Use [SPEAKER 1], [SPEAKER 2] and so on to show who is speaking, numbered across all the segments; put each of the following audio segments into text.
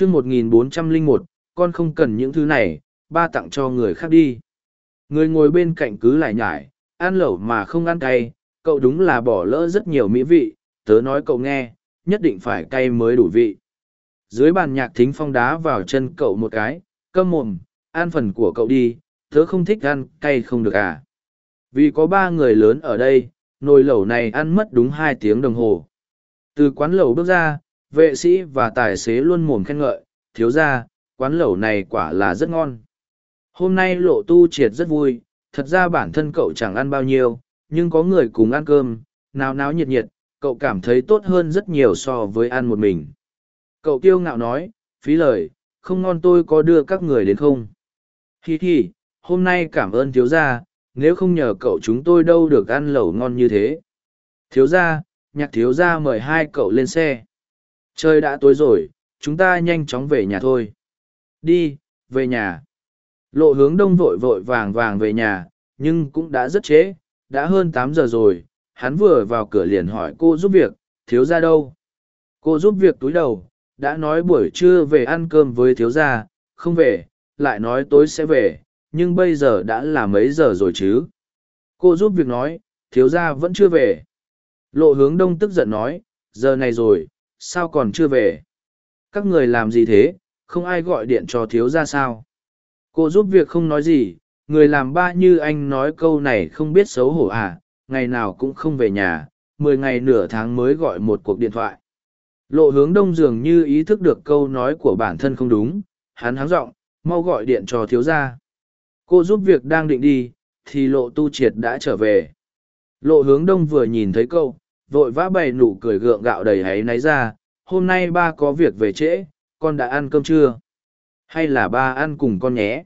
[SPEAKER 1] chương một nghìn bốn trăm linh một, con không cần những thứ này, ba tặng cho người khác đi. Người ngồi bên cạnh cứ lại nhải, ăn lẩu mà không ăn cay, cậu đúng là bỏ lỡ rất nhiều mỹ vị, tớ nói cậu nghe, nhất định phải cay mới đủ vị. Dưới bàn nhạc thính phong đá vào chân cậu một cái câm mồm, ăn phần của cậu đi, tớ không thích ăn cay không được à. Vì có ba người lớn ở đây, nồi lẩu này ăn mất đúng hai tiếng đồng hồ. Từ quán lẩu bước ra vệ sĩ và tài xế luôn mồm khen ngợi, thiếu ra quán lẩu này quả là rất ngon. Hôm nay lộ tu triệt rất vui, thật ra bản thân cậu chẳng ăn bao nhiêu, nhưng có người cùng ăn cơm, náo náo nhiệt nhiệt, cậu cảm thấy tốt hơn rất nhiều so với ăn một mình. Cậu kiêu ngạo nói, phí lời, không ngon tôi có đưa các người đến không? Hi hi, hôm nay cảm ơn thiếu gia, nếu không nhờ cậu chúng tôi đâu được ăn lẩu ngon như thế. Thiếu gia, nhạc thiếu gia mời hai cậu lên xe trời đã tối rồi, chúng ta nhanh chóng về nhà thôi. Đi, về nhà. Lộ hướng đông vội vội vàng vàng về nhà, nhưng cũng đã rất trễ, đã hơn tám giờ rồi, hắn vừa vào cửa liền hỏi cô giúp việc, thiếu gia đâu? Cô giúp việc túi đầu, đã nói buổi trưa về ăn cơm với thiếu gia, không về, lại nói tối sẽ về, nhưng bây giờ đã là mấy giờ rồi chứ? Cô giúp việc nói, thiếu gia vẫn chưa về. Lộ hướng đông tức giận nói, giờ này rồi sao còn chưa về? Các người làm gì thế? Không ai gọi điện cho thiếu gia sao? Cô giúp việc không nói gì, người làm ba như anh nói câu này không biết xấu hổ à ngày nào cũng không về nhà, mười ngày nửa tháng mới gọi một cuộc điện thoại. Lộ hướng đông dường như ý thức được câu nói của bản thân không đúng, hắn háng r ộ n g mau gọi điện cho thiếu gia. Cô giúp việc đang định đi, thì lộ tu triệt đã trở về. Lộ hướng đông vừa nhìn thấy câu vội vã bày nụ cười gượng gạo đầy háy náy ra, hôm nay ba có việc về trễ, con đã ăn cơm chưa? Hay là ba ăn cùng con nhé?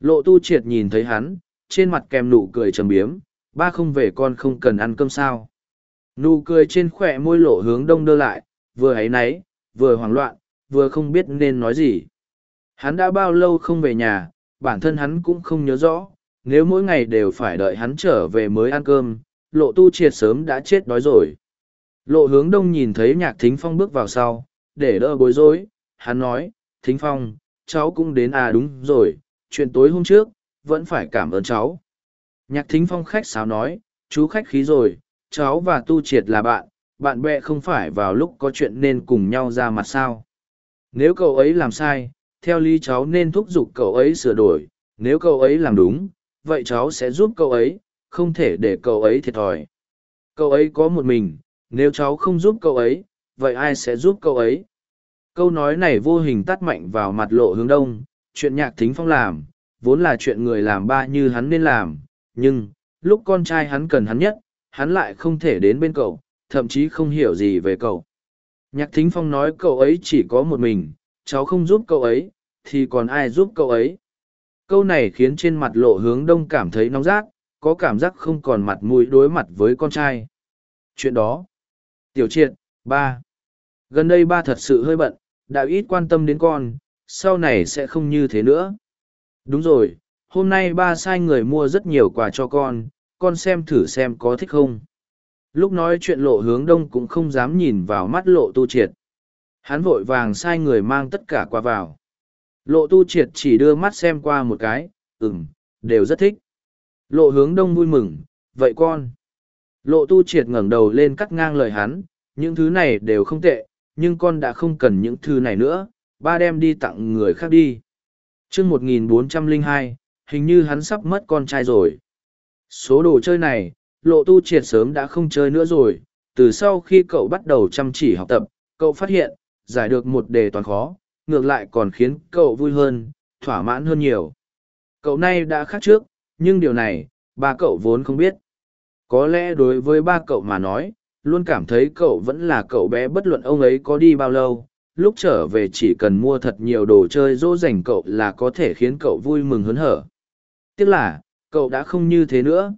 [SPEAKER 1] Lộ tu triệt nhìn thấy hắn, trên mặt kèm nụ cười trầm biếm, ba không về con không cần ăn cơm sao? Nụ cười trên khỏe môi lộ hướng đông đưa lại, vừa háy náy, vừa hoảng loạn, vừa không biết nên nói gì. Hắn đã bao lâu không về nhà, bản thân hắn cũng không nhớ rõ, nếu mỗi ngày đều phải đợi hắn trở về mới ăn cơm lộ tu triệt sớm đã chết đói rồi. Lộ hướng đông nhìn thấy nhạc thính phong bước vào sau để đỡ bối rối. Hắn nói thính phong cháu cũng đến à đúng rồi. Chuyện tối hôm trước vẫn phải cảm ơn cháu. Nhạc thính phong khách sáo nói, chú khách khí rồi, cháu và tu triệt là bạn, bạn bè không phải vào lúc có chuyện nên cùng nhau ra mặt sao. Nếu cậu ấy làm sai, theo lý cháu nên thúc giục cậu ấy sửa đổi, nếu cậu ấy làm đúng, vậy cháu sẽ giúp cậu ấy, không thể để cậu ấy thiệt thòi. Cậu ấy có một mình, nếu cháu không giúp cậu ấy, vậy ai sẽ giúp cậu ấy? Câu nói này vô hình tắt mạnh vào mặt lộ hướng đông, chuyện nhạc thính phong làm, vốn là chuyện người làm ba như hắn nên làm, nhưng, lúc con trai hắn cần hắn nhất, hắn lại không thể đến bên cậu, thậm chí không hiểu gì về cậu. Nhạc thính phong nói cậu ấy chỉ có một mình, cháu không giúp cậu ấy, thì còn ai giúp cậu ấy. Câu này khiến trên mặt lộ hướng đông cảm thấy nóng rát, có cảm giác không còn mặt mũi đối mặt với con trai. Chuyện đó. Tiểu triệt, ba. Gần đây ba thật sự hơi bận, đã ít quan tâm đến con, sau này sẽ không như thế nữa. Đúng rồi, hôm nay ba sai người mua rất nhiều quà cho con con xem thử xem có thích không lúc nói chuyện lộ hướng đông cũng không dám nhìn vào mắt lộ tu triệt hắn vội vàng sai người mang tất cả quà vào lộ tu triệt chỉ đưa mắt xem qua một cái ừm đều rất thích lộ hướng đông vui mừng vậy con lộ tu triệt ngẩng đầu lên cắt ngang lời hắn những thứ này đều không tệ nhưng con đã không cần những thứ này nữa ba đem đi tặng người khác đi chương một nghìn bốn trăm lẻ hai hình như hắn sắp mất con trai rồi. Số đồ chơi này, lộ tu triệt sớm đã không chơi nữa rồi, từ sau khi cậu bắt đầu chăm chỉ học tập, cậu phát hiện, giải được một đề toàn khó, ngược lại còn khiến cậu vui hơn, thỏa mãn hơn nhiều. Cậu nay đã khác trước, nhưng điều này, ba cậu vốn không biết. Có lẽ đối với ba cậu mà nói, luôn cảm thấy cậu vẫn là cậu bé bất luận ông ấy có đi bao lâu, lúc trở về chỉ cần mua thật nhiều đồ chơi dỗ dành cậu là có thể khiến cậu vui mừng hớn hở. Tiếc là, cậu đã không như thế nữa.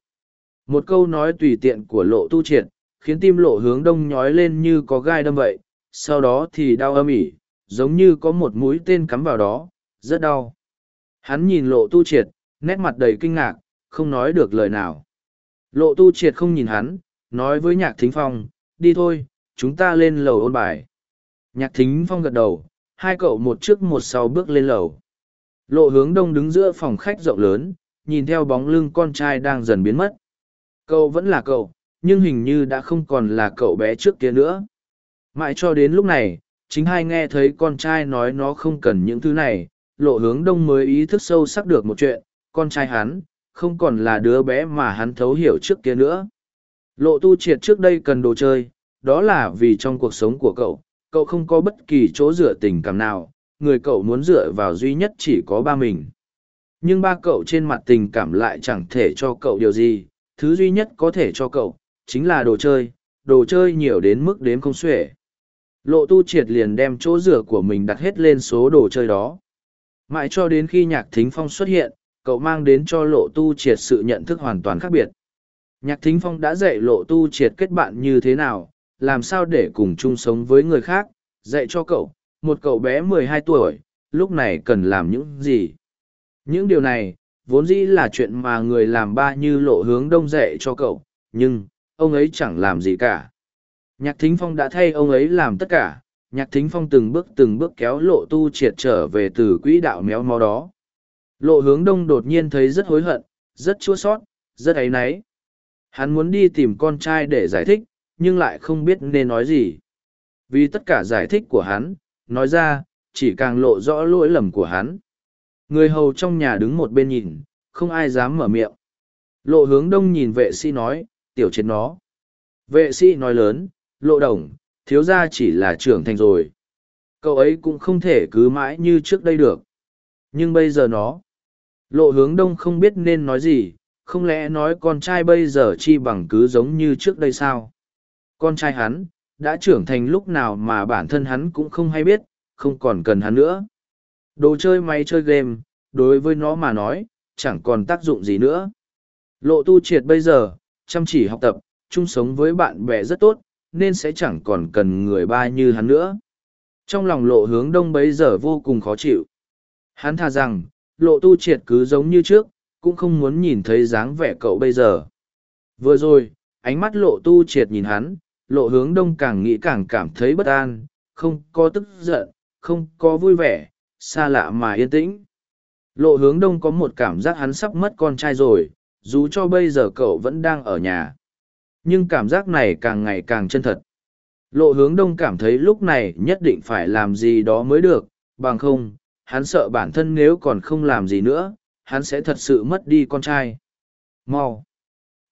[SPEAKER 1] Một câu nói tùy tiện của lộ tu triệt, khiến tim lộ hướng đông nhói lên như có gai đâm vậy, sau đó thì đau âm ỉ, giống như có một mũi tên cắm vào đó, rất đau. Hắn nhìn lộ tu triệt, nét mặt đầy kinh ngạc, không nói được lời nào. Lộ tu triệt không nhìn hắn, nói với nhạc thính phong, đi thôi, chúng ta lên lầu ôn bài. Nhạc thính phong gật đầu, hai cậu một trước một sau bước lên lầu lộ hướng đông đứng giữa phòng khách rộng lớn nhìn theo bóng lưng con trai đang dần biến mất cậu vẫn là cậu nhưng hình như đã không còn là cậu bé trước kia nữa mãi cho đến lúc này chính hai nghe thấy con trai nói nó không cần những thứ này lộ hướng đông mới ý thức sâu sắc được một chuyện con trai hắn, không còn là đứa bé mà hắn thấu hiểu trước kia nữa. Lộ tu triệt trước đây cần đồ chơi, đó là vì trong cuộc sống của cậu cậu không có bất kỳ chỗ dựa tình cảm nào, người cậu muốn dựa vào duy nhất chỉ có ba mình. Nhưng ba cậu trên mặt tình cảm lại chẳng thể cho cậu điều gì, thứ duy nhất có thể cho cậu, chính là đồ chơi đồ chơi nhiều đến mức đếm không xuể. Lộ tu triệt liền đem chỗ dựa của mình đặt hết lên số đồ chơi đó. Mãi cho đến khi nhạc thính phong xuất hiện cậu mang đến cho lộ tu triệt sự nhận thức hoàn toàn khác biệt. Nhạc thính phong đã dạy lộ tu triệt kết bạn như thế nào, làm sao để cùng chung sống với người khác, dạy cho cậu, một cậu bé mười hai tuổi, lúc này cần làm những gì? Những điều này, vốn dĩ là chuyện mà người làm ba như lộ hướng đông dạy cho cậu, nhưng, ông ấy chẳng làm gì cả. Nhạc thính phong đã thay ông ấy làm tất cả, nhạc thính phong từng bước từng bước kéo lộ tu triệt trở về từ quỹ đạo méo mó đó lộ hướng đông đột nhiên thấy rất hối hận, rất chua sót, rất áy náy. Hắn muốn đi tìm con trai để giải thích, nhưng lại không biết nên nói gì. Vì tất cả giải thích của hắn, nói ra, chỉ càng lộ rõ lỗi lầm của hắn. Người hầu trong nhà đứng một bên nhìn, không ai dám mở miệng. Lộ hướng đông nhìn vệ sĩ nói, tiểu chết nó. Vệ sĩ nói lớn, lộ đồng, thiếu gia chỉ là trưởng thành rồi. Cậu ấy cũng không thể cứ mãi như trước đây được. Nhưng bây giờ nó lộ hướng đông không biết nên nói gì, không lẽ nói con trai bây giờ chi bằng cứ giống như trước đây sao? Con trai hắn, đã trưởng thành lúc nào mà bản thân hắn cũng không hay biết, không còn cần hắn nữa. Đồ chơi máy chơi game, đối với nó mà nói, chẳng còn tác dụng gì nữa. Lộ tu triệt bây giờ, chăm chỉ học tập, chung sống với bạn bè rất tốt, nên sẽ chẳng còn cần người ba như hắn nữa. Trong lòng lộ hướng đông bấy giờ vô cùng khó chịu. Hắn thà rằng lộ tu triệt cứ giống như trước, cũng không muốn nhìn thấy dáng vẻ cậu bây giờ. Vừa rồi, ánh mắt lộ tu triệt nhìn hắn, lộ hướng đông càng nghĩ càng cảm thấy bất an, không có tức giận, không có vui vẻ, xa lạ mà yên tĩnh. Lộ hướng đông có một cảm giác hắn sắp mất con trai rồi, dù cho bây giờ cậu vẫn đang ở nhà. Nhưng cảm giác này càng ngày càng chân thật. Lộ hướng đông cảm thấy lúc này nhất định phải làm gì đó mới được, bằng không hắn sợ bản thân nếu còn không làm gì nữa, hắn sẽ thật sự mất đi con trai. Mau.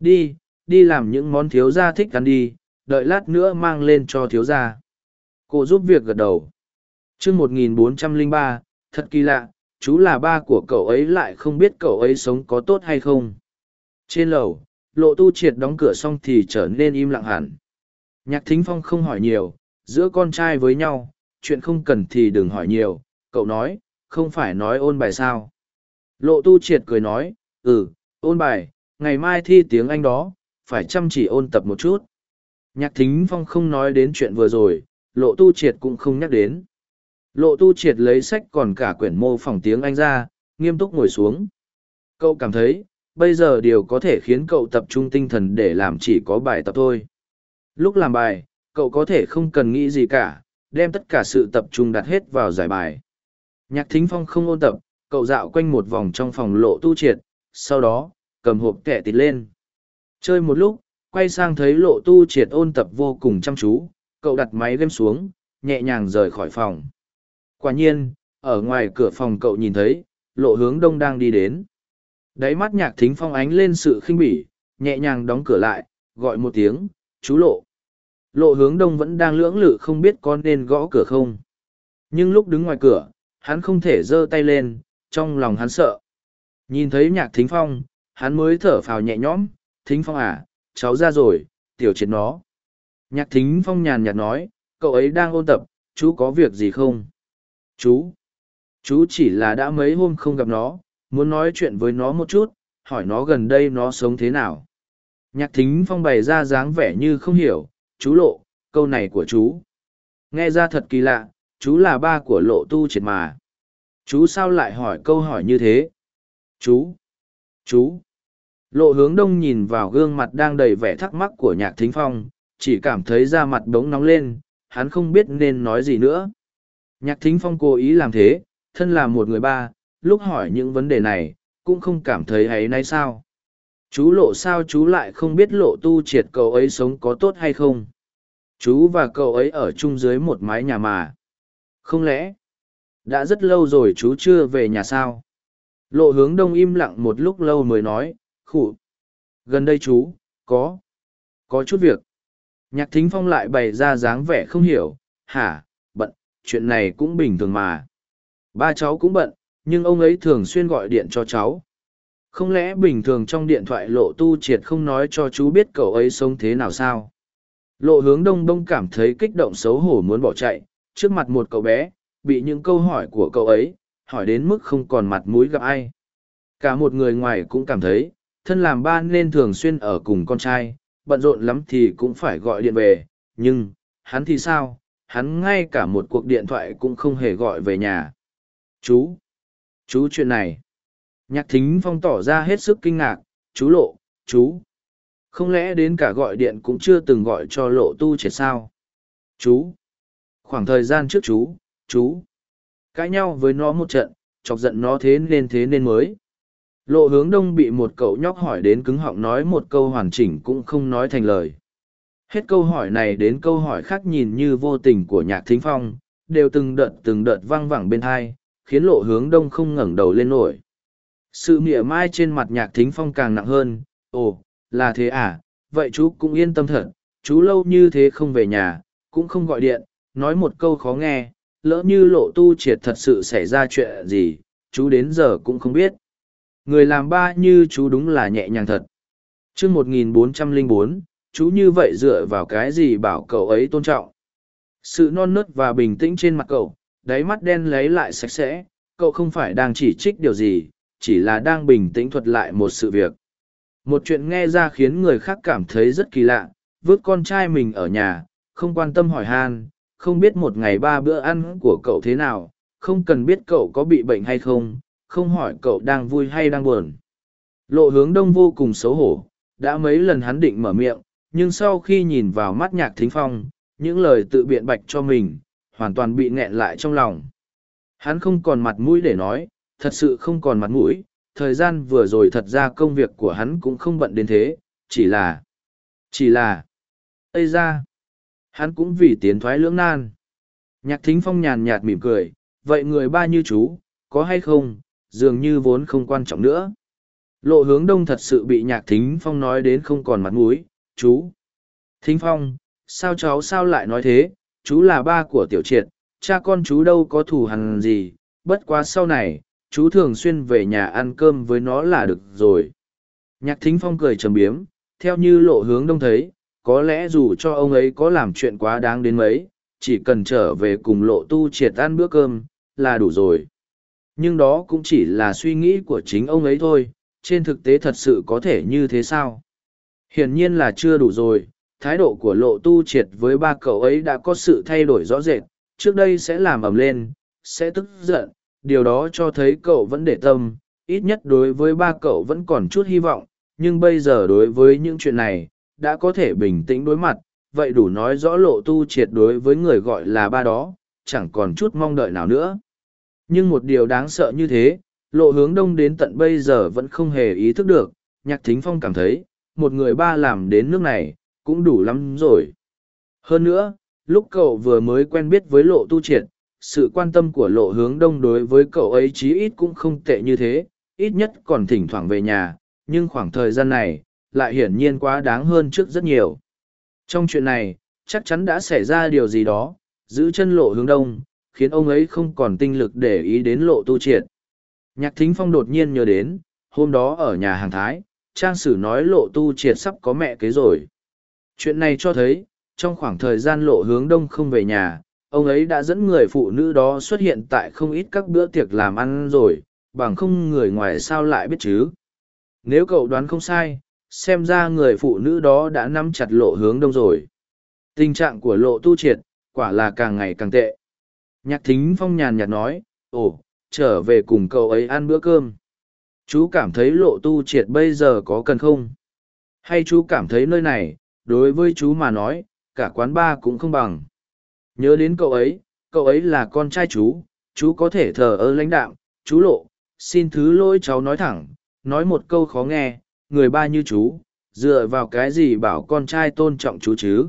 [SPEAKER 1] Đi đi làm những món thiếu gia thích ăn đi, đợi lát nữa mang lên cho thiếu gia. Cô giúp việc gật đầu. Chương một nghìn bốn trăm lẻ ba, thật kỳ lạ, chú là ba của cậu ấy lại không biết cậu ấy sống có tốt hay không. Trên lầu, lộ tu triệt đóng cửa xong thì trở nên im lặng hẳn. Nhạc thính phong không hỏi nhiều, giữa con trai với nhau, chuyện không cần thì đừng hỏi nhiều, cậu nói không phải nói ôn bài sao? Lộ tu triệt cười nói ừ ôn bài, ngày mai thi tiếng anh đó, phải chăm chỉ ôn tập một chút. Nhạc thính phong không nói đến chuyện vừa rồi, lộ tu triệt cũng không nhắc đến. Lộ tu triệt lấy sách còn cả quyển mô phỏng tiếng anh ra, nghiêm túc ngồi xuống. Cậu cảm thấy, bây giờ điều có thể khiến cậu tập trung tinh thần để làm chỉ có bài tập thôi. Lúc làm bài, cậu có thể không cần nghĩ gì cả, đem tất cả sự tập trung đặt hết vào giải bài nhạc thính phong không ôn tập, cậu dạo quanh một vòng trong phòng lộ tu triệt, sau đó, cầm hộp kẻ tịt lên. Chơi một lúc, quay sang thấy lộ tu triệt ôn tập vô cùng chăm chú, cậu đặt máy game xuống, nhẹ nhàng rời khỏi phòng. Quả nhiên, ở ngoài cửa phòng cậu nhìn thấy, lộ hướng đông đang đi đến. Đáy mắt nhạc thính phong ánh lên sự khinh bỉ, nhẹ nhàng đóng cửa lại, gọi một tiếng, chú lộ. Lộ hướng đông vẫn đang lưỡng lự không biết con nên gõ cửa không. Nhưng lúc đứng ngoài cửa hắn không thể giơ tay lên, trong lòng hắn sợ. Nhìn thấy nhạc thính phong, hắn mới thở phào nhẹ nhõm, thính phong à cháu ra rồi, tiểu triệt nó. Nhạc thính phong nhàn nhạt nói, cậu ấy đang ôn tập, chú có việc gì không? Chú chú chỉ là đã mấy hôm không gặp nó, muốn nói chuyện với nó một chút, hỏi nó gần đây nó sống thế nào. Nhạc thính phong bày ra dáng vẻ như không hiểu, chú lộ, câu này của chú. Nghe ra thật kỳ lạ chú là ba của lộ tu triệt mà chú sao lại hỏi câu hỏi như thế chú chú lộ hướng đông nhìn vào gương mặt đang đầy vẻ thắc mắc của nhạc thính phong chỉ cảm thấy da mặt đống nóng lên hắn không biết nên nói gì nữa Nhạc thính phong cố ý làm thế, thân là một người ba, lúc hỏi những vấn đề này, cũng không cảm thấy hay nay sao. Chú lộ sao chú lại không biết lộ tu triệt cậu ấy sống có tốt hay không? Chú và cậu ấy ở chung dưới một mái nhà mà. Không lẽ, đã rất lâu rồi chú chưa về nhà sao? Lộ hướng đông im lặng một lúc lâu mới nói, khủ. Gần đây chú, có, có chút việc. Nhạc thính phong lại bày ra dáng vẻ không hiểu, hả, bận, chuyện này cũng bình thường mà. Ba cháu cũng bận, nhưng ông ấy thường xuyên gọi điện cho cháu. Không lẽ bình thường trong điện thoại lộ tu triệt không nói cho chú biết cậu ấy sống thế nào sao? Lộ hướng đông đông cảm thấy kích động xấu hổ muốn bỏ chạy, trước mặt một cậu bé, bị những câu hỏi của cậu ấy, hỏi đến mức không còn mặt mũi gặp ai. Cả một người ngoài cũng cảm thấy, thân làm ba nên thường xuyên ở cùng con trai, bận rộn lắm thì cũng phải gọi điện về, nhưng, hắn thì sao, hắn ngay cả một cuộc điện thoại cũng không hề gọi về nhà. Chú! Chú chuyện này! Nhạc thính phong tỏ ra hết sức kinh ngạc, chú lộ, chú! Không lẽ đến cả gọi điện cũng chưa từng gọi cho lộ tu triệt sao? Chú! Khoảng thời gian trước chú, chú! Cãi nhau với nó một trận, chọc giận nó thế nên thế nên mới. Lộ hướng đông bị một cậu nhóc hỏi đến cứng họng nói một câu hoàn chỉnh cũng không nói thành lời. Hết câu hỏi này đến câu hỏi khác nhìn như vô tình của nhạc thính phong, đều từng đợt từng đợt văng vẳng bên thai khiến lộ hướng đông không ngẩng đầu lên nổi. Sự mỉa mai trên mặt nhạc thính phong càng nặng hơn, ồ, là thế à, vậy chú cũng yên tâm thật, chú lâu như thế không về nhà, cũng không gọi điện, nói một câu khó nghe, lỡ như lộ tu triệt thật sự xảy ra chuyện gì, chú đến giờ cũng không biết. Người làm ba như chú đúng là nhẹ nhàng thật. chương 1404, chú như vậy dựa vào cái gì bảo cậu ấy tôn trọng. Sự non nớt và bình tĩnh trên mặt cậu, đáy mắt đen lấy lại sạch sẽ, cậu không phải đang chỉ trích điều gì, chỉ là đang bình tĩnh thuật lại một sự việc. Một chuyện nghe ra khiến người khác cảm thấy rất kỳ lạ, vứt con trai mình ở nhà, không quan tâm hỏi han, không biết một ngày ba bữa ăn của cậu thế nào, không cần biết cậu có bị bệnh hay không, không hỏi cậu đang vui hay đang buồn. Lộ hướng đông vô cùng xấu hổ, đã mấy lần hắn định mở miệng, nhưng sau khi nhìn vào mắt nhạc thính phong, những lời tự biện bạch cho mình, hoàn toàn bị nghẹn lại trong lòng. Hắn không còn mặt mũi để nói, thật sự không còn mặt mũi, thời gian vừa rồi thật ra công việc của hắn cũng không bận đến thế, chỉ là, chỉ là, Ây ra, hắn cũng vì tiến thoái lưỡng nan. Nhạc thính phong nhàn nhạt mỉm cười, vậy người ba như chú, có hay không, dường như vốn không quan trọng nữa. Lộ hướng đông thật sự bị nhạc thính phong nói đến không còn mặt mũi, chú. Thính phong, sao cháu sao lại nói thế, chú là ba của tiểu triệt, cha con chú đâu có thù hằn gì, bất quá sau này, chú thường xuyên về nhà ăn cơm với nó là được rồi. Nhạc thính phong cười trầm biếm, theo như lộ hướng đông thấy, có lẽ dù cho ông ấy có làm chuyện quá đáng đến mấy, chỉ cần trở về cùng lộ tu triệt ăn bữa cơm, là đủ rồi. Nhưng đó cũng chỉ là suy nghĩ của chính ông ấy thôi, trên thực tế thật sự có thể như thế sao? Hiển nhiên là chưa đủ rồi, thái độ của lộ tu triệt với ba cậu ấy đã có sự thay đổi rõ rệt, trước đây sẽ làm ầm lên, sẽ tức giận, điều đó cho thấy cậu vẫn để tâm, ít nhất đối với ba cậu vẫn còn chút hy vọng, nhưng bây giờ đối với những chuyện này, đã có thể bình tĩnh đối mặt, vậy đủ nói rõ lộ tu triệt đối với người gọi là ba đó, chẳng còn chút mong đợi nào nữa. Nhưng một điều đáng sợ như thế, lộ hướng đông đến tận bây giờ vẫn không hề ý thức được, nhạc thính phong cảm thấy, một người ba làm đến nước này, cũng đủ lắm rồi. Hơn nữa, lúc cậu vừa mới quen biết với lộ tu triệt, sự quan tâm của lộ hướng đông đối với cậu ấy chí ít cũng không tệ như thế, ít nhất còn thỉnh thoảng về nhà, nhưng khoảng thời gian này, lại hiển nhiên quá đáng hơn trước rất nhiều. Trong chuyện này, chắc chắn đã xảy ra điều gì đó, giữ chân lộ hướng đông, khiến ông ấy không còn tinh lực để ý đến lộ tu triệt. Nhạc thính phong đột nhiên nhớ đến, hôm đó ở nhà hàng Thái, Trang Sử nói lộ tu triệt sắp có mẹ kế rồi. Chuyện này cho thấy, trong khoảng thời gian lộ hướng đông không về nhà, ông ấy đã dẫn người phụ nữ đó xuất hiện tại không ít các bữa tiệc làm ăn rồi, bằng không người ngoài sao lại biết chứ. Nếu cậu đoán không sai, xem ra người phụ nữ đó đã nắm chặt lộ hướng đông rồi. Tình trạng của lộ tu triệt, quả là càng ngày càng tệ. Nhạc thính phong nhàn nhạt nói, ồ, trở về cùng cậu ấy ăn bữa cơm. Chú cảm thấy lộ tu triệt bây giờ có cần không? Hay chú cảm thấy nơi này, đối với chú mà nói, cả quán ba cũng không bằng. Nhớ đến cậu ấy, cậu ấy là con trai chú, chú có thể thờ ơ lãnh đạm, chú lộ, xin thứ lỗi cháu nói thẳng, nói một câu khó nghe, người ba như chú, dựa vào cái gì bảo con trai tôn trọng chú chứ.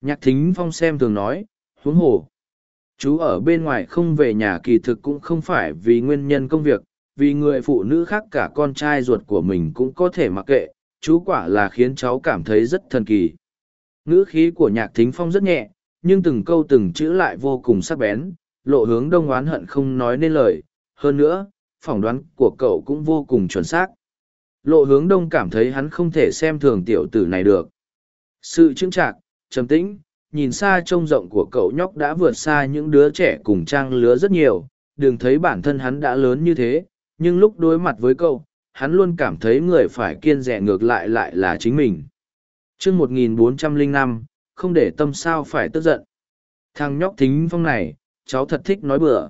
[SPEAKER 1] Nhạc thính phong xem thường nói, huống hồ. Chú ở bên ngoài không về nhà kỳ thực cũng không phải vì nguyên nhân công việc, vì người phụ nữ khác cả con trai ruột của mình cũng có thể mặc kệ, chú quả là khiến cháu cảm thấy rất thần kỳ. Ngữ khí của nhạc thính phong rất nhẹ, nhưng từng câu từng chữ lại vô cùng sắc bén, lộ hướng đông oán hận không nói nên lời. Hơn nữa, phỏng đoán của cậu cũng vô cùng chuẩn xác. Lộ hướng đông cảm thấy hắn không thể xem thường tiểu tử này được. Sự chững chạc, trầm tĩnh, nhìn xa trông rộng của cậu nhóc đã vượt xa những đứa trẻ cùng trang lứa rất nhiều, đừng thấy bản thân hắn đã lớn như thế, nhưng lúc đối mặt với cậu, hắn luôn cảm thấy người phải kiên rẻ ngược lại lại là chính mình. chương 1405, không để tâm sao phải tức giận. Thằng nhóc thính phong này, cháu thật thích nói bừa.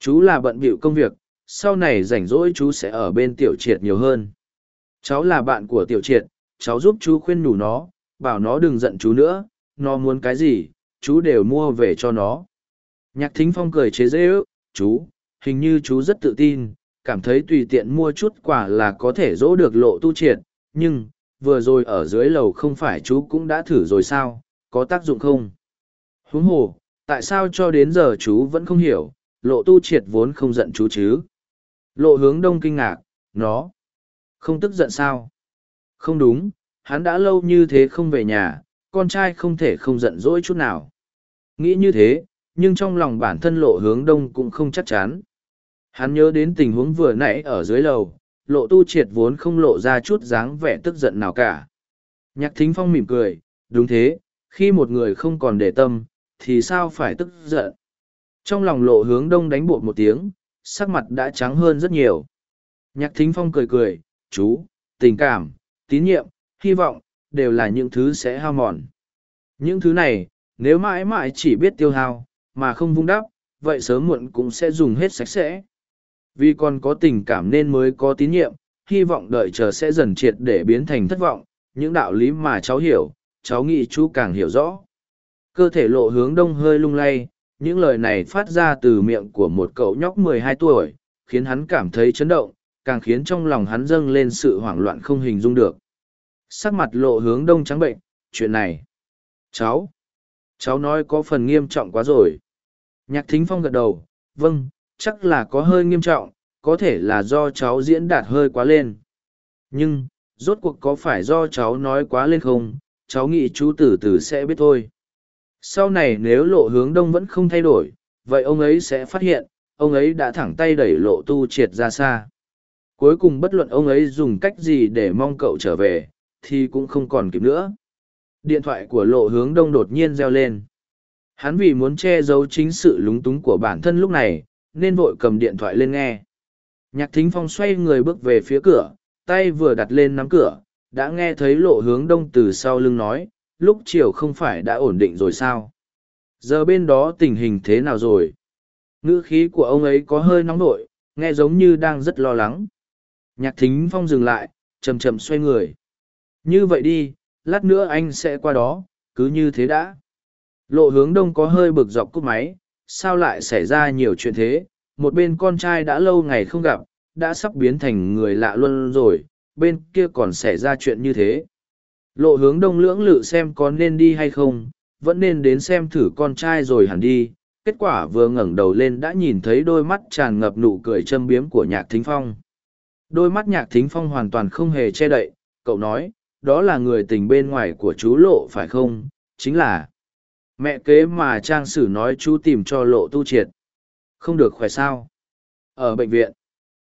[SPEAKER 1] Chú là bận bịu công việc, sau này rảnh rỗi chú sẽ ở bên tiểu triệt nhiều hơn. Cháu là bạn của tiểu triệt, cháu giúp chú khuyên nhủ nó, bảo nó đừng giận chú nữa, nó muốn cái gì, chú đều mua về cho nó. Nhạc thính phong cười chế dễ ước, chú, hình như chú rất tự tin, cảm thấy tùy tiện mua chút quả là có thể dỗ được lộ tu triệt, nhưng, vừa rồi ở dưới lầu không phải chú cũng đã thử rồi sao, có tác dụng không? Huống hồ, tại sao cho đến giờ chú vẫn không hiểu, lộ tu triệt vốn không giận chú chứ? Lộ hướng đông kinh ngạc, nó, không tức giận sao? Không đúng, hắn đã lâu như thế không về nhà, con trai không thể không giận dỗi chút nào. Nghĩ như thế, nhưng trong lòng bản thân lộ hướng đông cũng không chắc chắn. Hắn nhớ đến tình huống vừa nãy ở dưới lầu, lộ tu triệt vốn không lộ ra chút dáng vẻ tức giận nào cả. Nhạc thính phong mỉm cười, đúng thế, khi một người không còn để tâm, thì sao phải tức giận. Trong lòng lộ hướng đông đánh bột một tiếng, sắc mặt đã trắng hơn rất nhiều. Nhạc thính phong cười cười, chú, tình cảm, tín nhiệm, hy vọng, đều là những thứ sẽ hao mòn. Những thứ này, nếu mãi mãi chỉ biết tiêu hao, mà không vung đắp, vậy sớm muộn cũng sẽ dùng hết sạch sẽ. Vì còn có tình cảm nên mới có tín nhiệm, hy vọng đợi chờ sẽ dần triệt để biến thành thất vọng, những đạo lý mà cháu hiểu, cháu nghĩ chú càng hiểu rõ. Cơ thể lộ hướng đông hơi lung lay, những lời này phát ra từ miệng của một cậu nhóc mười hai tuổi, khiến hắn cảm thấy chấn động, càng khiến trong lòng hắn dâng lên sự hoảng loạn không hình dung được. Sắc mặt lộ hướng đông trắng bệnh, chuyện này. Cháu, cháu nói có phần nghiêm trọng quá rồi. Nhạc thính phong gật đầu, vâng, chắc là có hơi nghiêm trọng, có thể là do cháu diễn đạt hơi quá lên. Nhưng, rốt cuộc có phải do cháu nói quá lên không, cháu nghĩ chú Tử Tử sẽ biết thôi. Sau này nếu lộ hướng đông vẫn không thay đổi, vậy ông ấy sẽ phát hiện, ông ấy đã thẳng tay đẩy lộ tu triệt ra xa. Cuối cùng bất luận ông ấy dùng cách gì để mong cậu trở về, thì cũng không còn kịp nữa. Điện thoại của lộ hướng đông đột nhiên reo lên. Hắn vì muốn che giấu chính sự lúng túng của bản thân lúc này, nên vội cầm điện thoại lên nghe. Nhạc thính phong xoay người bước về phía cửa, tay vừa đặt lên nắm cửa, đã nghe thấy lộ hướng đông từ sau lưng nói, lúc chiều không phải đã ổn định rồi sao? Giờ bên đó tình hình thế nào rồi? Ngữ khí của ông ấy có hơi nóng nổi nghe giống như đang rất lo lắng. Nhạc thính phong dừng lại, chầm chậm xoay người. Như vậy đi, lát nữa anh sẽ qua đó, cứ như thế đã. Lộ hướng đông có hơi bực dọc cúp máy, sao lại xảy ra nhiều chuyện thế, một bên con trai đã lâu ngày không gặp, đã sắp biến thành người lạ luôn rồi, bên kia còn xảy ra chuyện như thế. Lộ hướng đông lưỡng lự xem có nên đi hay không, vẫn nên đến xem thử con trai rồi hẳn đi. Kết quả vừa ngẩng đầu lên đã nhìn thấy đôi mắt tràn ngập nụ cười châm biếm của nhạc thính phong. Đôi mắt nhạc thính phong hoàn toàn không hề che đậy, cậu nói, đó là người tình bên ngoài của chú lộ phải không, chính là mẹ kế mà trang sử nói chú tìm cho lộ tu triệt. Không được khỏe sao? Ở bệnh viện.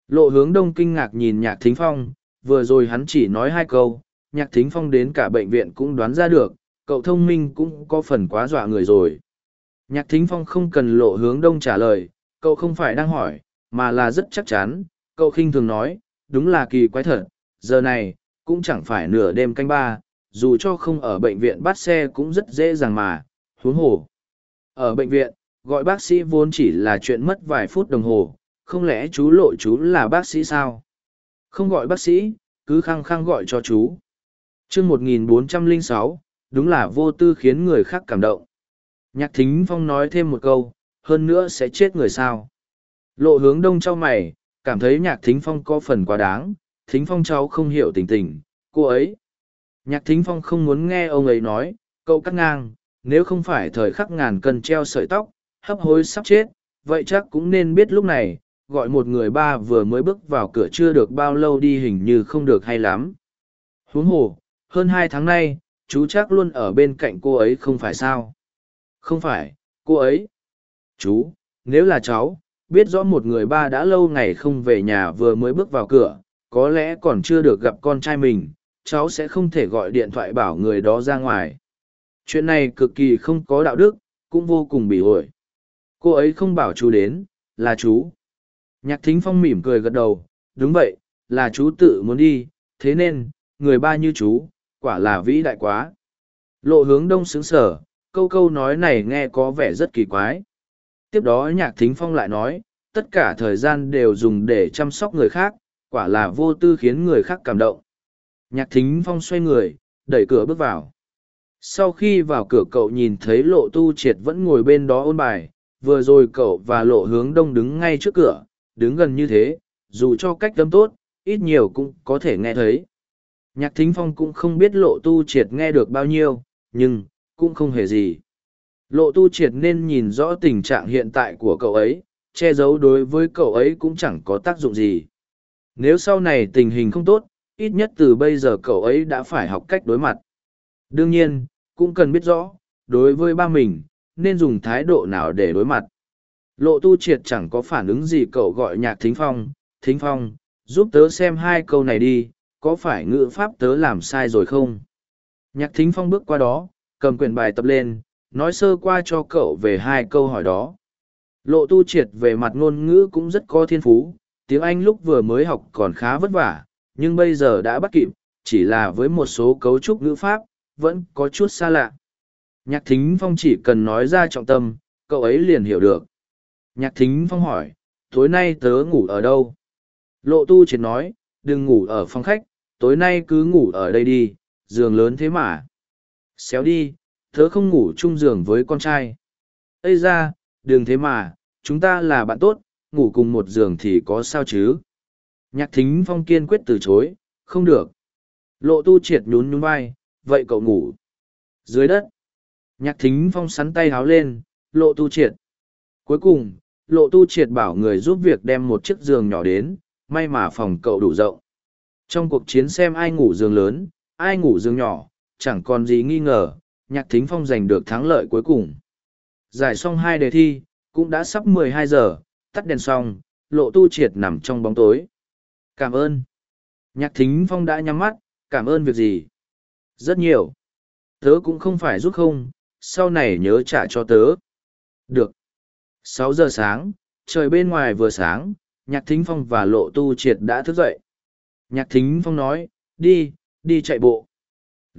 [SPEAKER 1] Lộ hướng đông kinh ngạc nhìn nhạc thính phong vừa rồi hắn chỉ nói hai câu nhạc thính phong đến cả bệnh viện cũng đoán ra được cậu thông minh cũng có phần quá dọa người rồi. Nhạc thính phong không cần lộ hướng đông trả lời cậu không phải đang hỏi mà là rất chắc chắn cậu khinh thường nói đúng là kỳ quái thật giờ này cũng chẳng phải nửa đêm canh ba dù cho không ở bệnh viện bắt xe cũng rất dễ dàng mà huống hồ. Ở bệnh viện, gọi bác sĩ vốn chỉ là chuyện mất vài phút đồng hồ, không lẽ chú lộ chú là bác sĩ sao? Không gọi bác sĩ, cứ khăng khăng gọi cho chú. chương 1406, đúng là vô tư khiến người khác cảm động. Nhạc thính phong nói thêm một câu, hơn nữa sẽ chết người sao. Lộ hướng đông cho mày, cảm thấy nhạc thính phong có phần quá đáng, thính phong cháu không hiểu tình tình, cô ấy. Nhạc thính phong không muốn nghe ông ấy nói, cậu cắt ngang, nếu không phải thời khắc ngàn cân treo sợi tóc, hấp hối sắp chết, vậy chắc cũng nên biết lúc này, gọi một người ba vừa mới bước vào cửa chưa được bao lâu đi hình như không được hay lắm. Huống hồ, hơn hai tháng nay, chú chắc luôn ở bên cạnh cô ấy không phải sao? Không phải, cô ấy. Chú, nếu là cháu, biết rõ một người ba đã lâu ngày không về nhà vừa mới bước vào cửa, có lẽ còn chưa được gặp con trai mình, cháu sẽ không thể gọi điện thoại bảo người đó ra ngoài. Chuyện này cực kỳ không có đạo đức, cũng vô cùng bị ổi. Cô ấy không bảo chú đến, là chú. Nhạc thính phong mỉm cười gật đầu, đúng vậy, là chú tự muốn đi, thế nên, người ba như chú, quả là vĩ đại quá. Lộ hướng đông xứng sở, câu câu nói này nghe có vẻ rất kỳ quái. Tiếp đó nhạc thính phong lại nói, tất cả thời gian đều dùng để chăm sóc người khác, quả là vô tư khiến người khác cảm động. Nhạc thính phong xoay người, đẩy cửa bước vào. Sau khi vào cửa cậu nhìn thấy lộ tu triệt vẫn ngồi bên đó ôn bài, vừa rồi cậu và lộ hướng đông đứng ngay trước cửa, đứng gần như thế, dù cho cách tâm tốt, ít nhiều cũng có thể nghe thấy. Nhạc thính phong cũng không biết lộ tu triệt nghe được bao nhiêu, nhưng, cũng không hề gì. Lộ tu triệt nên nhìn rõ tình trạng hiện tại của cậu ấy, che giấu đối với cậu ấy cũng chẳng có tác dụng gì. Nếu sau này tình hình không tốt, ít nhất từ bây giờ cậu ấy đã phải học cách đối mặt. Đương nhiên, cũng cần biết rõ, đối với ba mình, nên dùng thái độ nào để đối mặt. Lộ tu triệt chẳng có phản ứng gì cậu gọi nhạc thính phong, thính phong, giúp tớ xem hai câu này đi, có phải ngữ pháp tớ làm sai rồi không? Nhạc thính phong bước qua đó, cầm quyển bài tập lên, nói sơ qua cho cậu về hai câu hỏi đó. Lộ tu triệt về mặt ngôn ngữ cũng rất có thiên phú, tiếng Anh lúc vừa mới học còn khá vất vả, nhưng bây giờ đã bắt kịp, chỉ là với một số cấu trúc ngữ pháp, vẫn có chút xa lạ. Nhạc thính phong chỉ cần nói ra trọng tâm, cậu ấy liền hiểu được. Nhạc thính phong hỏi, tối nay tớ ngủ ở đâu? Lộ tu triệt nói, đừng ngủ ở phòng khách, tối nay cứ ngủ ở đây đi, giường lớn thế mà. Xéo đi, thớ không ngủ chung giường với con trai. Ây ra, đừng thế mà, chúng ta là bạn tốt, ngủ cùng một giường thì có sao chứ? Nhạc thính phong kiên quyết từ chối, không được. Lộ tu triệt nhún nhún vai, vậy cậu ngủ. Dưới đất. Nhạc thính phong sắn tay háo lên, lộ tu triệt. Cuối cùng, lộ tu triệt bảo người giúp việc đem một chiếc giường nhỏ đến, may mà phòng cậu đủ rộng. Trong cuộc chiến xem ai ngủ giường lớn, ai ngủ giường nhỏ, chẳng còn gì nghi ngờ, nhạc thính phong giành được thắng lợi cuối cùng. Giải xong hai đề thi, cũng đã sắp mười hai giờ, tắt đèn xong, lộ tu triệt nằm trong bóng tối. Cảm ơn. Nhạc thính phong đã nhắm mắt, cảm ơn việc gì? Rất nhiều. Tớ cũng không phải giúp không, sau này nhớ trả cho tớ. Được. sáu giờ sáng, trời bên ngoài vừa sáng, nhạc thính phong và lộ tu triệt đã thức dậy. Nhạc thính phong nói, đi, đi chạy bộ.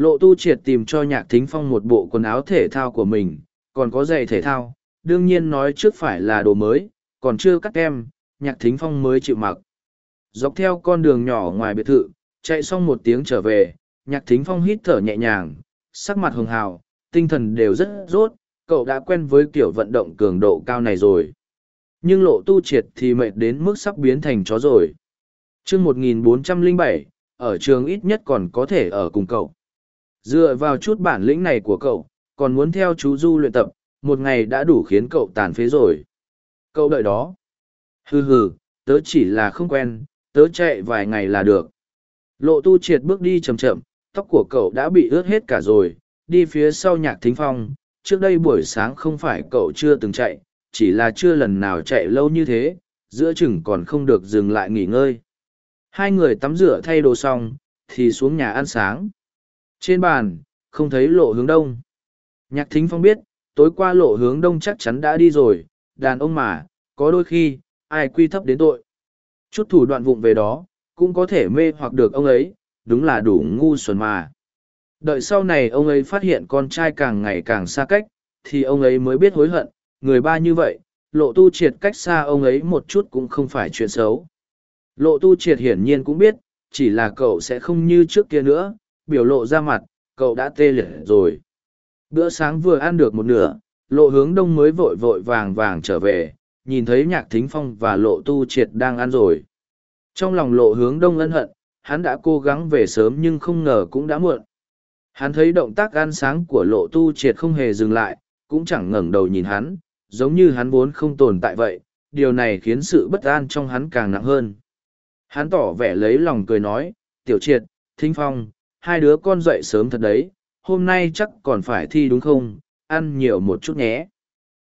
[SPEAKER 1] Lộ tu triệt tìm cho nhạc thính phong một bộ quần áo thể thao của mình, còn có giày thể thao, đương nhiên nói trước phải là đồ mới, còn chưa cắt em. nhạc thính phong mới chịu mặc. Dọc theo con đường nhỏ ngoài biệt thự, chạy xong một tiếng trở về, nhạc thính phong hít thở nhẹ nhàng, sắc mặt hường hào, tinh thần đều rất rốt, cậu đã quen với kiểu vận động cường độ cao này rồi. Nhưng lộ tu triệt thì mệt đến mức sắp biến thành chó rồi. chương 1407, ở trường ít nhất còn có thể ở cùng cậu. Dựa vào chút bản lĩnh này của cậu, còn muốn theo chú Du luyện tập, một ngày đã đủ khiến cậu tàn phế rồi. Cậu đợi đó. Hừ hừ, tớ chỉ là không quen, tớ chạy vài ngày là được. Lộ tu triệt bước đi chậm chậm, tóc của cậu đã bị ướt hết cả rồi, đi phía sau nhạc thính phong. Trước đây buổi sáng không phải cậu chưa từng chạy, chỉ là chưa lần nào chạy lâu như thế, giữa chừng còn không được dừng lại nghỉ ngơi. Hai người tắm rửa thay đồ xong, thì xuống nhà ăn sáng. Trên bàn, không thấy lộ hướng đông. Nhạc thính phong biết, tối qua lộ hướng đông chắc chắn đã đi rồi, đàn ông mà, có đôi khi, ai quy thấp đến tội. Chút thủ đoạn vụng về đó, cũng có thể mê hoặc được ông ấy, đúng là đủ ngu xuẩn mà. Đợi sau này ông ấy phát hiện con trai càng ngày càng xa cách, thì ông ấy mới biết hối hận, người ba như vậy, lộ tu triệt cách xa ông ấy một chút cũng không phải chuyện xấu. Lộ tu triệt hiển nhiên cũng biết, chỉ là cậu sẽ không như trước kia nữa, biểu lộ ra mặt, cậu đã tê liệt rồi. Bữa sáng vừa ăn được một nửa, lộ hướng đông mới vội vội vàng vàng trở về, nhìn thấy nhạc thính phong và lộ tu triệt đang ăn rồi. Trong lòng lộ hướng đông ân hận, hắn đã cố gắng về sớm nhưng không ngờ cũng đã muộn. Hắn thấy động tác ăn sáng của lộ tu triệt không hề dừng lại, cũng chẳng ngẩng đầu nhìn hắn, giống như hắn vốn không tồn tại vậy, điều này khiến sự bất an trong hắn càng nặng hơn. Hắn tỏ vẻ lấy lòng cười nói, tiểu triệt, thính phong, hai đứa con dậy sớm thật đấy, hôm nay chắc còn phải thi đúng không, ăn nhiều một chút nhé.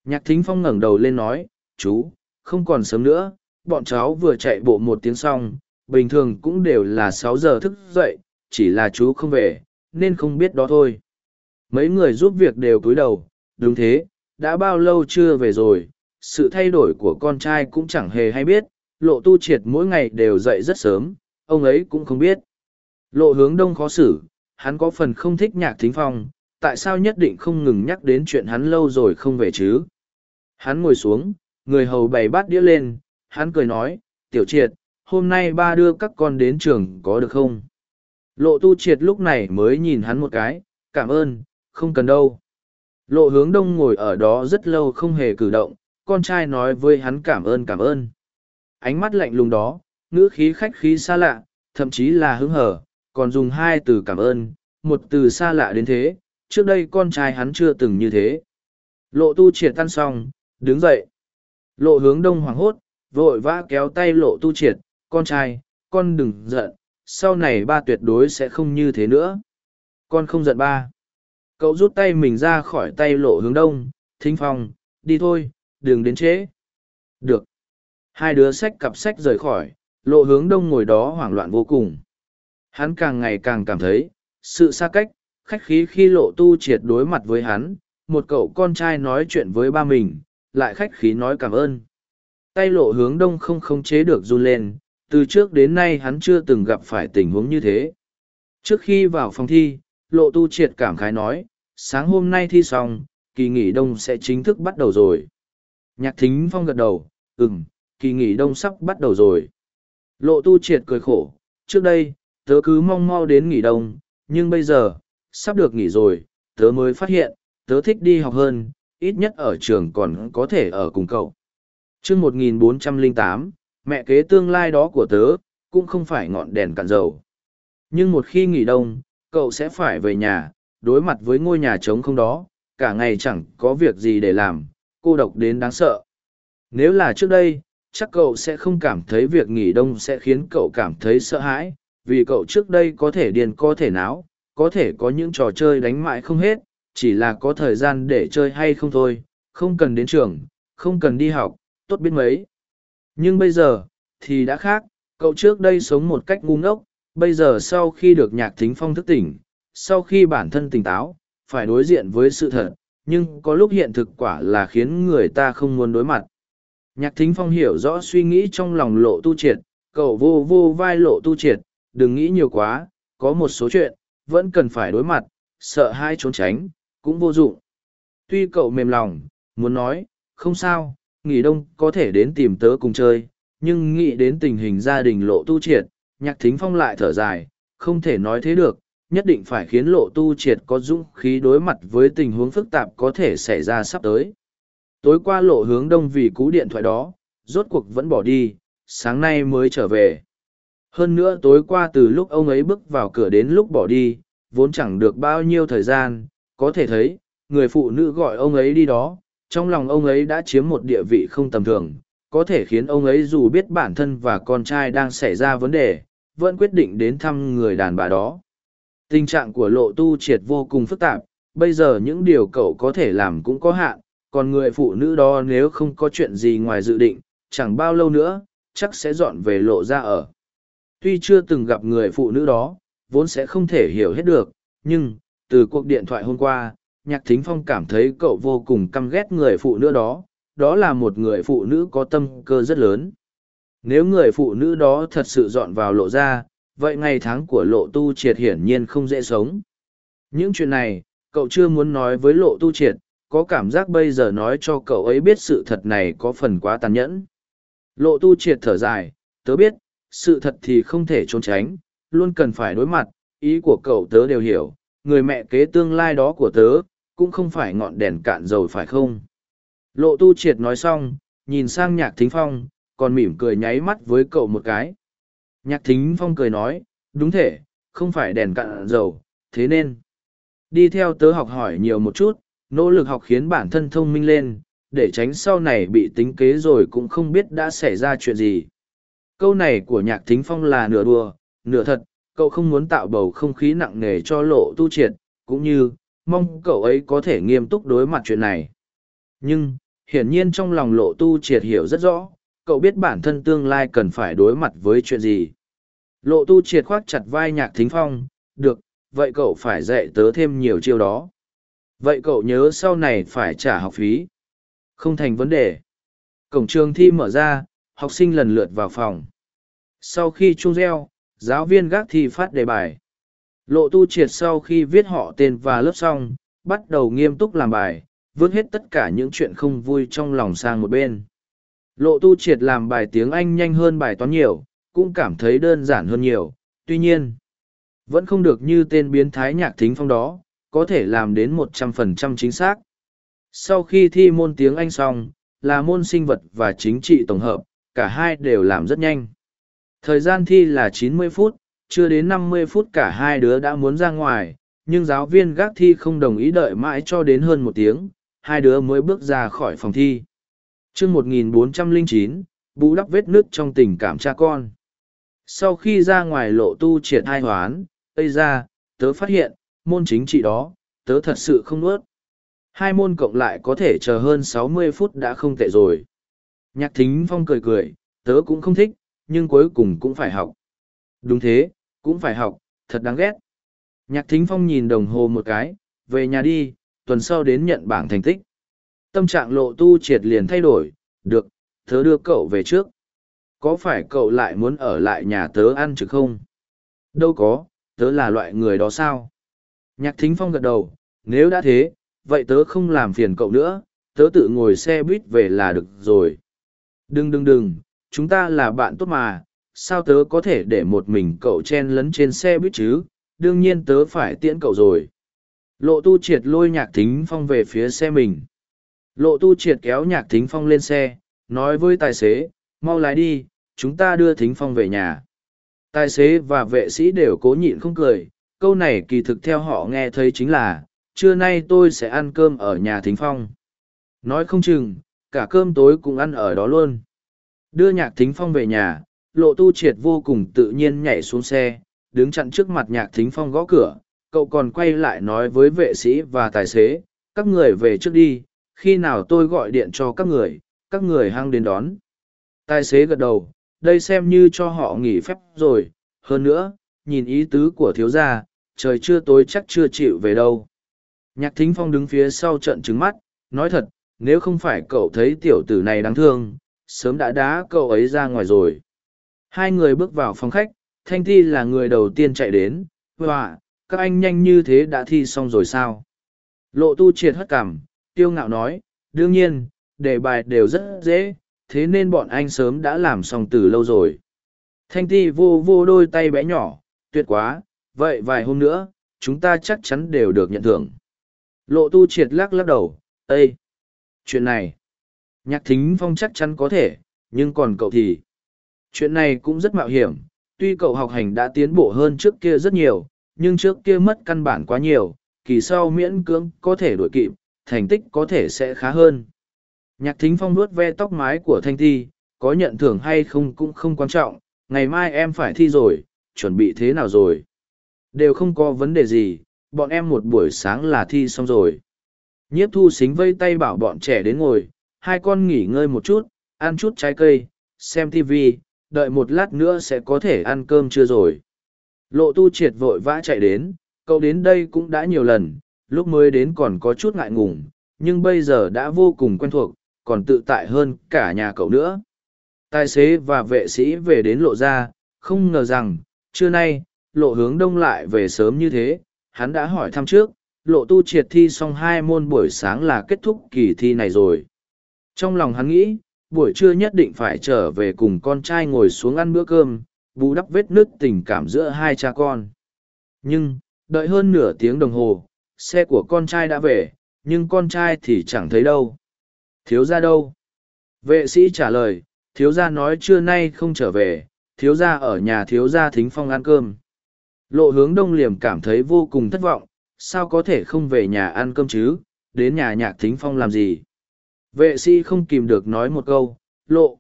[SPEAKER 1] Nhạc thính phong ngẩng đầu lên nói, chú, không còn sớm nữa, bọn cháu vừa chạy bộ một tiếng xong, bình thường cũng đều là sáu giờ thức dậy, chỉ là chú không về, nên không biết đó thôi. Mấy người giúp việc đều cúi đầu, đúng thế, đã bao lâu chưa về rồi, sự thay đổi của con trai cũng chẳng hề hay biết, lộ tu triệt mỗi ngày đều dậy rất sớm, ông ấy cũng không biết. Lộ hướng đông khó xử, hắn có phần không thích nhạc thính phong, tại sao nhất định không ngừng nhắc đến chuyện hắn lâu rồi không về chứ? Hắn ngồi xuống, người hầu bày bát đĩa lên, hắn cười nói, tiểu triệt, hôm nay ba đưa các con đến trường có được không? Lộ tu triệt lúc này mới nhìn hắn một cái, cảm ơn, không cần đâu. Lộ hướng đông ngồi ở đó rất lâu không hề cử động, con trai nói với hắn cảm ơn cảm ơn. Ánh mắt lạnh lùng đó, ngữ khí khách khí xa lạ, thậm chí là hứng hở, còn dùng hai từ cảm ơn, một từ xa lạ đến thế, trước đây con trai hắn chưa từng như thế. Lộ tu triệt tan xong, đứng dậy. Lộ hướng đông hoảng hốt, vội vã kéo tay lộ tu triệt, con trai, con đừng giận, sau này ba tuyệt đối sẽ không như thế nữa. Con không giận ba. Cậu rút tay mình ra khỏi tay lộ hướng đông, thính phòng đi thôi, đừng đến trễ. Được. Hai đứa sách cặp sách rời khỏi, lộ hướng đông ngồi đó hoảng loạn vô cùng. Hắn càng ngày càng cảm thấy, sự xa cách, khách khí khi lộ tu triệt đối mặt với hắn, một cậu con trai nói chuyện với ba mình, lại khách khí nói cảm ơn. Tay lộ hướng đông không khống chế được run lên, từ trước đến nay hắn chưa từng gặp phải tình huống như thế. Trước khi vào phòng thi, lộ tu triệt cảm khái nói, sáng hôm nay thi xong, kỳ nghỉ đông sẽ chính thức bắt đầu rồi. Nhạc thính phong gật đầu, ừm, kỳ nghỉ đông sắp bắt đầu rồi. Lộ tu triệt cười khổ, trước đây, tớ cứ mong mau đến nghỉ đông, nhưng bây giờ, sắp được nghỉ rồi, tớ mới phát hiện, tớ thích đi học hơn, ít nhất ở trường còn có thể ở cùng cậu. chương 1408, mẹ kế tương lai đó của tớ, cũng không phải ngọn đèn cạn dầu. Nhưng một khi nghỉ đông, cậu sẽ phải về nhà, đối mặt với ngôi nhà trống không đó, cả ngày chẳng có việc gì để làm, cô độc đến đáng sợ. Nếu là trước đây, chắc cậu sẽ không cảm thấy việc nghỉ đông sẽ khiến cậu cảm thấy sợ hãi, vì cậu trước đây có thể điền có thể náo, có thể có những trò chơi đánh mãi không hết, chỉ là có thời gian để chơi hay không thôi, không cần đến trường, không cần đi học, tốt biết mấy. Nhưng bây giờ, thì đã khác, cậu trước đây sống một cách ngu ngốc, bây giờ sau khi được nhạc thính phong thức tỉnh, sau khi bản thân tỉnh táo, phải đối diện với sự thật, nhưng có lúc hiện thực quả là khiến người ta không muốn đối mặt. Nhạc thính phong hiểu rõ suy nghĩ trong lòng lộ tu triệt, cậu vô vô vai lộ tu triệt, đừng nghĩ nhiều quá, có một số chuyện, vẫn cần phải đối mặt, sợ hai trốn tránh, cũng vô dụng. Tuy cậu mềm lòng, muốn nói, không sao, nghỉ đông có thể đến tìm tớ cùng chơi, nhưng nghĩ đến tình hình gia đình lộ tu triệt, nhạc thính phong lại thở dài, không thể nói thế được, nhất định phải khiến lộ tu triệt có dũng khí đối mặt với tình huống phức tạp có thể xảy ra sắp tới. Tối qua lộ hướng đông vì cú điện thoại đó, rốt cuộc vẫn bỏ đi, sáng nay mới trở về. Hơn nữa tối qua từ lúc ông ấy bước vào cửa đến lúc bỏ đi, vốn chẳng được bao nhiêu thời gian, có thể thấy, người phụ nữ gọi ông ấy đi đó, trong lòng ông ấy đã chiếm một địa vị không tầm thường, có thể khiến ông ấy dù biết bản thân và con trai đang xảy ra vấn đề, vẫn quyết định đến thăm người đàn bà đó. Tình trạng của lộ tu triệt vô cùng phức tạp, bây giờ những điều cậu có thể làm cũng có hạn, còn người phụ nữ đó nếu không có chuyện gì ngoài dự định, chẳng bao lâu nữa, chắc sẽ dọn về lộ ra ở. Tuy chưa từng gặp người phụ nữ đó, vốn sẽ không thể hiểu hết được, nhưng, từ cuộc điện thoại hôm qua, Nhạc Thính Phong cảm thấy cậu vô cùng căm ghét người phụ nữ đó, đó là một người phụ nữ có tâm cơ rất lớn. Nếu người phụ nữ đó thật sự dọn vào lộ ra, vậy ngày tháng của lộ tu triệt hiển nhiên không dễ sống. Những chuyện này, cậu chưa muốn nói với lộ tu triệt, có cảm giác bây giờ nói cho cậu ấy biết sự thật này có phần quá tàn nhẫn. Lộ tu triệt thở dài, tớ biết, sự thật thì không thể trốn tránh, luôn cần phải đối mặt, ý của cậu tớ đều hiểu, người mẹ kế tương lai đó của tớ, cũng không phải ngọn đèn cạn dầu phải không? Lộ tu triệt nói xong, nhìn sang nhạc thính phong, còn mỉm cười nháy mắt với cậu một cái. Nhạc thính phong cười nói, đúng thể, không phải đèn cạn dầu, thế nên. Đi theo tớ học hỏi nhiều một chút, nỗ lực học khiến bản thân thông minh lên, để tránh sau này bị tính kế rồi cũng không biết đã xảy ra chuyện gì. Câu này của nhạc thính phong là nửa đùa, nửa thật, cậu không muốn tạo bầu không khí nặng nề cho lộ tu triệt, cũng như, mong cậu ấy có thể nghiêm túc đối mặt chuyện này. Nhưng, hiển nhiên trong lòng lộ tu triệt hiểu rất rõ, cậu biết bản thân tương lai cần phải đối mặt với chuyện gì. Lộ tu triệt khoác chặt vai nhạc thính phong, được, vậy cậu phải dạy tớ thêm nhiều chiêu đó. Vậy cậu nhớ sau này phải trả học phí. Không thành vấn đề. Cổng trường thi mở ra, học sinh lần lượt vào phòng. Sau khi chuông reo, giáo viên gác thi phát đề bài. Lộ tu triệt sau khi viết họ tên và lớp xong, bắt đầu nghiêm túc làm bài, vứt hết tất cả những chuyện không vui trong lòng sang một bên. Lộ tu triệt làm bài tiếng Anh nhanh hơn bài toán nhiều, cũng cảm thấy đơn giản hơn nhiều, tuy nhiên, vẫn không được như tên biến thái nhạc thính phong đó, có thể làm đến một trăm phần trăm chính xác. Sau khi thi môn tiếng Anh xong, là môn sinh vật và chính trị tổng hợp, cả hai đều làm rất nhanh. Thời gian thi là chín mươi phút, chưa đến năm mươi phút cả hai đứa đã muốn ra ngoài, nhưng giáo viên gác thi không đồng ý đợi mãi cho đến hơn một tiếng, hai đứa mới bước ra khỏi phòng thi. chương 1409, bù đắp vết nước trong tình cảm cha con. Sau khi ra ngoài lộ tu triệt hai hoán, Ây ra, tớ phát hiện, môn chính trị đó, tớ thật sự không nuốt. Hai môn cộng lại có thể chờ hơn sáu mươi phút đã không tệ rồi. Nhạc thính phong cười cười, tớ cũng không thích, nhưng cuối cùng cũng phải học. Đúng thế, cũng phải học, thật đáng ghét. Nhạc thính phong nhìn đồng hồ một cái, về nhà đi, tuần sau đến nhận bảng thành tích. Tâm trạng lộ tu triệt liền thay đổi, được, tớ đưa cậu về trước. Có phải cậu lại muốn ở lại nhà tớ ăn chứ không? Đâu có, tớ là loại người đó sao? Nhạc thính phong gật đầu, nếu đã thế, vậy tớ không làm phiền cậu nữa, tớ tự ngồi xe buýt về là được rồi. Đừng đừng đừng, chúng ta là bạn tốt mà, sao tớ có thể để một mình cậu chen lấn trên xe buýt chứ, đương nhiên tớ phải tiễn cậu rồi. Lộ tu triệt lôi nhạc thính phong về phía xe mình. Lộ tu triệt kéo nhạc thính phong lên xe, nói với tài xế, mau lái đi, chúng ta đưa thính phong về nhà. Tài xế và vệ sĩ đều cố nhịn không cười, câu này kỳ thực theo họ nghe thấy chính là, trưa nay tôi sẽ ăn cơm ở nhà thính phong. Nói không chừng, cả cơm tối cũng ăn ở đó luôn. Đưa nhạc thính phong về nhà, lộ tu triệt vô cùng tự nhiên nhảy xuống xe, đứng chặn trước mặt nhạc thính phong gõ cửa, cậu còn quay lại nói với vệ sĩ và tài xế, các người về trước đi, khi nào tôi gọi điện cho các người, các người hăng đến đón. Tài xế gật đầu, đây xem như cho họ nghỉ phép rồi, hơn nữa, nhìn ý tứ của thiếu gia, trời chưa tối chắc chưa chịu về đâu. Nhạc thính phong đứng phía sau trận trứng mắt, nói thật, nếu không phải cậu thấy tiểu tử này đáng thương, sớm đã đá cậu ấy ra ngoài rồi. Hai người bước vào phòng khách, Thanh Thi là người đầu tiên chạy đến, hòa, các anh nhanh như thế đã thi xong rồi sao? Lộ tu triệt hất cảm, tiêu ngạo nói, đương nhiên, đề bài đều rất dễ, thế nên bọn anh sớm đã làm xong từ lâu rồi. Thanh Thi vô vô đôi tay bé nhỏ, tuyệt quá, vậy vài hôm nữa, chúng ta chắc chắn đều được nhận thưởng. Lộ tu triệt lắc lắc đầu, Ê! Chuyện này, nhạc thính phong chắc chắn có thể, nhưng còn cậu thì... Chuyện này cũng rất mạo hiểm, tuy cậu học hành đã tiến bộ hơn trước kia rất nhiều, nhưng trước kia mất căn bản quá nhiều, kỳ sau miễn cưỡng có thể đuổi kịp, thành tích có thể sẽ khá hơn. Nhạc thính phong nuốt ve tóc mái của thanh thi, có nhận thưởng hay không cũng không quan trọng, ngày mai em phải thi rồi, chuẩn bị thế nào rồi? Đều không có vấn đề gì, bọn em một buổi sáng là thi xong rồi. Nhiếp thu xính vây tay bảo bọn trẻ đến ngồi, hai con nghỉ ngơi một chút, ăn chút trái cây, xem TV, đợi một lát nữa sẽ có thể ăn cơm chưa rồi. Lộ tu triệt vội vã chạy đến, cậu đến đây cũng đã nhiều lần, lúc mới đến còn có chút ngại ngùng, nhưng bây giờ đã vô cùng quen thuộc, còn tự tại hơn cả nhà cậu nữa. Tài xế và vệ sĩ về đến lộ ra, không ngờ rằng, trưa nay, lộ hướng đông lại về sớm như thế, hắn đã hỏi thăm trước, lộ tu triệt thi xong hai môn buổi sáng là kết thúc kỳ thi này rồi. Trong lòng hắn nghĩ, buổi trưa nhất định phải trở về cùng con trai ngồi xuống ăn bữa cơm, bù đắp vết nứt tình cảm giữa hai cha con. Nhưng, đợi hơn nửa tiếng đồng hồ, xe của con trai đã về, nhưng con trai thì chẳng thấy đâu. Thiếu ra đâu? Vệ sĩ trả lời, thiếu gia nói trưa nay không trở về, thiếu gia ở nhà thiếu gia thính phong ăn cơm. Lộ hướng đông liềm cảm thấy vô cùng thất vọng, sao có thể không về nhà ăn cơm chứ, đến nhà nhạc thính phong làm gì. Vệ sĩ không kìm được nói một câu, lộ.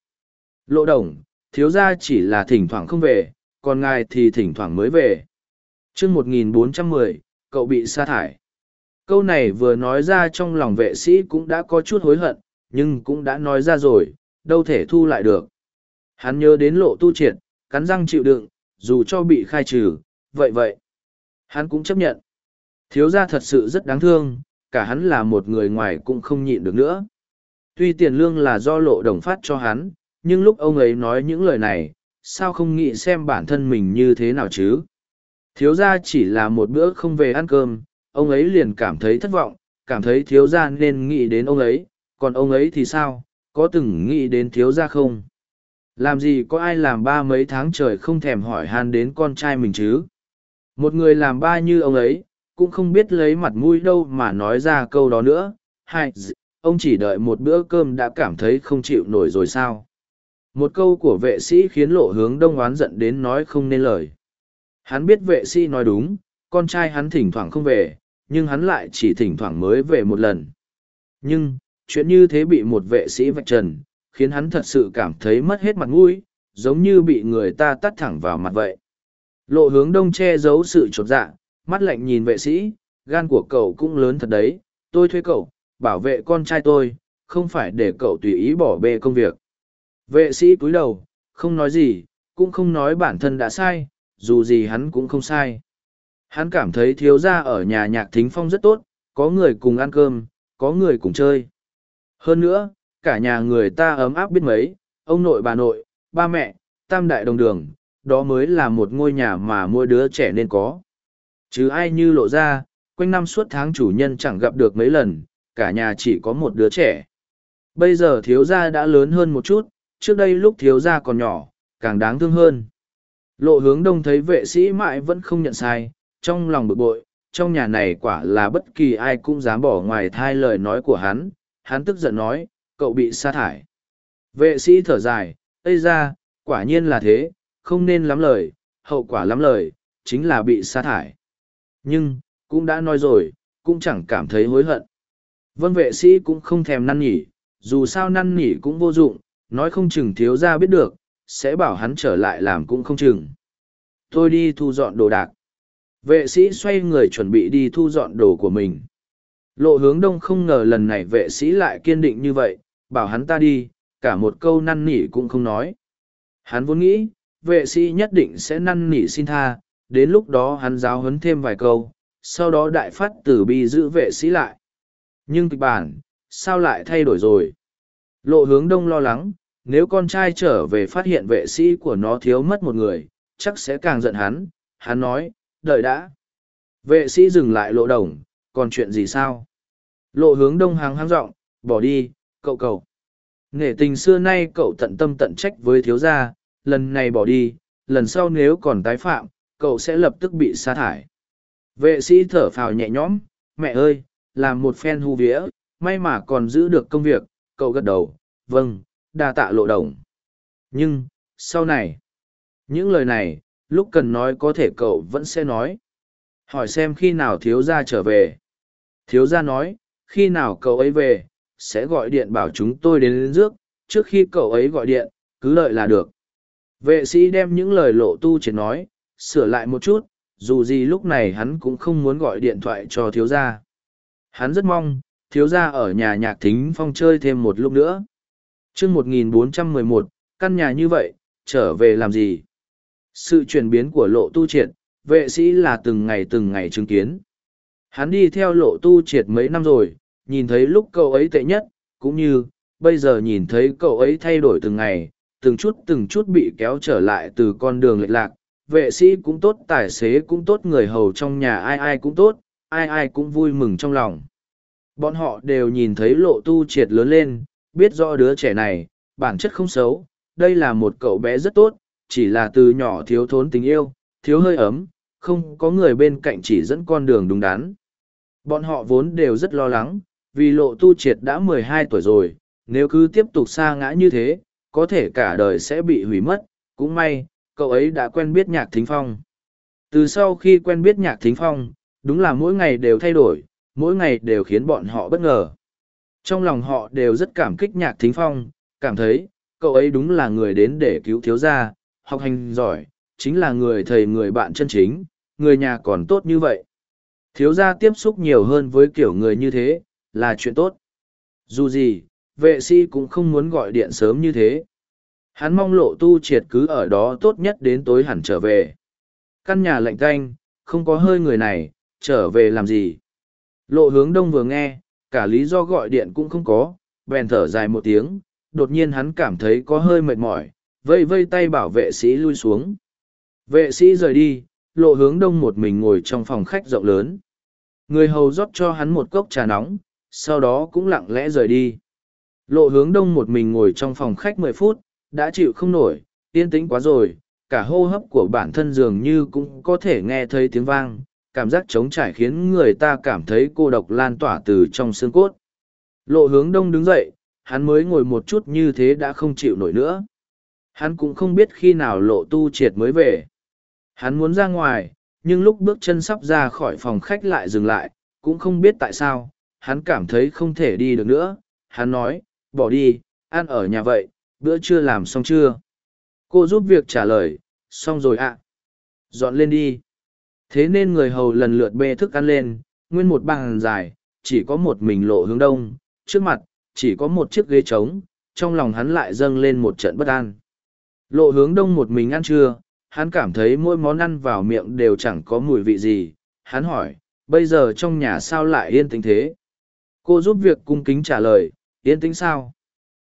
[SPEAKER 1] Lộ đồng, thiếu gia chỉ là thỉnh thoảng không về, còn ngài thì thỉnh thoảng mới về. trước 1410, cậu bị sa thải. Câu này vừa nói ra trong lòng vệ sĩ cũng đã có chút hối hận, nhưng cũng đã nói ra rồi, đâu thể thu lại được. Hắn nhớ đến lộ tu triệt, cắn răng chịu đựng, dù cho bị khai trừ, vậy vậy. Hắn cũng chấp nhận. Thiếu gia thật sự rất đáng thương, cả hắn là một người ngoài cũng không nhịn được nữa. Tuy tiền lương là do lộ đồng phát cho hắn, nhưng lúc ông ấy nói những lời này, sao không nghĩ xem bản thân mình như thế nào chứ? Thiếu gia chỉ là một bữa không về ăn cơm, ông ấy liền cảm thấy thất vọng, cảm thấy thiếu gia nên nghĩ đến ông ấy, còn ông ấy thì sao, có từng nghĩ đến thiếu gia không? Làm gì có ai làm ba mấy tháng trời không thèm hỏi han đến con trai mình chứ? Một người làm ba như ông ấy, cũng không biết lấy mặt mũi đâu mà nói ra câu đó nữa. Hai, ông chỉ đợi một bữa cơm đã cảm thấy không chịu nổi rồi sao? Một câu của vệ sĩ khiến lộ hướng đông oán giận đến nói không nên lời. Hắn biết vệ sĩ nói đúng, con trai hắn thỉnh thoảng không về, nhưng hắn lại chỉ thỉnh thoảng mới về một lần. Nhưng, chuyện như thế bị một vệ sĩ vạch trần, khiến hắn thật sự cảm thấy mất hết mặt mũi, giống như bị người ta tắt thẳng vào mặt vậy. Lộ hướng đông che giấu sự chột dạ, mắt lạnh nhìn vệ sĩ, gan của cậu cũng lớn thật đấy, tôi thuê cậu, bảo vệ con trai tôi, không phải để cậu tùy ý bỏ bê công việc. Vệ sĩ cúi đầu, không nói gì, cũng không nói bản thân đã sai, dù gì hắn cũng không sai. Hắn cảm thấy thiếu gia ở nhà nhạc thính phong rất tốt, có người cùng ăn cơm, có người cùng chơi. Hơn nữa, cả nhà người ta ấm áp biết mấy, ông nội bà nội, ba mẹ, tam đại đồng đường, đó mới là một ngôi nhà mà mỗi đứa trẻ nên có. Chứ ai như lộ ra, quanh năm suốt tháng chủ nhân chẳng gặp được mấy lần, cả nhà chỉ có một đứa trẻ. Bây giờ thiếu gia đã lớn hơn một chút, trước đây lúc thiếu gia còn nhỏ, càng đáng thương hơn. Lộ hướng đông thấy vệ sĩ mãi vẫn không nhận sai, trong lòng bực bội, trong nhà này quả là bất kỳ ai cũng dám bỏ ngoài thai lời nói của hắn, hắn tức giận nói, cậu bị sa thải. Vệ sĩ thở dài, Ây ra, quả nhiên là thế, không nên lắm lời, hậu quả lắm lời, chính là bị sa thải. Nhưng, cũng đã nói rồi, cũng chẳng cảm thấy hối hận. Vân vệ sĩ cũng không thèm năn nỉ, dù sao năn nỉ cũng vô dụng, nói không chừng thiếu ra biết được, sẽ bảo hắn trở lại làm cũng không chừng. Tôi đi thu dọn đồ đạc. Vệ sĩ xoay người chuẩn bị đi thu dọn đồ của mình. Lộ hướng đông không ngờ lần này vệ sĩ lại kiên định như vậy, bảo hắn ta đi, cả một câu năn nỉ cũng không nói. Hắn vốn nghĩ, vệ sĩ nhất định sẽ năn nỉ xin tha, đến lúc đó hắn giáo huấn thêm vài câu, sau đó đại phát tử bi giữ vệ sĩ lại. Nhưng kịch bản, sao lại thay đổi rồi? Lộ hướng đông lo lắng, nếu con trai trở về phát hiện vệ sĩ của nó thiếu mất một người, chắc sẽ càng giận hắn. Hắn nói, đợi đã. Vệ sĩ dừng lại lộ đồng, còn chuyện gì sao? Lộ hướng đông hàng hang giọng bỏ đi, cậu cậu. Nghệ tình xưa nay cậu tận tâm tận trách với thiếu gia, lần này bỏ đi, lần sau nếu còn tái phạm, cậu sẽ lập tức bị sa thải. Vệ sĩ thở phào nhẹ nhõm, mẹ ơi, làm một phen hu vía, may mà còn giữ được công việc, cậu gật đầu, vâng, đa tạ lộ đồng. Nhưng, sau này, những lời này, lúc cần nói có thể cậu vẫn sẽ nói. Hỏi xem khi nào thiếu gia trở về. Thiếu gia nói, khi nào cậu ấy về, sẽ gọi điện bảo chúng tôi đến lên rước, trước khi cậu ấy gọi điện, cứ đợi là được. Vệ sĩ đem những lời lộ tu triệt nói, sửa lại một chút, dù gì lúc này hắn cũng không muốn gọi điện thoại cho thiếu gia. Hắn rất mong, thiếu gia ở nhà nhạc thính phong chơi thêm một lúc nữa. chương 1411, căn nhà như vậy, trở về làm gì? Sự chuyển biến của lộ tu triệt, vệ sĩ là từng ngày từng ngày chứng kiến. Hắn đi theo lộ tu triệt mấy năm rồi, nhìn thấy lúc cậu ấy tệ nhất, cũng như, bây giờ nhìn thấy cậu ấy thay đổi từng ngày, từng chút từng chút bị kéo trở lại từ con đường lệch lạc. Vệ sĩ cũng tốt, tài xế cũng tốt, người hầu trong nhà ai ai cũng tốt, ai ai cũng vui mừng trong lòng. Bọn họ đều nhìn thấy lộ tu triệt lớn lên, biết rõ đứa trẻ này, bản chất không xấu, đây là một cậu bé rất tốt, chỉ là từ nhỏ thiếu thốn tình yêu, thiếu hơi ấm, không có người bên cạnh chỉ dẫn con đường đúng đắn. Bọn họ vốn đều rất lo lắng, vì lộ tu triệt đã mười hai tuổi rồi, nếu cứ tiếp tục xa ngã như thế, có thể cả đời sẽ bị hủy mất, cũng may, cậu ấy đã quen biết nhạc thính phong. Từ sau khi quen biết nhạc thính phong, đúng là mỗi ngày đều thay đổi, mỗi ngày đều khiến bọn họ bất ngờ. Trong lòng họ đều rất cảm kích nhạc thính phong, cảm thấy, cậu ấy đúng là người đến để cứu thiếu gia, học hành giỏi, chính là người thầy người bạn chân chính, người nhà còn tốt như vậy. Thiếu gia tiếp xúc nhiều hơn với kiểu người như thế, là chuyện tốt. Dù gì, vệ sĩ cũng không muốn gọi điện sớm như thế. Hắn mong lộ tu triệt cứ ở đó tốt nhất đến tối hẳn trở về. Căn nhà lạnh canh, không có hơi người này, trở về làm gì. Lộ hướng đông vừa nghe, cả lý do gọi điện cũng không có, bèn thở dài một tiếng, đột nhiên hắn cảm thấy có hơi mệt mỏi, vây vây tay bảo vệ sĩ lui xuống. Vệ sĩ rời đi, lộ hướng đông một mình ngồi trong phòng khách rộng lớn. Người hầu rót cho hắn một cốc trà nóng, sau đó cũng lặng lẽ rời đi. Lộ hướng đông một mình ngồi trong phòng khách mười phút, đã chịu không nổi, yên tĩnh quá rồi, cả hô hấp của bản thân dường như cũng có thể nghe thấy tiếng vang, cảm giác trống trải khiến người ta cảm thấy cô độc lan tỏa từ trong xương cốt. Lộ hướng đông đứng dậy, hắn mới ngồi một chút như thế đã không chịu nổi nữa. Hắn cũng không biết khi nào lộ tu triệt mới về. Hắn muốn ra ngoài, nhưng lúc bước chân sắp ra khỏi phòng khách lại dừng lại, cũng không biết tại sao, hắn cảm thấy không thể đi được nữa. Hắn nói, bỏ đi, ăn ở nhà vậy, bữa trưa làm xong chưa? Cô giúp việc trả lời, xong rồi ạ. Dọn lên đi. Thế nên người hầu lần lượt bê thức ăn lên, nguyên một bàn dài, chỉ có một mình lộ hướng đông, trước mặt, chỉ có một chiếc ghế trống, trong lòng hắn lại dâng lên một trận bất an. Lộ hướng đông một mình ăn trưa, hắn cảm thấy mỗi món ăn vào miệng đều chẳng có mùi vị gì. Hắn hỏi, bây giờ trong nhà sao lại yên tĩnh thế? Cô giúp việc cung kính trả lời, yên tĩnh sao?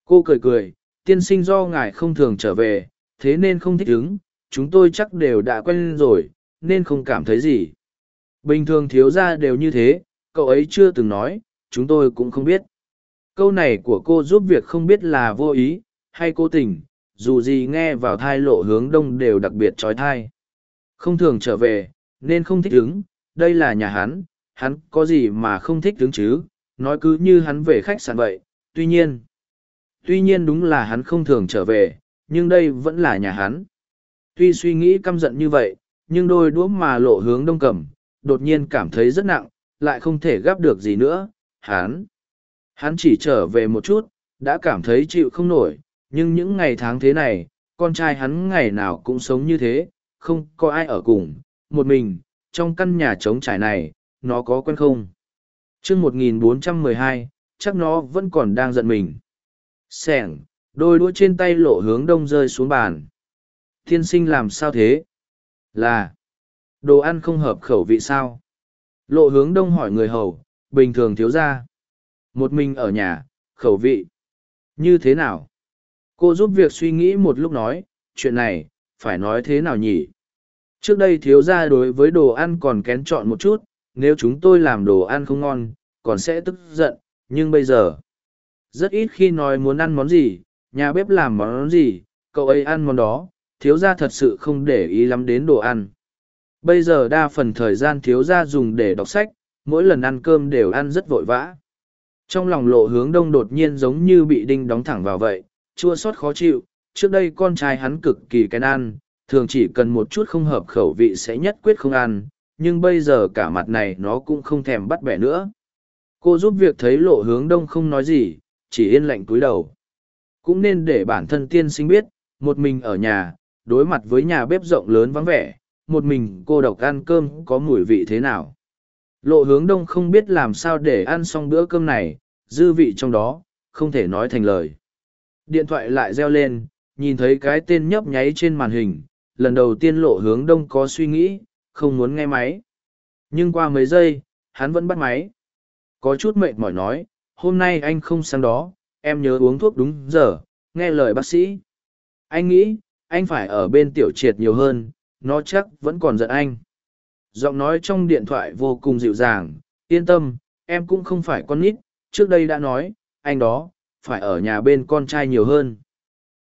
[SPEAKER 1] Cô cười cười, tiên sinh do ngài không thường trở về, thế nên không thích ứng, chúng tôi chắc đều đã quen rồi, nên không cảm thấy gì. Bình thường thiếu ra đều như thế, cậu ấy chưa từng nói, chúng tôi cũng không biết. Câu này của cô giúp việc không biết là vô ý, hay cố tình, dù gì nghe vào thai lộ hướng đông đều đặc biệt trói thai. Không thường trở về, nên không thích ứng, đây là nhà hắn, hắn có gì mà không thích ứng chứ, nói cứ như hắn về khách sạn vậy, tuy nhiên. Tuy nhiên đúng là hắn không thường trở về, nhưng đây vẫn là nhà hắn. Tuy suy nghĩ căm giận như vậy, nhưng đôi đũa mà lộ hướng đông cầm, đột nhiên cảm thấy rất nặng, lại không thể gắp được gì nữa, hắn. Hắn chỉ trở về một chút, đã cảm thấy chịu không nổi, nhưng những ngày tháng thế này, con trai hắn ngày nào cũng sống như thế, không có ai ở cùng, một mình, trong căn nhà trống trải này, nó có quen không? chương 1412, chắc nó vẫn còn đang giận mình. Sẻng, đôi đũa trên tay lộ hướng đông rơi xuống bàn. Thiên sinh làm sao thế? Là, đồ ăn không hợp khẩu vị sao? Lộ hướng đông hỏi người hầu, bình thường thiếu ra. Một mình ở nhà, khẩu vị. Như thế nào? Cô giúp việc suy nghĩ một lúc nói, chuyện này, phải nói thế nào nhỉ? Trước đây thiếu ra đối với đồ ăn còn kén chọn một chút, nếu chúng tôi làm đồ ăn không ngon, còn sẽ tức giận, nhưng bây giờ, rất ít khi nói muốn ăn món gì, nhà bếp làm món gì, cậu ấy ăn món đó, thiếu gia thật sự không để ý lắm đến đồ ăn. Bây giờ đa phần thời gian thiếu gia dùng để đọc sách, mỗi lần ăn cơm đều ăn rất vội vã. Trong lòng lộ hướng đông đột nhiên giống như bị đinh đóng thẳng vào vậy, chua xót khó chịu, trước đây con trai hắn cực kỳ kén ăn, thường chỉ cần một chút không hợp khẩu vị sẽ nhất quyết không ăn, nhưng bây giờ cả mặt này nó cũng không thèm bắt bẻ nữa. Cô giúp việc thấy lộ hướng đông không nói gì, chỉ yên lạnh cúi đầu. Cũng nên để bản thân tiên sinh biết, một mình ở nhà, đối mặt với nhà bếp rộng lớn vắng vẻ, một mình cô độc ăn cơm có mùi vị thế nào. Lộ hướng đông không biết làm sao để ăn xong bữa cơm này, dư vị trong đó, không thể nói thành lời. Điện thoại lại reo lên, nhìn thấy cái tên nhấp nháy trên màn hình, lần đầu tiên lộ hướng đông có suy nghĩ, không muốn nghe máy. Nhưng qua mấy giây, hắn vẫn bắt máy. Có chút mệt mỏi nói, hôm nay anh không sang đó, em nhớ uống thuốc đúng giờ, nghe lời bác sĩ. Anh nghĩ, anh phải ở bên tiểu triệt nhiều hơn, nó chắc vẫn còn giận anh. Giọng nói trong điện thoại vô cùng dịu dàng, yên tâm, em cũng không phải con nít, trước đây đã nói, anh đó, phải ở nhà bên con trai nhiều hơn.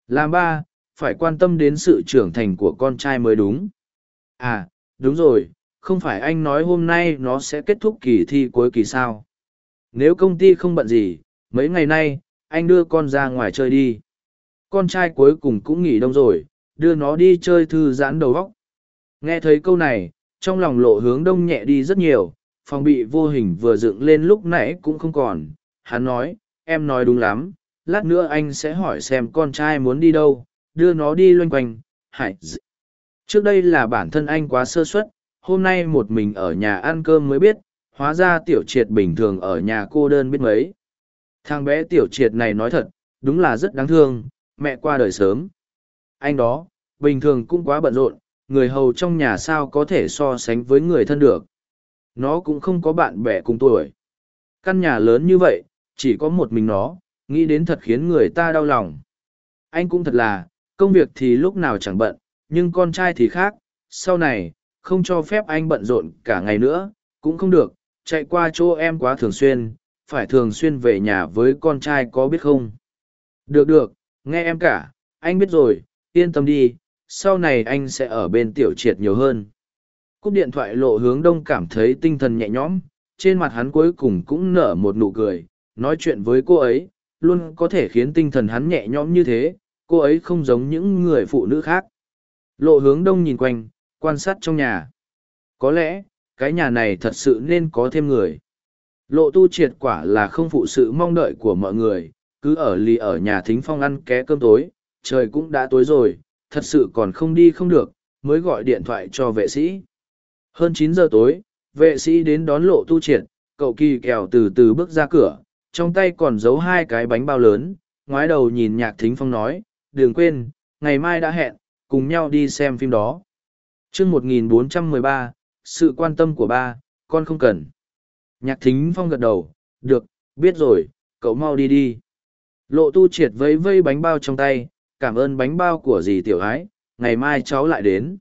[SPEAKER 1] Làm ba, phải quan tâm đến sự trưởng thành của con trai mới đúng. À, đúng rồi, không phải anh nói hôm nay nó sẽ kết thúc kỳ thi cuối kỳ sao. Nếu công ty không bận gì, mấy ngày nay, anh đưa con ra ngoài chơi đi. Con trai cuối cùng cũng nghỉ đông rồi, đưa nó đi chơi thư giãn đầu óc. Nghe thấy câu này, trong lòng lộ hướng đông nhẹ đi rất nhiều, phòng bị vô hình vừa dựng lên lúc nãy cũng không còn. Hắn nói, em nói đúng lắm, lát nữa anh sẽ hỏi xem con trai muốn đi đâu, đưa nó đi loanh quanh. Hải Trước đây là bản thân anh quá sơ suất, hôm nay một mình ở nhà ăn cơm mới biết, hóa ra tiểu triệt bình thường ở nhà cô đơn biết mấy. Thằng bé tiểu triệt này nói thật, đúng là rất đáng thương, mẹ qua đời sớm. Anh đó, bình thường cũng quá bận rộn, người hầu trong nhà sao có thể so sánh với người thân được. Nó cũng không có bạn bè cùng tuổi. Căn nhà lớn như vậy, chỉ có một mình nó, nghĩ đến thật khiến người ta đau lòng. Anh cũng thật là, công việc thì lúc nào chẳng bận, nhưng con trai thì khác, sau này, không cho phép anh bận rộn cả ngày nữa, cũng không được, chạy qua chỗ em quá thường xuyên, phải thường xuyên về nhà với con trai có biết không? Được được, nghe em cả, anh biết rồi, yên tâm đi, sau này anh sẽ ở bên tiểu triệt nhiều hơn. Cúp điện thoại lộ hướng đông cảm thấy tinh thần nhẹ nhõm, trên mặt hắn cuối cùng cũng nở một nụ cười, nói chuyện với cô ấy, luôn có thể khiến tinh thần hắn nhẹ nhõm như thế, cô ấy không giống những người phụ nữ khác. Lộ hướng đông nhìn quanh, quan sát trong nhà. Có lẽ, cái nhà này thật sự nên có thêm người. Lộ tu triệt quả là không phụ sự mong đợi của mọi người, cứ ở lì ở nhà thính phong ăn ké cơm tối, trời cũng đã tối rồi, thật sự còn không đi không được, mới gọi điện thoại cho vệ sĩ. Hơn chín giờ tối, vệ sĩ đến đón lộ tu triệt, cậu kỳ kèo từ từ bước ra cửa, trong tay còn giấu hai cái bánh bao lớn, ngoái đầu nhìn nhạc thính phong nói, đừng quên, ngày mai đã hẹn, cùng nhau đi xem phim đó. chương 1413, sự quan tâm của ba, con không cần. Nhạc thính phong gật đầu, được, biết rồi, cậu mau đi đi. Lộ tu triệt vẫy vây bánh bao trong tay, cảm ơn bánh bao của dì tiểu ái, ngày mai cháu lại đến.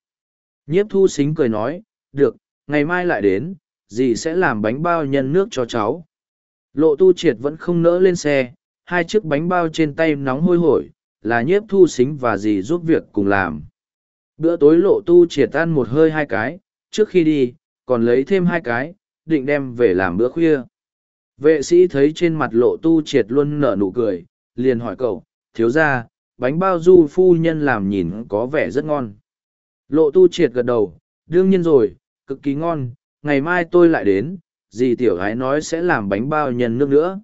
[SPEAKER 1] Nhiếp thu xính cười nói, được, ngày mai lại đến, dì sẽ làm bánh bao nhân nước cho cháu. Lộ tu triệt vẫn không nỡ lên xe, hai chiếc bánh bao trên tay nóng hôi hổi, là nhiếp thu xính và dì giúp việc cùng làm. Bữa tối lộ tu triệt ăn một hơi hai cái, trước khi đi, còn lấy thêm hai cái, định đem về làm bữa khuya. Vệ sĩ thấy trên mặt lộ tu triệt luôn nở nụ cười, liền hỏi cậu, thiếu ra, bánh bao du phu nhân làm nhìn có vẻ rất ngon. Lộ tu triệt gật đầu, đương nhiên rồi, cực kỳ ngon, ngày mai tôi lại đến, dì tiểu gái nói sẽ làm bánh bao nhân nước nữa.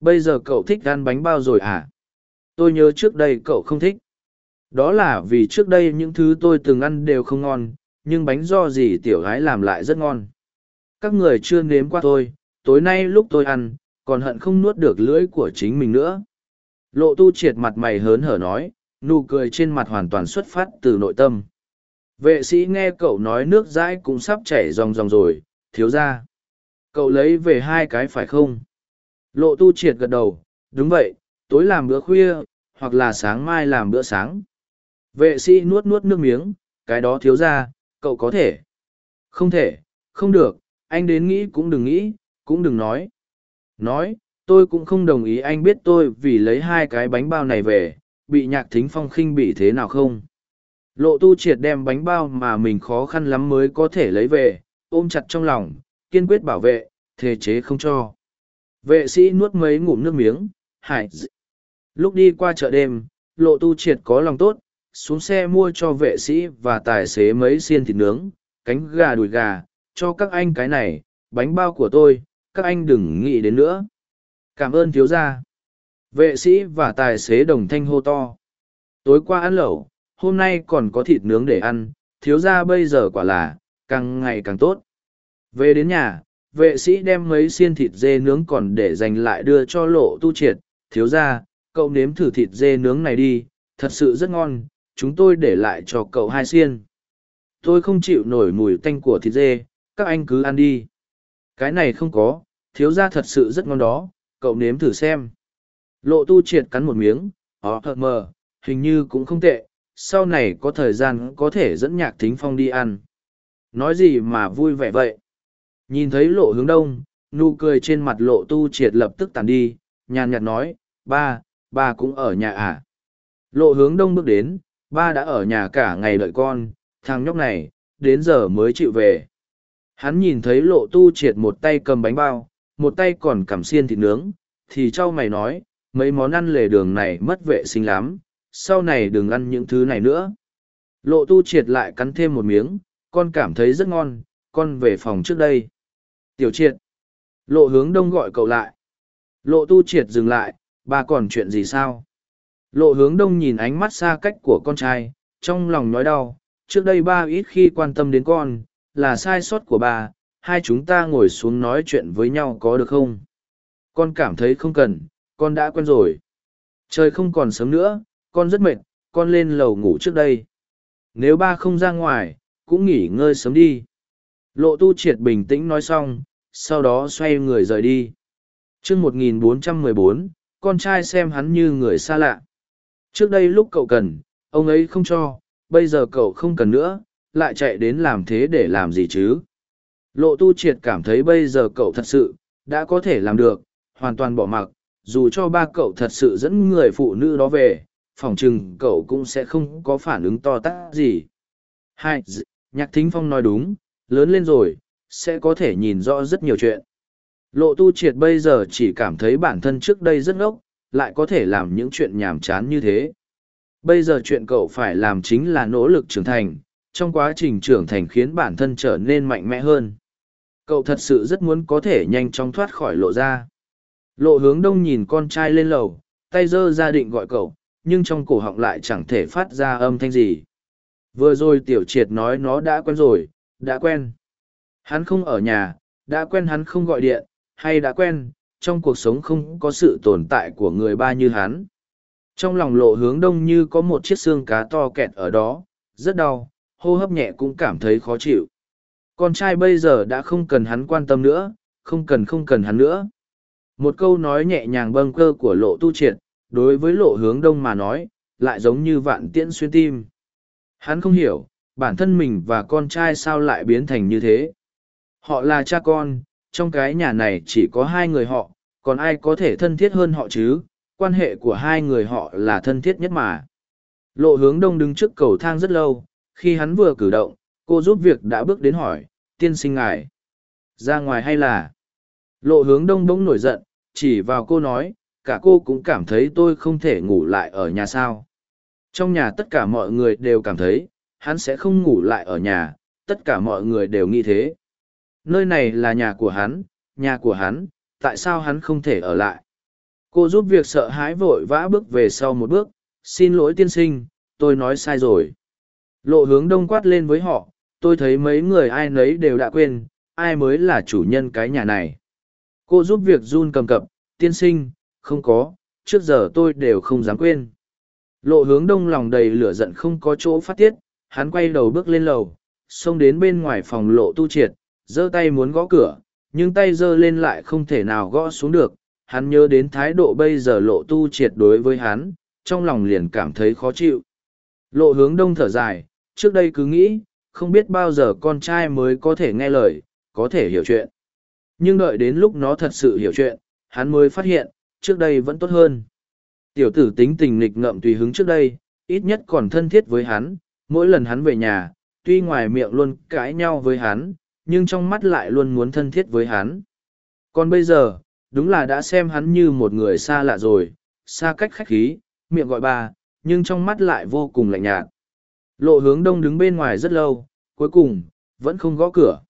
[SPEAKER 1] Bây giờ cậu thích ăn bánh bao rồi à? Tôi nhớ trước đây cậu không thích. Đó là vì trước đây những thứ tôi từng ăn đều không ngon, nhưng bánh do gì tiểu gái làm lại rất ngon. Các người chưa nếm qua tôi, tối nay lúc tôi ăn, còn hận không nuốt được lưỡi của chính mình nữa. Lộ tu triệt mặt mày hớn hở nói, nụ cười trên mặt hoàn toàn xuất phát từ nội tâm. Vệ sĩ nghe cậu nói nước dãi cũng sắp chảy ròng ròng rồi, thiếu ra. Cậu lấy về hai cái phải không? Lộ tu triệt gật đầu, đúng vậy, tối làm bữa khuya, hoặc là sáng mai làm bữa sáng. Vệ sĩ nuốt nuốt nước miếng, cái đó thiếu ra, cậu có thể. Không thể, không được, anh đến nghĩ cũng đừng nghĩ, cũng đừng nói. Nói, tôi cũng không đồng ý anh biết tôi vì lấy hai cái bánh bao này về, bị nhạc thính phong khinh bị thế nào không. Lộ tu triệt đem bánh bao mà mình khó khăn lắm mới có thể lấy về, ôm chặt trong lòng, kiên quyết bảo vệ, thể chế không cho. Vệ sĩ nuốt mấy ngụm nước miếng, hải. Lúc đi qua chợ đêm, lộ tu triệt có lòng tốt, xuống xe mua cho vệ sĩ và tài xế mấy xiên thịt nướng, cánh gà đùi gà, cho các anh cái này, bánh bao của tôi, các anh đừng nghĩ đến nữa. Cảm ơn thiếu gia. Vệ sĩ và tài xế đồng thanh hô to. Tối qua ăn lẩu, hôm nay còn có thịt nướng để ăn, thiếu gia bây giờ quả là, càng ngày càng tốt. Về đến nhà, vệ sĩ đem mấy xiên thịt dê nướng còn để dành lại đưa cho lộ tu triệt, thiếu gia, cậu nếm thử thịt dê nướng này đi, thật sự rất ngon, chúng tôi để lại cho cậu hai xiên. Tôi không chịu nổi mùi tanh của thịt dê, các anh cứ ăn đi. Cái này không có, thiếu gia thật sự rất ngon đó, cậu nếm thử xem. Lộ tu triệt cắn một miếng, ó thật mờ, hình như cũng không tệ, sau này có thời gian có thể dẫn nhạc thính phong đi ăn. Nói gì mà vui vẻ vậy? Nhìn thấy lộ hướng đông, nụ cười trên mặt lộ tu triệt lập tức tàn đi, nhàn nhạt nói, ba, ba cũng ở nhà à? Lộ hướng đông bước đến, ba đã ở nhà cả ngày đợi con, thằng nhóc này, đến giờ mới chịu về. Hắn nhìn thấy lộ tu triệt một tay cầm bánh bao, một tay còn cầm xiên thịt nướng, thì trao mày nói, mấy món ăn lề đường này mất vệ sinh lắm, sau này đừng ăn những thứ này nữa. Lộ tu triệt lại cắn thêm một miếng, con cảm thấy rất ngon, con về phòng trước đây. Tiểu triệt. Lộ hướng đông gọi cậu lại. Lộ tu triệt dừng lại, ba còn chuyện gì sao? Lộ hướng đông nhìn ánh mắt xa cách của con trai, trong lòng nói đau, trước đây ba ít khi quan tâm đến con, là sai sót của ba, hai chúng ta ngồi xuống nói chuyện với nhau có được không? Con cảm thấy không cần, con đã quen rồi. Trời không còn sớm nữa, con rất mệt, con lên lầu ngủ trước đây. Nếu ba không ra ngoài, cũng nghỉ ngơi sớm đi. Lộ tu triệt bình tĩnh nói xong, sau đó xoay người rời đi. chương 1414, con trai xem hắn như người xa lạ. Trước đây lúc cậu cần, ông ấy không cho, bây giờ cậu không cần nữa, lại chạy đến làm thế để làm gì chứ? Lộ tu triệt cảm thấy bây giờ cậu thật sự, đã có thể làm được, hoàn toàn bỏ mặc, dù cho ba cậu thật sự dẫn người phụ nữ đó về, phòng chừng cậu cũng sẽ không có phản ứng to tát gì. Hai, nhạc thính phong nói đúng, lớn lên rồi, sẽ có thể nhìn rõ rất nhiều chuyện. Lộ tu triệt bây giờ chỉ cảm thấy bản thân trước đây rất ngốc, lại có thể làm những chuyện nhàm chán như thế. Bây giờ chuyện cậu phải làm chính là nỗ lực trưởng thành, trong quá trình trưởng thành khiến bản thân trở nên mạnh mẽ hơn. Cậu thật sự rất muốn có thể nhanh chóng thoát khỏi lộ ra. Lộ hướng đông nhìn con trai lên lầu, tay giơ ra định gọi cậu, nhưng trong cổ họng lại chẳng thể phát ra âm thanh gì. Vừa rồi tiểu triệt nói nó đã quen rồi, đã quen. Hắn không ở nhà, đã quen hắn không gọi điện, hay đã quen, trong cuộc sống không có sự tồn tại của người ba như hắn. Trong lòng lộ hướng đông như có một chiếc xương cá to kẹt ở đó, rất đau, hô hấp nhẹ cũng cảm thấy khó chịu. Con trai bây giờ đã không cần hắn quan tâm nữa, không cần không cần hắn nữa. Một câu nói nhẹ nhàng bâng cơ của lộ tu triệt, đối với lộ hướng đông mà nói, lại giống như vạn tiễn xuyên tim. Hắn không hiểu, bản thân mình và con trai sao lại biến thành như thế. Họ là cha con, trong cái nhà này chỉ có hai người họ, còn ai có thể thân thiết hơn họ chứ, quan hệ của hai người họ là thân thiết nhất mà. Lộ hướng đông đứng trước cầu thang rất lâu, khi hắn vừa cử động, cô giúp việc đã bước đến hỏi, tiên sinh ngài. Ra ngoài hay là? Lộ hướng đông bỗng nổi giận, chỉ vào cô nói, cả cô cũng cảm thấy tôi không thể ngủ lại ở nhà sao. Trong nhà tất cả mọi người đều cảm thấy, hắn sẽ không ngủ lại ở nhà, tất cả mọi người đều nghĩ thế. Nơi này là nhà của hắn, nhà của hắn, tại sao hắn không thể ở lại? Cô giúp việc sợ hãi vội vã bước về sau một bước, xin lỗi tiên sinh, tôi nói sai rồi. Lộ hướng đông quát lên với họ, tôi thấy mấy người ai nấy đều đã quên, ai mới là chủ nhân cái nhà này. Cô giúp việc run cầm cập, tiên sinh, không có, trước giờ tôi đều không dám quên. Lộ hướng đông lòng đầy lửa giận không có chỗ phát tiết, hắn quay đầu bước lên lầu, xông đến bên ngoài phòng lộ tu triệt, giơ tay muốn gõ cửa, nhưng tay giơ lên lại không thể nào gõ xuống được. Hắn nhớ đến thái độ bây giờ lộ tu triệt đối với hắn, trong lòng liền cảm thấy khó chịu. Lộ hướng đông thở dài, trước đây cứ nghĩ, không biết bao giờ con trai mới có thể nghe lời, có thể hiểu chuyện. Nhưng đợi đến lúc nó thật sự hiểu chuyện, hắn mới phát hiện, trước đây vẫn tốt hơn. Tiểu tử tính tình nghịch ngợm tùy hứng trước đây, ít nhất còn thân thiết với hắn, mỗi lần hắn về nhà, tuy ngoài miệng luôn cãi nhau với hắn, nhưng trong mắt lại luôn muốn thân thiết với hắn. Còn bây giờ, đúng là đã xem hắn như một người xa lạ rồi, xa cách khách khí, miệng gọi bà, nhưng trong mắt lại vô cùng lạnh nhạt. Lộ hướng đông đứng bên ngoài rất lâu, cuối cùng, vẫn không gõ cửa.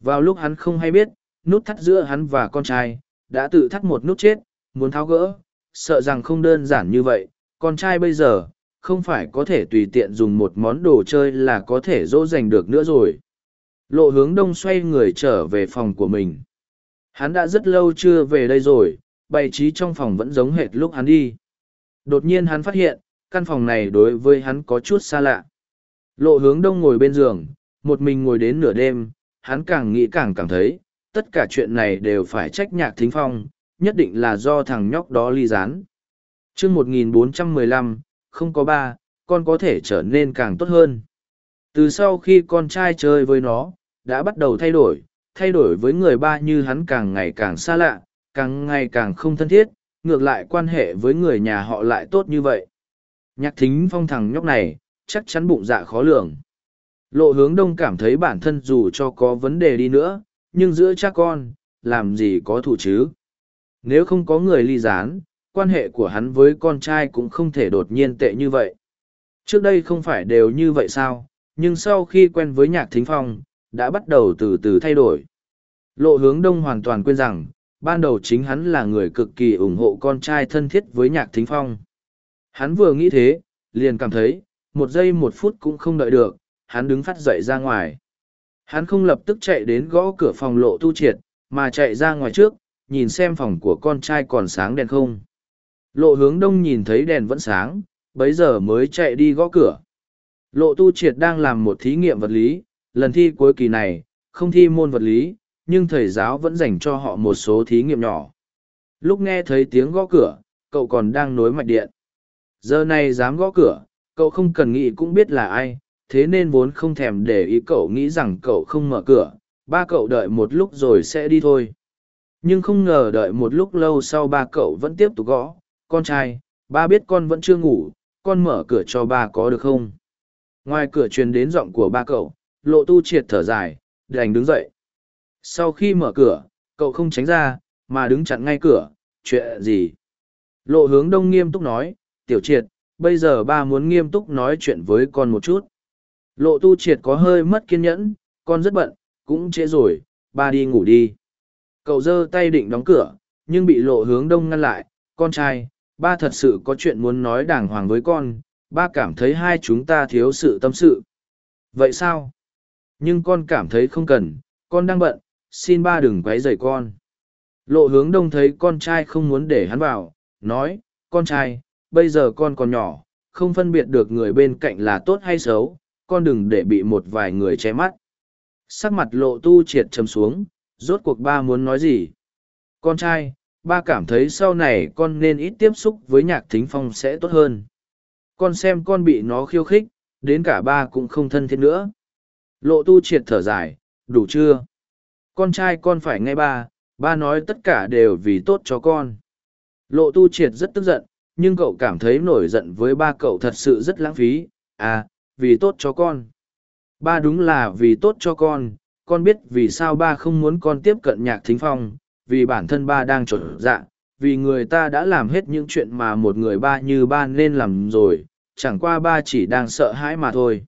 [SPEAKER 1] Vào lúc hắn không hay biết, nút thắt giữa hắn và con trai, đã tự thắt một nút chết, muốn tháo gỡ, sợ rằng không đơn giản như vậy, con trai bây giờ, không phải có thể tùy tiện dùng một món đồ chơi là có thể dỗ dành được nữa rồi. Lộ hướng đông xoay người trở về phòng của mình. Hắn đã rất lâu chưa về đây rồi, bày trí trong phòng vẫn giống hệt lúc hắn đi. Đột nhiên hắn phát hiện, căn phòng này đối với hắn có chút xa lạ. Lộ hướng đông ngồi bên giường, một mình ngồi đến nửa đêm, hắn càng nghĩ càng cảm thấy, tất cả chuyện này đều phải trách nhạc thính phong, nhất định là do thằng nhóc đó ly gián. chương 1415, không có ba, con có thể trở nên càng tốt hơn. Từ sau khi con trai chơi với nó, đã bắt đầu thay đổi, thay đổi với người ba như hắn càng ngày càng xa lạ, càng ngày càng không thân thiết, ngược lại quan hệ với người nhà họ lại tốt như vậy. Nhạc thính phong thằng nhóc này, chắc chắn bụng dạ khó lường. Lộ hướng đông cảm thấy bản thân dù cho có vấn đề đi nữa, nhưng giữa cha con, làm gì có thủ chứ. Nếu không có người ly gián, quan hệ của hắn với con trai cũng không thể đột nhiên tệ như vậy. Trước đây không phải đều như vậy sao, nhưng sau khi quen với nhạc thính phong, đã bắt đầu từ từ thay đổi. Lộ hướng đông hoàn toàn quên rằng, ban đầu chính hắn là người cực kỳ ủng hộ con trai thân thiết với nhạc thính phong. Hắn vừa nghĩ thế, liền cảm thấy, một giây một phút cũng không đợi được, hắn đứng phát dậy ra ngoài. Hắn không lập tức chạy đến gõ cửa phòng lộ tu triệt, mà chạy ra ngoài trước, nhìn xem phòng của con trai còn sáng đèn không. Lộ hướng đông nhìn thấy đèn vẫn sáng, bấy giờ mới chạy đi gõ cửa. Lộ tu triệt đang làm một thí nghiệm vật lý, lần thi cuối kỳ này, không thi môn vật lý, nhưng thầy giáo vẫn dành cho họ một số thí nghiệm nhỏ. Lúc nghe thấy tiếng gõ cửa, cậu còn đang nối mạch điện. Giờ này dám gõ cửa, cậu không cần nghĩ cũng biết là ai, thế nên vốn không thèm để ý cậu nghĩ rằng cậu không mở cửa, ba cậu đợi một lúc rồi sẽ đi thôi. Nhưng không ngờ đợi một lúc lâu sau ba cậu vẫn tiếp tục gõ, con trai, ba biết con vẫn chưa ngủ, con mở cửa cho ba có được không? Ngoài cửa truyền đến giọng của ba cậu, lộ tu triệt thở dài, đành đứng dậy. Sau khi mở cửa, cậu không tránh ra, mà đứng chặn ngay cửa, chuyện gì? Lộ hướng đông nghiêm túc nói, tiểu triệt, bây giờ ba muốn nghiêm túc nói chuyện với con một chút. Lộ tu triệt có hơi mất kiên nhẫn, con rất bận, cũng trễ rồi, ba đi ngủ đi. Cậu giơ tay định đóng cửa, nhưng bị lộ hướng đông ngăn lại, con trai, ba thật sự có chuyện muốn nói đàng hoàng với con, ba cảm thấy hai chúng ta thiếu sự tâm sự. Vậy sao? Nhưng con cảm thấy không cần, con đang bận, xin ba đừng quấy rầy con. Lộ hướng đông thấy con trai không muốn để hắn vào, nói, con trai, bây giờ con còn nhỏ, không phân biệt được người bên cạnh là tốt hay xấu, con đừng để bị một vài người che mắt. Sắc mặt lộ tu triệt trầm xuống, rốt cuộc ba muốn nói gì? Con trai, ba cảm thấy sau này con nên ít tiếp xúc với nhạc thính phong sẽ tốt hơn. Con xem con bị nó khiêu khích, đến cả ba cũng không thân thiết nữa. Lộ tu triệt thở dài, đủ chưa? Con trai con phải nghe ba, ba nói tất cả đều vì tốt cho con. Lộ tu triệt rất tức giận, nhưng cậu cảm thấy nổi giận với ba cậu thật sự rất lãng phí. À, vì tốt cho con. Ba đúng là vì tốt cho con, con biết vì sao ba không muốn con tiếp cận nhạc thính phong, vì bản thân ba đang trộn dạ, vì người ta đã làm hết những chuyện mà một người ba như ba nên làm rồi, chẳng qua ba chỉ đang sợ hãi mà thôi.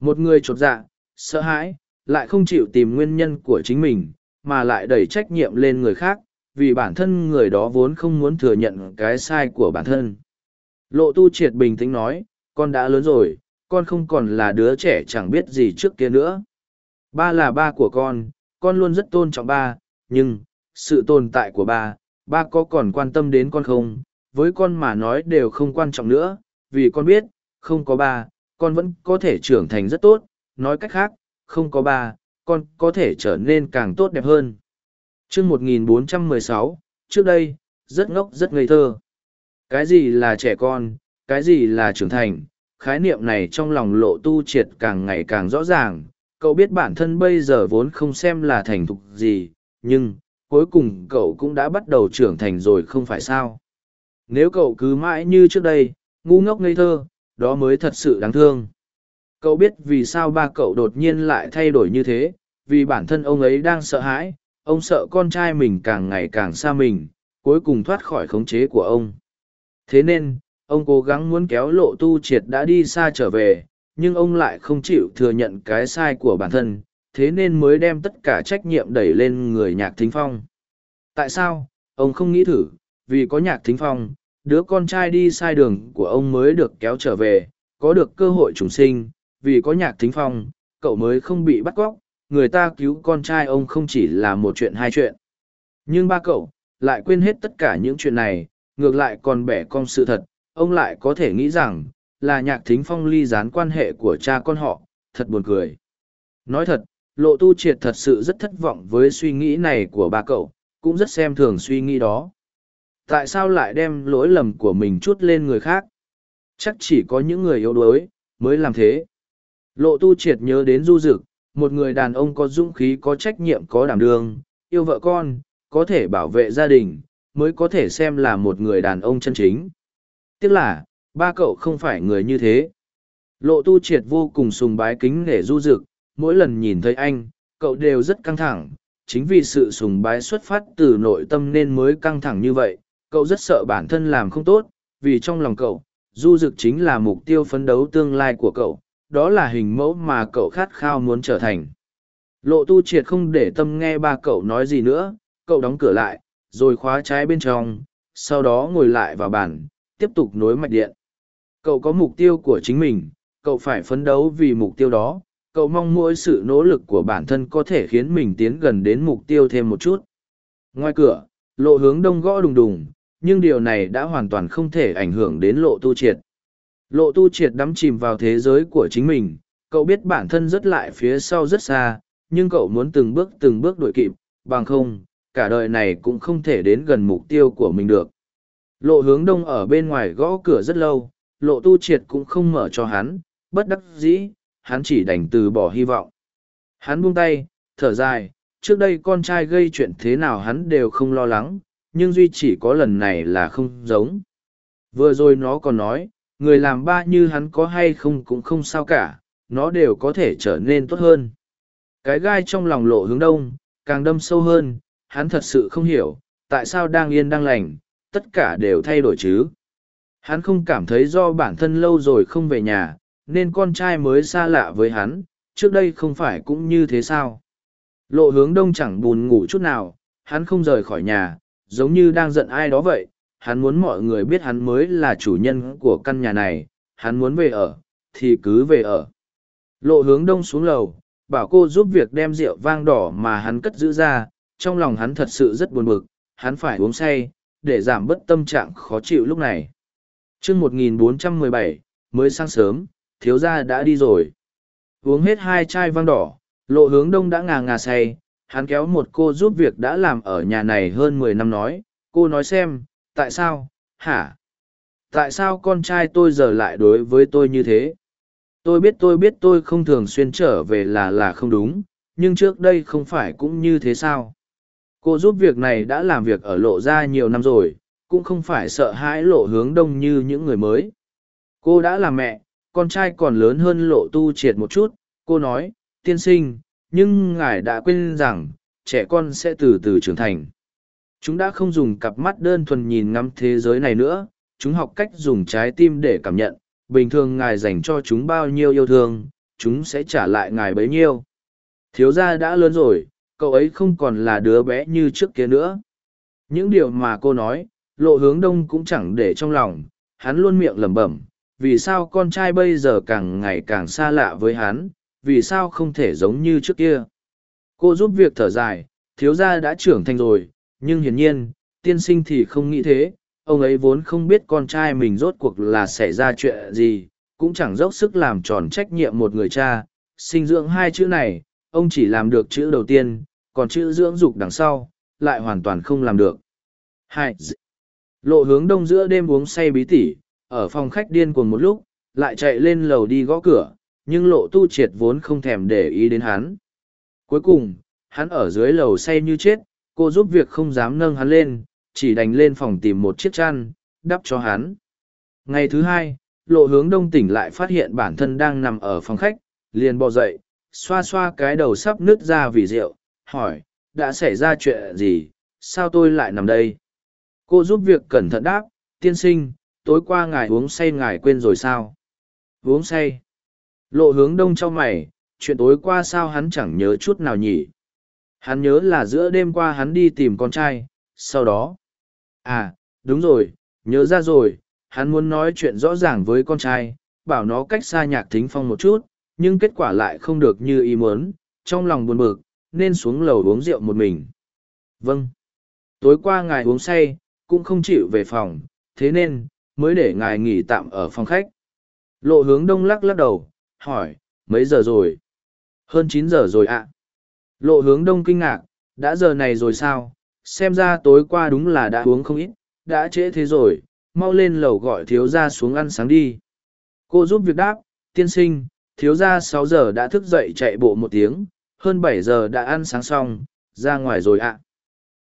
[SPEAKER 1] Một người chột dạ, sợ hãi, lại không chịu tìm nguyên nhân của chính mình, mà lại đẩy trách nhiệm lên người khác, vì bản thân người đó vốn không muốn thừa nhận cái sai của bản thân. Lộ tu triệt bình tĩnh nói, con đã lớn rồi, con không còn là đứa trẻ chẳng biết gì trước kia nữa. Ba là ba của con, con luôn rất tôn trọng ba, nhưng, sự tồn tại của ba, ba có còn quan tâm đến con không, với con mà nói đều không quan trọng nữa, vì con biết, không có ba, con vẫn có thể trưởng thành rất tốt, nói cách khác, không có ba, con có thể trở nên càng tốt đẹp hơn. Trước 1416, trước đây, rất ngốc rất ngây thơ. Cái gì là trẻ con, cái gì là trưởng thành, khái niệm này trong lòng lộ tu triệt càng ngày càng rõ ràng. Cậu biết bản thân bây giờ vốn không xem là thành thục gì, nhưng, cuối cùng cậu cũng đã bắt đầu trưởng thành rồi không phải sao. Nếu cậu cứ mãi như trước đây, ngu ngốc ngây thơ, đó mới thật sự đáng thương. Cậu biết vì sao ba cậu đột nhiên lại thay đổi như thế, vì bản thân ông ấy đang sợ hãi, ông sợ con trai mình càng ngày càng xa mình, cuối cùng thoát khỏi khống chế của ông. Thế nên, ông cố gắng muốn kéo lộ tu triệt đã đi xa trở về, nhưng ông lại không chịu thừa nhận cái sai của bản thân, thế nên mới đem tất cả trách nhiệm đẩy lên người nhạc thính phong. Tại sao, ông không nghĩ thử, vì có nhạc thính phong, đứa con trai đi sai đường của ông mới được kéo trở về, có được cơ hội trùng sinh, vì có nhạc thính phong, cậu mới không bị bắt cóc, người ta cứu con trai ông không chỉ là một chuyện hai chuyện. Nhưng ba cậu, lại quên hết tất cả những chuyện này, ngược lại còn bẻ cong sự thật, ông lại có thể nghĩ rằng, là nhạc thính phong ly gián quan hệ của cha con họ, thật buồn cười. Nói thật, lộ tu triệt thật sự rất thất vọng với suy nghĩ này của ba cậu, cũng rất xem thường suy nghĩ đó. Tại sao lại đem lỗi lầm của mình chút lên người khác? Chắc chỉ có những người yếu đuối, mới làm thế. Lộ tu triệt nhớ đến du dực, một người đàn ông có dũng khí có trách nhiệm có đảm đương, yêu vợ con, có thể bảo vệ gia đình, mới có thể xem là một người đàn ông chân chính. Tiếc là, ba cậu không phải người như thế. Lộ tu triệt vô cùng sùng bái kính để du dực, mỗi lần nhìn thấy anh, cậu đều rất căng thẳng, chính vì sự sùng bái xuất phát từ nội tâm nên mới căng thẳng như vậy, cậu rất sợ bản thân làm không tốt, vì trong lòng cậu, du dực chính là mục tiêu phấn đấu tương lai của cậu, đó là hình mẫu mà cậu khát khao muốn trở thành. Lộ tu triệt không để tâm nghe ba cậu nói gì nữa, cậu đóng cửa lại, rồi khóa trái bên trong, sau đó ngồi lại vào bàn, tiếp tục nối mạch điện. Cậu có mục tiêu của chính mình, cậu phải phấn đấu vì mục tiêu đó, cậu mong mỗi sự nỗ lực của bản thân có thể khiến mình tiến gần đến mục tiêu thêm một chút. Ngoài cửa, lộ hướng đông gõ đùng đùng, nhưng điều này đã hoàn toàn không thể ảnh hưởng đến lộ tu triệt. Lộ tu triệt đắm chìm vào thế giới của chính mình, cậu biết bản thân rất lại phía sau rất xa, nhưng cậu muốn từng bước từng bước đuổi kịp, bằng không, cả đời này cũng không thể đến gần mục tiêu của mình được. Lộ hướng đông ở bên ngoài gõ cửa rất lâu, lộ tu triệt cũng không mở cho hắn, bất đắc dĩ, hắn chỉ đành từ bỏ hy vọng. Hắn buông tay, thở dài, trước đây con trai gây chuyện thế nào hắn đều không lo lắng, nhưng duy chỉ có lần này là không giống. Vừa rồi nó còn nói, người làm ba như hắn có hay không cũng không sao cả, nó đều có thể trở nên tốt hơn. Cái gai trong lòng lộ hướng đông, càng đâm sâu hơn, hắn thật sự không hiểu, tại sao đang yên đang lành, tất cả đều thay đổi chứ. Hắn không cảm thấy do bản thân lâu rồi không về nhà, nên con trai mới xa lạ với hắn, trước đây không phải cũng như thế sao. Lộ hướng đông chẳng buồn ngủ chút nào, hắn không rời khỏi nhà, giống như đang giận ai đó vậy, hắn muốn mọi người biết hắn mới là chủ nhân của căn nhà này, hắn muốn về ở, thì cứ về ở. Lộ hướng đông xuống lầu, bảo cô giúp việc đem rượu vang đỏ mà hắn cất giữ ra, trong lòng hắn thật sự rất buồn bực, hắn phải uống say, để giảm bớt tâm trạng khó chịu lúc này. chương 1417, mới sáng sớm, thiếu gia đã đi rồi. Uống hết hai chai vang đỏ, lộ hướng đông đã ngà ngà say, hắn kéo một cô giúp việc đã làm ở nhà này hơn mười năm nói, cô nói xem, tại sao, hả? Tại sao con trai tôi giờ lại đối với tôi như thế? Tôi biết tôi biết tôi không thường xuyên trở về là là không đúng, nhưng trước đây không phải cũng như thế sao? Cô giúp việc này đã làm việc ở lộ ra nhiều năm rồi, cũng không phải sợ hãi lộ hướng đông như những người mới. Cô đã là mẹ, con trai còn lớn hơn lộ tu triệt một chút, cô nói, tiên sinh, nhưng ngài đã quên rằng, trẻ con sẽ từ từ trưởng thành. Chúng đã không dùng cặp mắt đơn thuần nhìn ngắm thế giới này nữa, chúng học cách dùng trái tim để cảm nhận, bình thường ngài dành cho chúng bao nhiêu yêu thương, chúng sẽ trả lại ngài bấy nhiêu. Thiếu gia đã lớn rồi, cậu ấy không còn là đứa bé như trước kia nữa. Những điều mà cô nói, lộ hướng đông cũng chẳng để trong lòng, hắn luôn miệng lẩm bẩm, vì sao con trai bây giờ càng ngày càng xa lạ với hắn, vì sao không thể giống như trước kia. Cô giúp việc thở dài, thiếu gia đã trưởng thành rồi, nhưng hiển nhiên, tiên sinh thì không nghĩ thế, ông ấy vốn không biết con trai mình rốt cuộc là xảy ra chuyện gì, cũng chẳng dốc sức làm tròn trách nhiệm một người cha, sinh dưỡng hai chữ này, ông chỉ làm được chữ đầu tiên, còn chữ dưỡng dục đằng sau, lại hoàn toàn không làm được. Hai, lộ hướng đông giữa đêm uống say bí tỉ, ở phòng khách điên cuồng một lúc, lại chạy lên lầu đi gõ cửa, nhưng lộ tu triệt vốn không thèm để ý đến hắn. Cuối cùng, hắn ở dưới lầu say như chết, cô giúp việc không dám nâng hắn lên, chỉ đành lên phòng tìm một chiếc chăn, đắp cho hắn. Ngày thứ hai, lộ hướng đông tỉnh lại phát hiện bản thân đang nằm ở phòng khách, liền bò dậy, xoa xoa cái đầu sắp nứt ra vì rượu, hỏi, đã xảy ra chuyện gì, sao tôi lại nằm đây? Cô giúp việc cẩn thận đáp, tiên sinh, tối qua ngài uống say ngài quên rồi sao? Uống say. Lộ hướng đông cho mày, chuyện tối qua sao hắn chẳng nhớ chút nào nhỉ? Hắn nhớ là giữa đêm qua hắn đi tìm con trai, sau đó. À, đúng rồi, nhớ ra rồi, hắn muốn nói chuyện rõ ràng với con trai, bảo nó cách xa nhạc thính phong một chút, nhưng kết quả lại không được như ý muốn, trong lòng buồn bực, nên xuống lầu uống rượu một mình. Vâng. Tối qua ngài uống say, cũng không chịu về phòng, thế nên, mới để ngài nghỉ tạm ở phòng khách. Lộ hướng đông lắc lắc đầu, hỏi, mấy giờ rồi? Hơn chín giờ rồi ạ. Lộ hướng đông kinh ngạc, đã giờ này rồi sao? Xem ra tối qua đúng là đã uống không ít, đã trễ thế rồi, mau lên lầu gọi thiếu gia xuống ăn sáng đi. Cô giúp việc đáp, tiên sinh, thiếu gia sáu giờ đã thức dậy chạy bộ một tiếng, hơn bảy giờ đã ăn sáng xong, ra ngoài rồi ạ.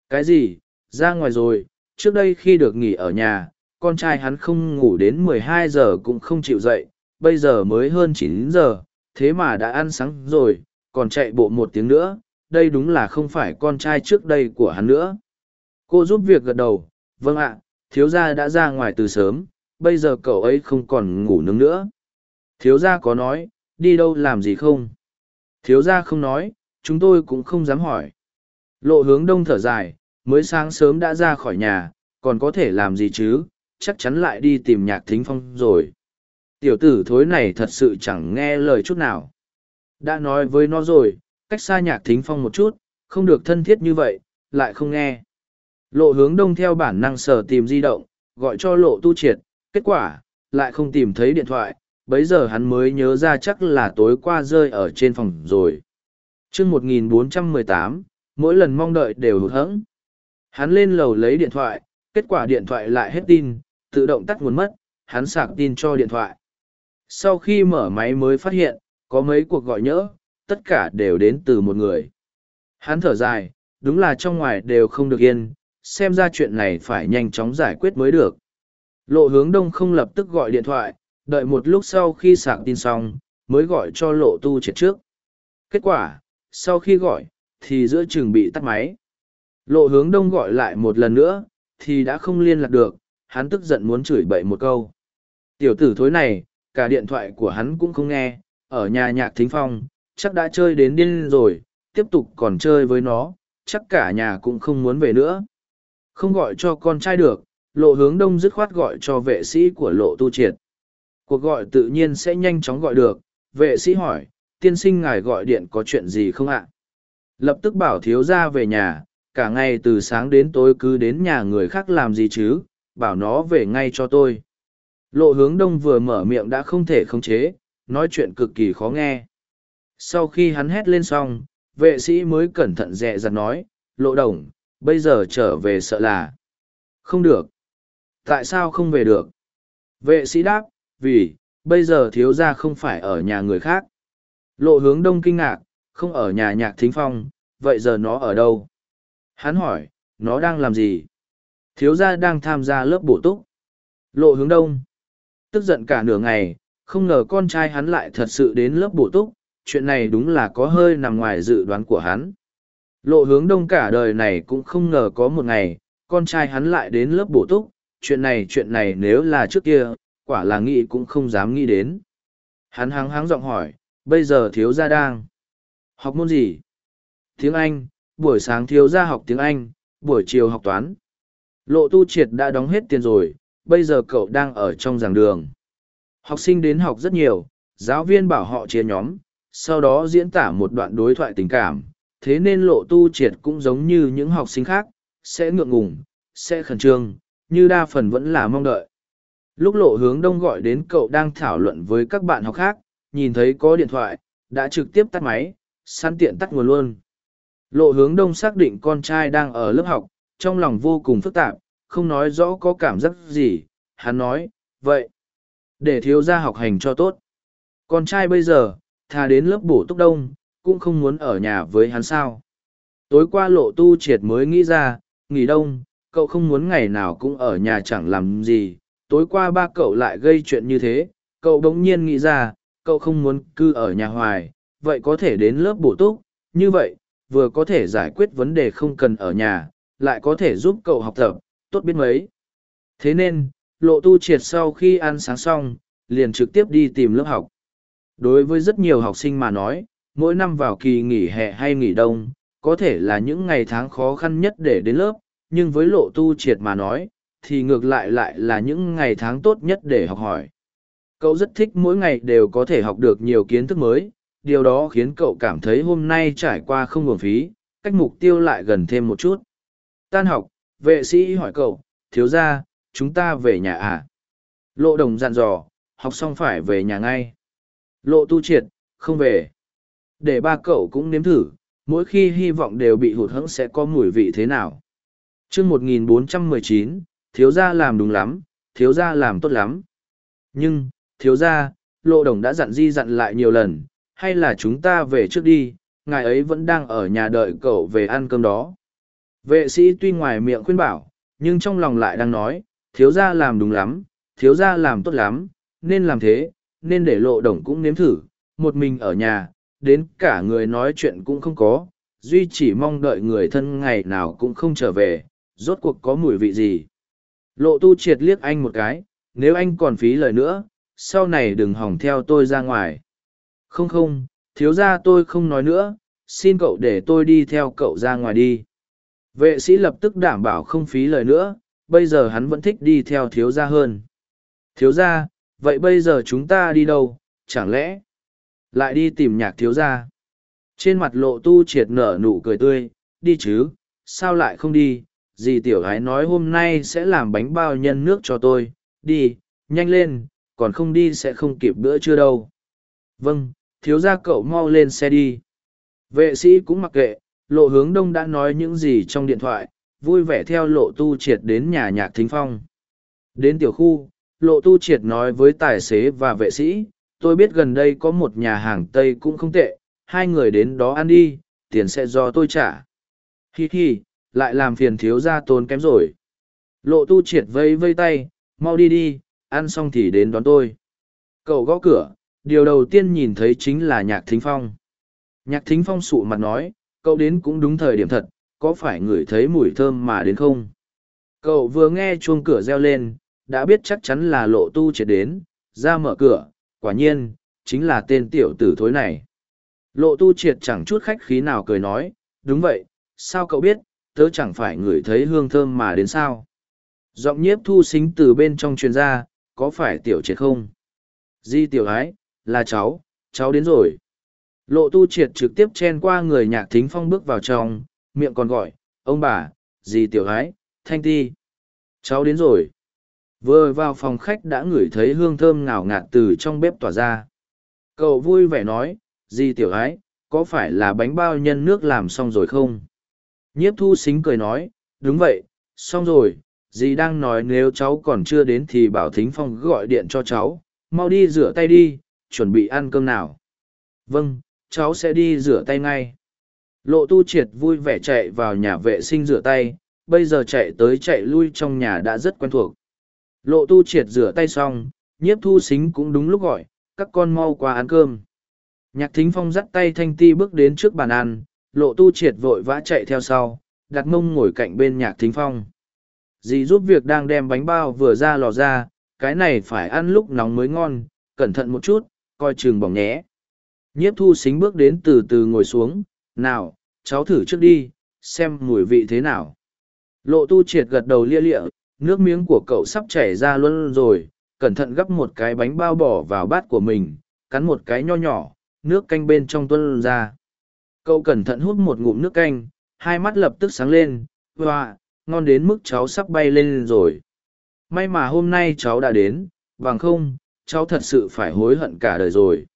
[SPEAKER 1] Cái gì, ra ngoài rồi, trước đây khi được nghỉ ở nhà, con trai hắn không ngủ đến mười hai giờ cũng không chịu dậy, bây giờ mới hơn chín giờ, thế mà đã ăn sáng rồi, còn chạy bộ một tiếng nữa, đây đúng là không phải con trai trước đây của hắn nữa. Cô giúp việc gật đầu, vâng ạ, thiếu gia đã ra ngoài từ sớm, bây giờ cậu ấy không còn ngủ nướng nữa. Thiếu gia có nói, đi đâu làm gì không? Thiếu gia không nói, chúng tôi cũng không dám hỏi. Lộ hướng đông thở dài, mới sáng sớm đã ra khỏi nhà, còn có thể làm gì chứ, chắc chắn lại đi tìm nhạc thính phong rồi. Tiểu tử thối này thật sự chẳng nghe lời chút nào. Đã nói với nó rồi, cách xa nhạc thính phong một chút, không được thân thiết như vậy, lại không nghe. Lộ hướng đông theo bản năng sở tìm di động, gọi cho lộ tu triệt, kết quả, lại không tìm thấy điện thoại, bấy giờ hắn mới nhớ ra chắc là tối qua rơi ở trên phòng rồi. chương 1418, mỗi lần mong đợi đều hụt hẫng. Hắn lên lầu lấy điện thoại, kết quả điện thoại lại hết tin, tự động tắt nguồn mất, hắn sạc tin cho điện thoại. Sau khi mở máy mới phát hiện, có mấy cuộc gọi nhỡ, tất cả đều đến từ một người. Hắn thở dài, đúng là trong ngoài đều không được yên, xem ra chuyện này phải nhanh chóng giải quyết mới được. Lộ hướng đông không lập tức gọi điện thoại, đợi một lúc sau khi sạc tin xong, mới gọi cho lộ tu triệt trước. Kết quả, sau khi gọi, thì giữa trường bị tắt máy. Lộ hướng đông gọi lại một lần nữa, thì đã không liên lạc được, hắn tức giận muốn chửi bậy một câu. Tiểu tử thối này, cả điện thoại của hắn cũng không nghe, ở nhà nhạc thính phong, chắc đã chơi đến điên rồi, tiếp tục còn chơi với nó, chắc cả nhà cũng không muốn về nữa. Không gọi cho con trai được, lộ hướng đông dứt khoát gọi cho vệ sĩ của lộ tu triệt. Cuộc gọi tự nhiên sẽ nhanh chóng gọi được, vệ sĩ hỏi, tiên sinh ngài gọi điện có chuyện gì không ạ? Lập tức bảo thiếu ra về nhà, cả ngày từ sáng đến tối cứ đến nhà người khác làm gì chứ, bảo nó về ngay cho tôi. Lộ hướng đông vừa mở miệng đã không thể khống chế, nói chuyện cực kỳ khó nghe. Sau khi hắn hét lên xong, vệ sĩ mới cẩn thận dẹ dặt nói, lộ đồng, bây giờ trở về sợ là. Không được. Tại sao không về được? Vệ sĩ đáp, vì, bây giờ thiếu gia không phải ở nhà người khác. Lộ hướng đông kinh ngạc, không ở nhà nhạc thính phong, vậy giờ nó ở đâu? Hắn hỏi, nó đang làm gì? Thiếu gia đang tham gia lớp bổ túc. Lộ hướng đông. Tức giận cả nửa ngày, không ngờ con trai hắn lại thật sự đến lớp bổ túc, chuyện này đúng là có hơi nằm ngoài dự đoán của hắn. Lộ hướng đông cả đời này cũng không ngờ có một ngày, con trai hắn lại đến lớp bổ túc, chuyện này chuyện này nếu là trước kia, quả là nghĩ cũng không dám nghĩ đến. Hắn hắng hắng giọng hỏi, bây giờ thiếu gia đang học môn gì? Tiếng Anh, buổi sáng thiếu gia học tiếng Anh, buổi chiều học toán. Lộ tu triệt đã đóng hết tiền rồi, bây giờ cậu đang ở trong giảng đường. Học sinh đến học rất nhiều, giáo viên bảo họ chia nhóm, sau đó diễn tả một đoạn đối thoại tình cảm, thế nên lộ tu triệt cũng giống như những học sinh khác, sẽ ngượng ngùng, sẽ khẩn trương, như đa phần vẫn là mong đợi. Lúc lộ hướng đông gọi đến cậu đang thảo luận với các bạn học khác, nhìn thấy có điện thoại, đã trực tiếp tắt máy, săn tiện tắt nguồn luôn. Lộ hướng đông xác định con trai đang ở lớp học, trong lòng vô cùng phức tạp, không nói rõ có cảm giác gì, hắn nói, vậy, để thiếu gia học hành cho tốt. Con trai bây giờ, thà đến lớp bổ túc đông, cũng không muốn ở nhà với hắn sao. Tối qua lộ tu triệt mới nghĩ ra, nghỉ đông, cậu không muốn ngày nào cũng ở nhà chẳng làm gì. Tối qua ba cậu lại gây chuyện như thế, cậu bỗng nhiên nghĩ ra, cậu không muốn cư ở nhà hoài, vậy có thể đến lớp bổ túc, như vậy, vừa có thể giải quyết vấn đề không cần ở nhà, lại có thể giúp cậu học tập, tốt biết mấy. Thế nên, lộ tu triệt sau khi ăn sáng xong, liền trực tiếp đi tìm lớp học. Đối với rất nhiều học sinh mà nói, mỗi năm vào kỳ nghỉ hè hay nghỉ đông, có thể là những ngày tháng khó khăn nhất để đến lớp, nhưng với lộ tu triệt mà nói, thì ngược lại lại là những ngày tháng tốt nhất để học hỏi. Cậu rất thích mỗi ngày đều có thể học được nhiều kiến thức mới, điều đó khiến cậu cảm thấy hôm nay trải qua không nguồn phí, cách mục tiêu lại gần thêm một chút. Tan học, vệ sĩ hỏi cậu, thiếu ra, chúng ta về nhà à? Lộ đồng dặn dò, học xong phải về nhà ngay. Lộ tu triệt, không về. Để ba cậu cũng nếm thử, mỗi khi hy vọng đều bị hụt hẫng sẽ có mùi vị thế nào. chương 1419, thiếu gia làm đúng lắm, thiếu gia làm tốt lắm. Nhưng, thiếu gia, lộ đồng đã dặn di dặn lại nhiều lần, hay là chúng ta về trước đi, ngài ấy vẫn đang ở nhà đợi cậu về ăn cơm đó. Vệ sĩ tuy ngoài miệng khuyên bảo, nhưng trong lòng lại đang nói, thiếu gia làm đúng lắm, thiếu gia làm tốt lắm, nên làm thế, nên để lộ đồng cũng nếm thử, một mình ở nhà, đến cả người nói chuyện cũng không có, duy chỉ mong đợi người thân ngày nào cũng không trở về rốt cuộc có mùi vị gì. Lộ tu triệt liếc anh một cái nếu anh còn phí lời nữa sau này đừng hỏng theo tôi ra ngoài. Không không thiếu ra tôi không nói nữa xin cậu để tôi đi theo cậu ra ngoài đi vệ sĩ lập tức đảm bảo không phí lời nữa, bây giờ hắn vẫn thích đi theo thiếu gia hơn. Thiếu gia, vậy bây giờ chúng ta đi đâu? Chẳng lẽ lại đi tìm nhạc thiếu gia? Trên mặt lộ tu triệt nở nụ cười tươi, đi chứ, sao lại không đi? Dì tiểu gái nói hôm nay sẽ làm bánh bao nhân nước cho tôi. Đi, nhanh lên, còn không đi sẽ không kịp bữa trưa đâu. Vâng thiếu gia cậu mau lên xe đi. Vệ sĩ cũng mặc kệ lộ hướng đông đã nói những gì trong điện thoại, vui vẻ theo lộ tu triệt đến nhà nhạc thính phong. Đến tiểu khu, lộ tu triệt nói với tài xế và vệ sĩ, tôi biết gần đây có một nhà hàng tây cũng không tệ, hai người đến đó ăn đi, tiền sẽ do tôi trả. Hi hi, lại làm phiền thiếu gia tốn kém rồi. Lộ tu triệt vây vây tay, mau đi đi, ăn xong thì đến đón tôi. Cậu gõ cửa, điều đầu tiên nhìn thấy chính là nhạc thính phong. Nhạc thính phong sụ mặt nói cậu đến cũng đúng thời điểm thật, có phải ngửi thấy mùi thơm mà đến không? Cậu vừa nghe chuông cửa reo lên, đã biết chắc chắn là lộ tu triệt đến, ra mở cửa, quả nhiên, chính là tên tiểu tử thối này. Lộ tu triệt chẳng chút khách khí nào cười nói, đúng vậy, sao cậu biết, tớ chẳng phải ngửi thấy hương thơm mà đến sao? Giọng nhiếp thu xính từ bên trong truyền ra, có phải tiểu triệt không? Di tiểu ái, là cháu cháu đến rồi lộ tu triệt trực tiếp chen qua người nhạc thính phong bước vào trong miệng còn gọi ông bà dì tiểu gái, thanh ti cháu đến rồi. Vừa vào phòng khách đã ngửi thấy hương thơm ngào ngạt từ trong bếp tỏa ra. Cậu vui vẻ nói dì tiểu gái, có phải là bánh bao nhân nước làm xong rồi không? Nhiếp thu xính cười nói đúng vậy xong rồi dì đang nói nếu cháu còn chưa đến thì bảo thính phong gọi điện cho cháu mau đi rửa tay đi chuẩn bị ăn cơm nào. Vâng cháu sẽ đi rửa tay ngay. Lộ tu triệt vui vẻ chạy vào nhà vệ sinh rửa tay, bây giờ chạy tới chạy lui trong nhà đã rất quen thuộc. Lộ tu triệt rửa tay xong, nhiếp thu xính cũng đúng lúc gọi, các con mau qua ăn cơm. Nhạc thính phong dắt tay thanh ti bước đến trước bàn ăn, lộ tu triệt vội vã chạy theo sau, đặt mông ngồi cạnh bên nhạc thính phong. Dì giúp việc đang đem bánh bao vừa ra lò ra, cái này phải ăn lúc nóng mới ngon, cẩn thận một chút, coi chừng bỏng nhé nhiếp thu xính bước đến từ từ ngồi xuống, nào, cháu thử trước đi, xem mùi vị thế nào. Lộ tu triệt gật đầu lia lịa, nước miếng của cậu sắp chảy ra luôn rồi, cẩn thận gắp một cái bánh bao bỏ vào bát của mình, cắn một cái nho nhỏ, nước canh bên trong tuân ra. Cậu cẩn thận hút một ngụm nước canh, hai mắt lập tức sáng lên, hoa, ngon đến mức cháu sắp bay lên rồi. May mà hôm nay cháu đã đến, bằng không, cháu thật sự phải hối hận cả đời rồi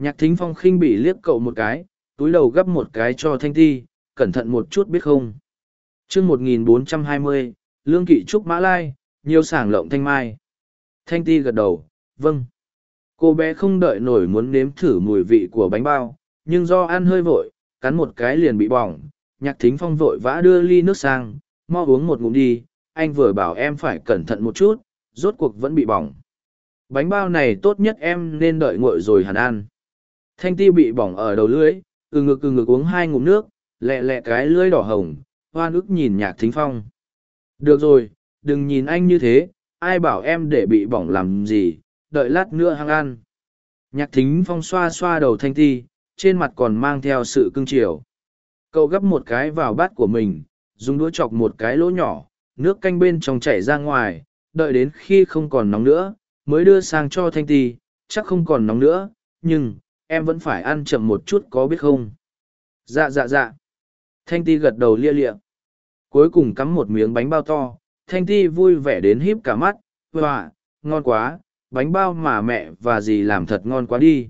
[SPEAKER 1] nhạc thính phong khinh bị liếc cậu một cái, túi đầu gấp một cái cho thanh ti, cẩn thận một chút biết không? Chương một nghìn bốn trăm hai mươi, lương kỵ trúc mã lai, nhiều sảng lộng thanh mai. Thanh ti gật đầu vâng. Cô bé không đợi nổi muốn nếm thử mùi vị của bánh bao, nhưng do ăn hơi vội, cắn một cái liền bị bỏng. Nhạc thính phong vội vã đưa ly nước sang, mau uống một ngụm đi, anh vừa bảo em phải cẩn thận một chút, rốt cuộc vẫn bị bỏng. Bánh bao này tốt nhất em nên đợi nguội rồi hẳn ăn thanh ti bị bỏng ở đầu lưỡi ừ ngực ừ ngực uống hai ngụm nước, lẹ lẹ cái lưỡi đỏ hồng, hoan ức nhìn nhạc thính phong. Được rồi, đừng nhìn anh như thế, ai bảo em để bị bỏng làm gì, đợi lát nữa hăng ăn. Nhạc thính phong xoa xoa đầu thanh ti, trên mặt còn mang theo sự cưng chiều. Cậu gấp một cái vào bát của mình, dùng đũa chọc một cái lỗ nhỏ, nước canh bên trong chảy ra ngoài, đợi đến khi không còn nóng nữa, mới đưa sang cho thanh ti, chắc không còn nóng nữa, nhưng em vẫn phải ăn chậm một chút có biết không? Dạ dạ dạ. Thanh ti gật đầu lia lịa. Cuối cùng cắm một miếng bánh bao to. Thanh ti vui vẻ đến híp cả mắt. Hoa ngon quá. Bánh bao mà mẹ và dì làm thật ngon quá đi.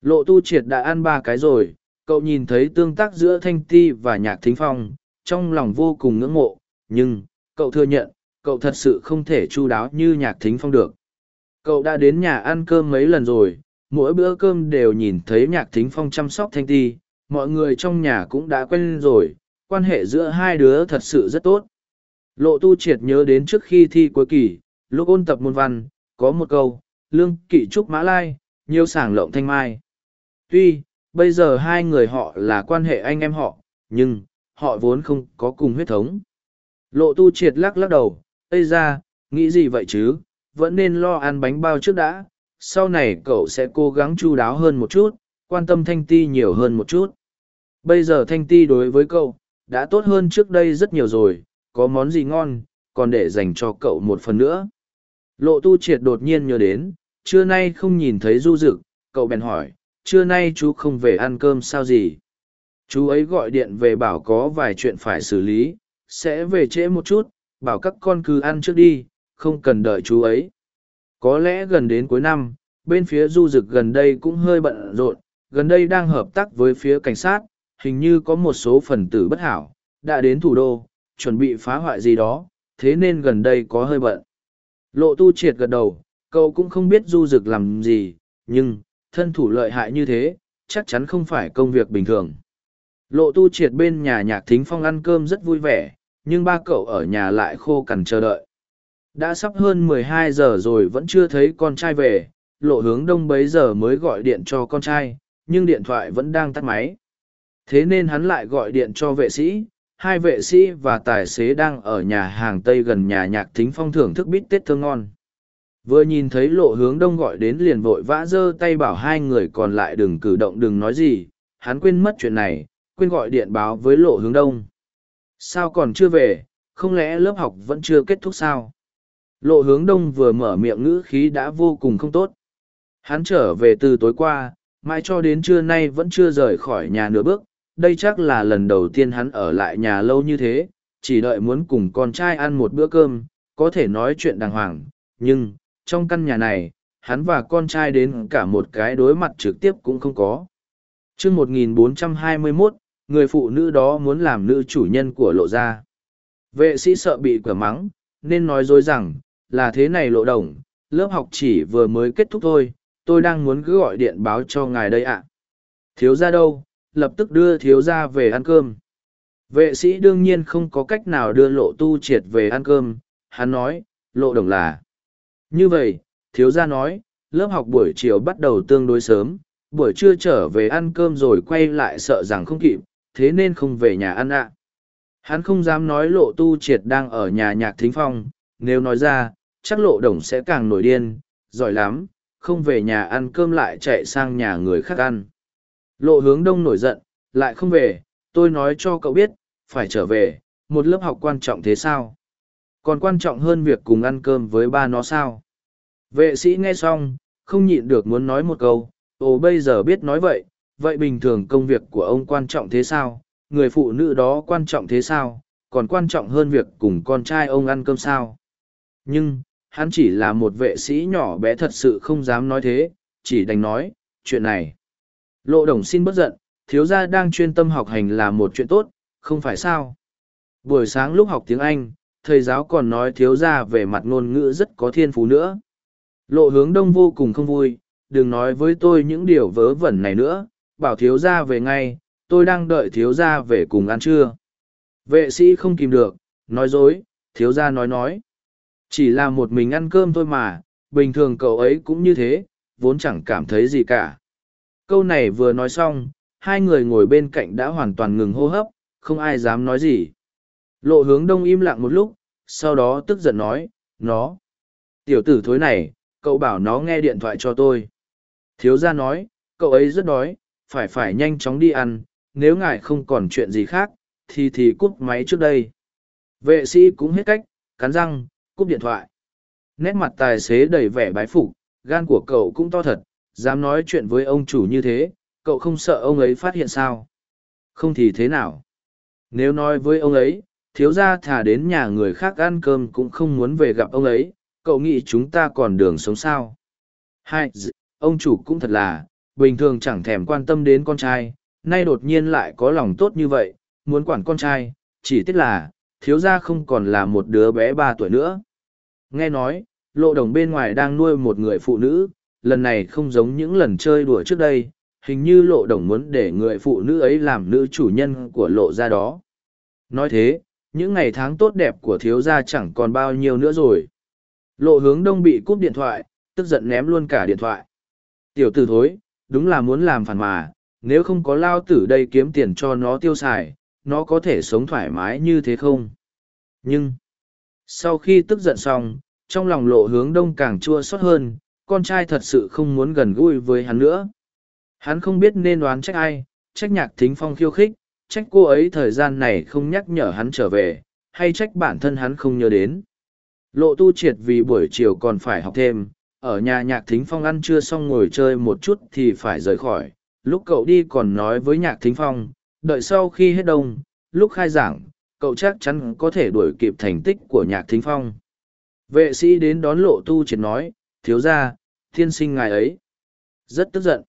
[SPEAKER 1] Lộ tu triệt đã ăn ba cái rồi. Cậu nhìn thấy tương tác giữa thanh ti và nhạc thính phong, trong lòng vô cùng ngưỡng mộ. Nhưng, cậu thừa nhận, cậu thật sự không thể chu đáo như nhạc thính phong được. Cậu đã đến nhà ăn cơm mấy lần rồi mỗi bữa cơm đều nhìn thấy nhạc thính phong chăm sóc thanh ti mọi người trong nhà cũng đã quen rồi quan hệ giữa hai đứa thật sự rất tốt. Lộ tu triệt nhớ đến trước khi thi cuối kỳ lúc ôn tập môn văn có một câu lương kỵ trúc mã lai nhiều sảng lộng thanh mai. Tuy bây giờ hai người họ là quan hệ anh em họ nhưng, họ vốn không có cùng huyết thống. Lộ tu triệt lắc lắc đầu, Ây ra, nghĩ gì vậy chứ, vẫn nên lo ăn bánh bao trước đã, sau này cậu sẽ cố gắng chu đáo hơn một chút, quan tâm Thanh Ti nhiều hơn một chút. Bây giờ Thanh Ti đối với cậu, đã tốt hơn trước đây rất nhiều rồi, có món gì ngon, còn để dành cho cậu một phần nữa. Lộ tu triệt đột nhiên nhớ đến, trưa nay không nhìn thấy du dực, cậu bèn hỏi, trưa nay chú không về ăn cơm sao gì? Chú ấy gọi điện về bảo có vài chuyện phải xử lý, sẽ về trễ một chút, bảo các con cứ ăn trước đi, không cần đợi chú ấy. Có lẽ gần đến cuối năm, bên phía du dực gần đây cũng hơi bận rộn, gần đây đang hợp tác với phía cảnh sát, hình như có một số phần tử bất hảo, đã đến thủ đô, chuẩn bị phá hoại gì đó, thế nên gần đây có hơi bận. Lộ tu triệt gật đầu, cậu cũng không biết du dực làm gì, nhưng, thân thủ lợi hại như thế, chắc chắn không phải công việc bình thường. Lộ tu triệt bên nhà nhạc thính phong ăn cơm rất vui vẻ, nhưng ba cậu ở nhà lại khô cằn chờ đợi. Đã sắp hơn mười hai giờ rồi vẫn chưa thấy con trai về, lộ hướng đông bấy giờ mới gọi điện cho con trai, nhưng điện thoại vẫn đang tắt máy. Thế nên hắn lại gọi điện cho vệ sĩ, hai vệ sĩ và tài xế đang ở nhà hàng Tây gần nhà nhạc thính phong thưởng thức bít tết thơm ngon. Vừa nhìn thấy lộ hướng đông gọi đến liền vội vã giơ tay bảo hai người còn lại đừng cử động đừng nói gì, hắn quên mất chuyện này, quên gọi điện báo với lộ hướng đông. Sao còn chưa về, không lẽ lớp học vẫn chưa kết thúc sao? Lộ hướng đông vừa mở miệng ngữ khí đã vô cùng không tốt. Hắn trở về từ tối qua, mãi cho đến trưa nay vẫn chưa rời khỏi nhà nửa bước. Đây chắc là lần đầu tiên hắn ở lại nhà lâu như thế, chỉ đợi muốn cùng con trai ăn một bữa cơm, có thể nói chuyện đàng hoàng. Nhưng, trong căn nhà này, hắn và con trai đến cả một cái đối mặt trực tiếp cũng không có. chương 1421, người phụ nữ đó muốn làm nữ chủ nhân của lộ gia. Vệ sĩ sợ bị cửa mắng, nên nói dối rằng, là thế này lộ đồng, lớp học chỉ vừa mới kết thúc thôi, tôi đang muốn cứ gọi điện báo cho ngài đây ạ. Thiếu ra đâu, lập tức đưa thiếu ra về ăn cơm. Vệ sĩ đương nhiên không có cách nào đưa lộ tu triệt về ăn cơm, hắn nói, lộ đồng là. Như vậy, thiếu gia nói, lớp học buổi chiều bắt đầu tương đối sớm, buổi trưa trở về ăn cơm rồi quay lại sợ rằng không kịp, thế nên không về nhà ăn ạ. Hắn không dám nói lộ tu triệt đang ở nhà nhạc thính phong, nếu nói ra, chắc lộ đồng sẽ càng nổi điên, giỏi lắm, không về nhà ăn cơm lại chạy sang nhà người khác ăn. Lộ hướng đông nổi giận, lại không về, tôi nói cho cậu biết, phải trở về, một lớp học quan trọng thế sao? Còn quan trọng hơn việc cùng ăn cơm với ba nó sao? Vệ sĩ nghe xong, không nhịn được muốn nói một câu, ồ bây giờ biết nói vậy, vậy bình thường công việc của ông quan trọng thế sao? Người phụ nữ đó quan trọng thế sao? Còn quan trọng hơn việc cùng con trai ông ăn cơm sao? Nhưng, hắn chỉ là một vệ sĩ nhỏ bé thật sự không dám nói thế, chỉ đành nói, chuyện này. Lộ đồng xin bất giận, thiếu gia đang chuyên tâm học hành là một chuyện tốt, không phải sao. Buổi sáng lúc học tiếng Anh, thầy giáo còn nói thiếu gia về mặt ngôn ngữ rất có thiên phú nữa. Lộ hướng đông vô cùng không vui, đừng nói với tôi những điều vớ vẩn này nữa, bảo thiếu gia về ngay, tôi đang đợi thiếu gia về cùng ăn trưa. Vệ sĩ không kìm được, nói dối, thiếu gia nói nói. Chỉ là một mình ăn cơm thôi mà, bình thường cậu ấy cũng như thế, vốn chẳng cảm thấy gì cả. Câu này vừa nói xong, hai người ngồi bên cạnh đã hoàn toàn ngừng hô hấp, không ai dám nói gì. Lộ hướng đông im lặng một lúc, sau đó tức giận nói, nó. Tiểu tử thối này, cậu bảo nó nghe điện thoại cho tôi. Thiếu gia nói, cậu ấy rất đói, phải phải nhanh chóng đi ăn, nếu ngài không còn chuyện gì khác, thì thì cúp máy trước đây. Vệ sĩ cũng hết cách, cắn răng, cúp điện thoại. Nét mặt tài xế đầy vẻ bái phục, gan của cậu cũng to thật, dám nói chuyện với ông chủ như thế, cậu không sợ ông ấy phát hiện sao? Không thì thế nào? Nếu nói với ông ấy, thiếu gia thả đến nhà người khác ăn cơm cũng không muốn về gặp ông ấy, cậu nghĩ chúng ta còn đường sống sao? Hai, ông chủ cũng thật là, bình thường chẳng thèm quan tâm đến con trai, nay đột nhiên lại có lòng tốt như vậy, muốn quản con trai, chỉ tiếc là, thiếu gia không còn là một đứa bé ba tuổi nữa. Nghe nói, lộ đồng bên ngoài đang nuôi một người phụ nữ, lần này không giống những lần chơi đùa trước đây, hình như lộ đồng muốn để người phụ nữ ấy làm nữ chủ nhân của lộ gia đó. Nói thế, những ngày tháng tốt đẹp của thiếu gia chẳng còn bao nhiêu nữa rồi. Lộ hướng đông bị cúp điện thoại, tức giận ném luôn cả điện thoại. Tiểu tử thối, đúng là muốn làm phản mà, nếu không có lao tử đây kiếm tiền cho nó tiêu xài, nó có thể sống thoải mái như thế không? Nhưng, sau khi tức giận xong, trong lòng lộ hướng đông càng chua xót hơn, con trai thật sự không muốn gần gũi với hắn nữa. Hắn không biết nên đoán trách ai, trách nhạc thính phong khiêu khích, trách cô ấy thời gian này không nhắc nhở hắn trở về, hay trách bản thân hắn không nhớ đến. Lộ tu triệt vì buổi chiều còn phải học thêm, ở nhà nhạc thính phong ăn trưa xong ngồi chơi một chút thì phải rời khỏi. Lúc cậu đi còn nói với nhạc thính phong, đợi sau khi hết đông, lúc khai giảng, cậu chắc chắn có thể đuổi kịp thành tích của nhạc thính phong. Vệ sĩ đến đón lộ tu triệt nói, thiếu ra, thiên sinh ngài ấy. Rất tức giận.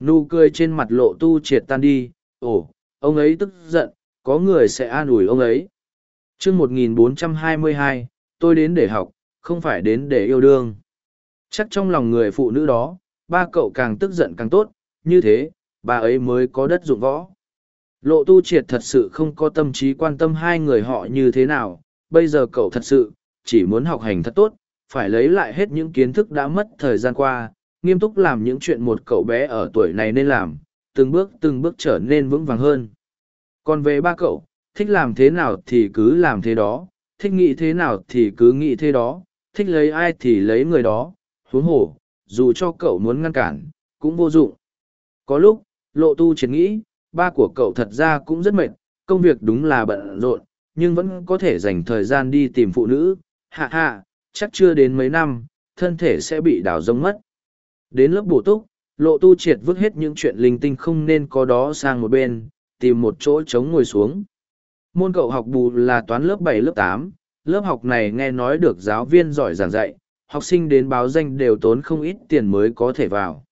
[SPEAKER 1] Nụ cười trên mặt lộ tu triệt tan đi, ồ, ông ấy tức giận, có người sẽ an ủi ông ấy. chương 1422, tôi đến để học, không phải đến để yêu đương. Chắc trong lòng người phụ nữ đó, ba cậu càng tức giận càng tốt, như thế, bà ấy mới có đất dụng võ. Lộ tu triệt thật sự không có tâm trí quan tâm hai người họ như thế nào, bây giờ cậu thật sự, chỉ muốn học hành thật tốt, phải lấy lại hết những kiến thức đã mất thời gian qua, nghiêm túc làm những chuyện một cậu bé ở tuổi này nên làm, từng bước từng bước trở nên vững vàng hơn. Còn về ba cậu, thích làm thế nào thì cứ làm thế đó, thích nghĩ thế nào thì cứ nghĩ thế đó, thích lấy ai thì lấy người đó, huống hồ, dù cho cậu muốn ngăn cản, cũng vô dụng. Có lúc, lộ tu triệt nghĩ, ba của cậu thật ra cũng rất mệt, công việc đúng là bận rộn, nhưng vẫn có thể dành thời gian đi tìm phụ nữ, hạ hạ, chắc chưa đến mấy năm, thân thể sẽ bị đào rông mất. Đến lớp bổ túc, lộ tu triệt vứt hết những chuyện linh tinh không nên có đó sang một bên, tìm một chỗ trống ngồi xuống. Môn cậu học bù là toán lớp bảy lớp tám, lớp học này nghe nói được giáo viên giỏi giảng dạy, học sinh đến báo danh đều tốn không ít tiền mới có thể vào.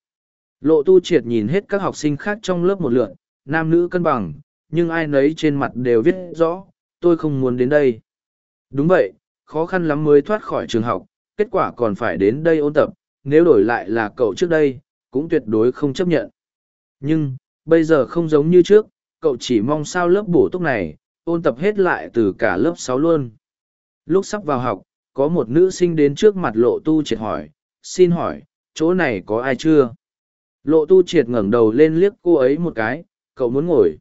[SPEAKER 1] Lộ tu triệt nhìn hết các học sinh khác trong lớp một lượn, nam nữ cân bằng, nhưng ai nấy trên mặt đều viết rõ, tôi không muốn đến đây. Đúng vậy, khó khăn lắm mới thoát khỏi trường học, kết quả còn phải đến đây ôn tập, nếu đổi lại là cậu trước đây, cũng tuyệt đối không chấp nhận. Nhưng, bây giờ không giống như trước, cậu chỉ mong sao lớp bổ túc này, ôn tập hết lại từ cả lớp sáu luôn. Lúc sắp vào học, có một nữ sinh đến trước mặt lộ tu triệt hỏi, xin hỏi, chỗ này có ai chưa? Lộ tu triệt ngẩng đầu lên liếc cô ấy một cái, cậu muốn ngồi.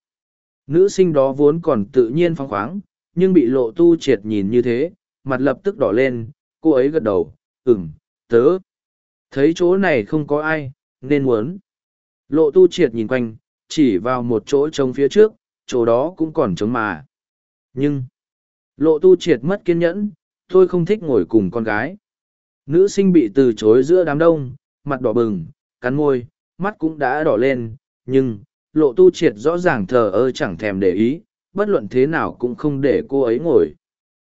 [SPEAKER 1] Nữ sinh đó vốn còn tự nhiên phăng khoáng, nhưng bị lộ tu triệt nhìn như thế, mặt lập tức đỏ lên, cô ấy gật đầu, ừm, tớ. Thấy chỗ này không có ai, nên muốn. Lộ tu triệt nhìn quanh, chỉ vào một chỗ trống phía trước, chỗ đó cũng còn trống mà. Nhưng, lộ tu triệt mất kiên nhẫn, tôi không thích ngồi cùng con gái. Nữ sinh bị từ chối giữa đám đông, mặt đỏ bừng, cắn môi, mắt cũng đã đỏ lên, nhưng, lộ tu triệt rõ ràng thờ ơ chẳng thèm để ý, bất luận thế nào cũng không để cô ấy ngồi.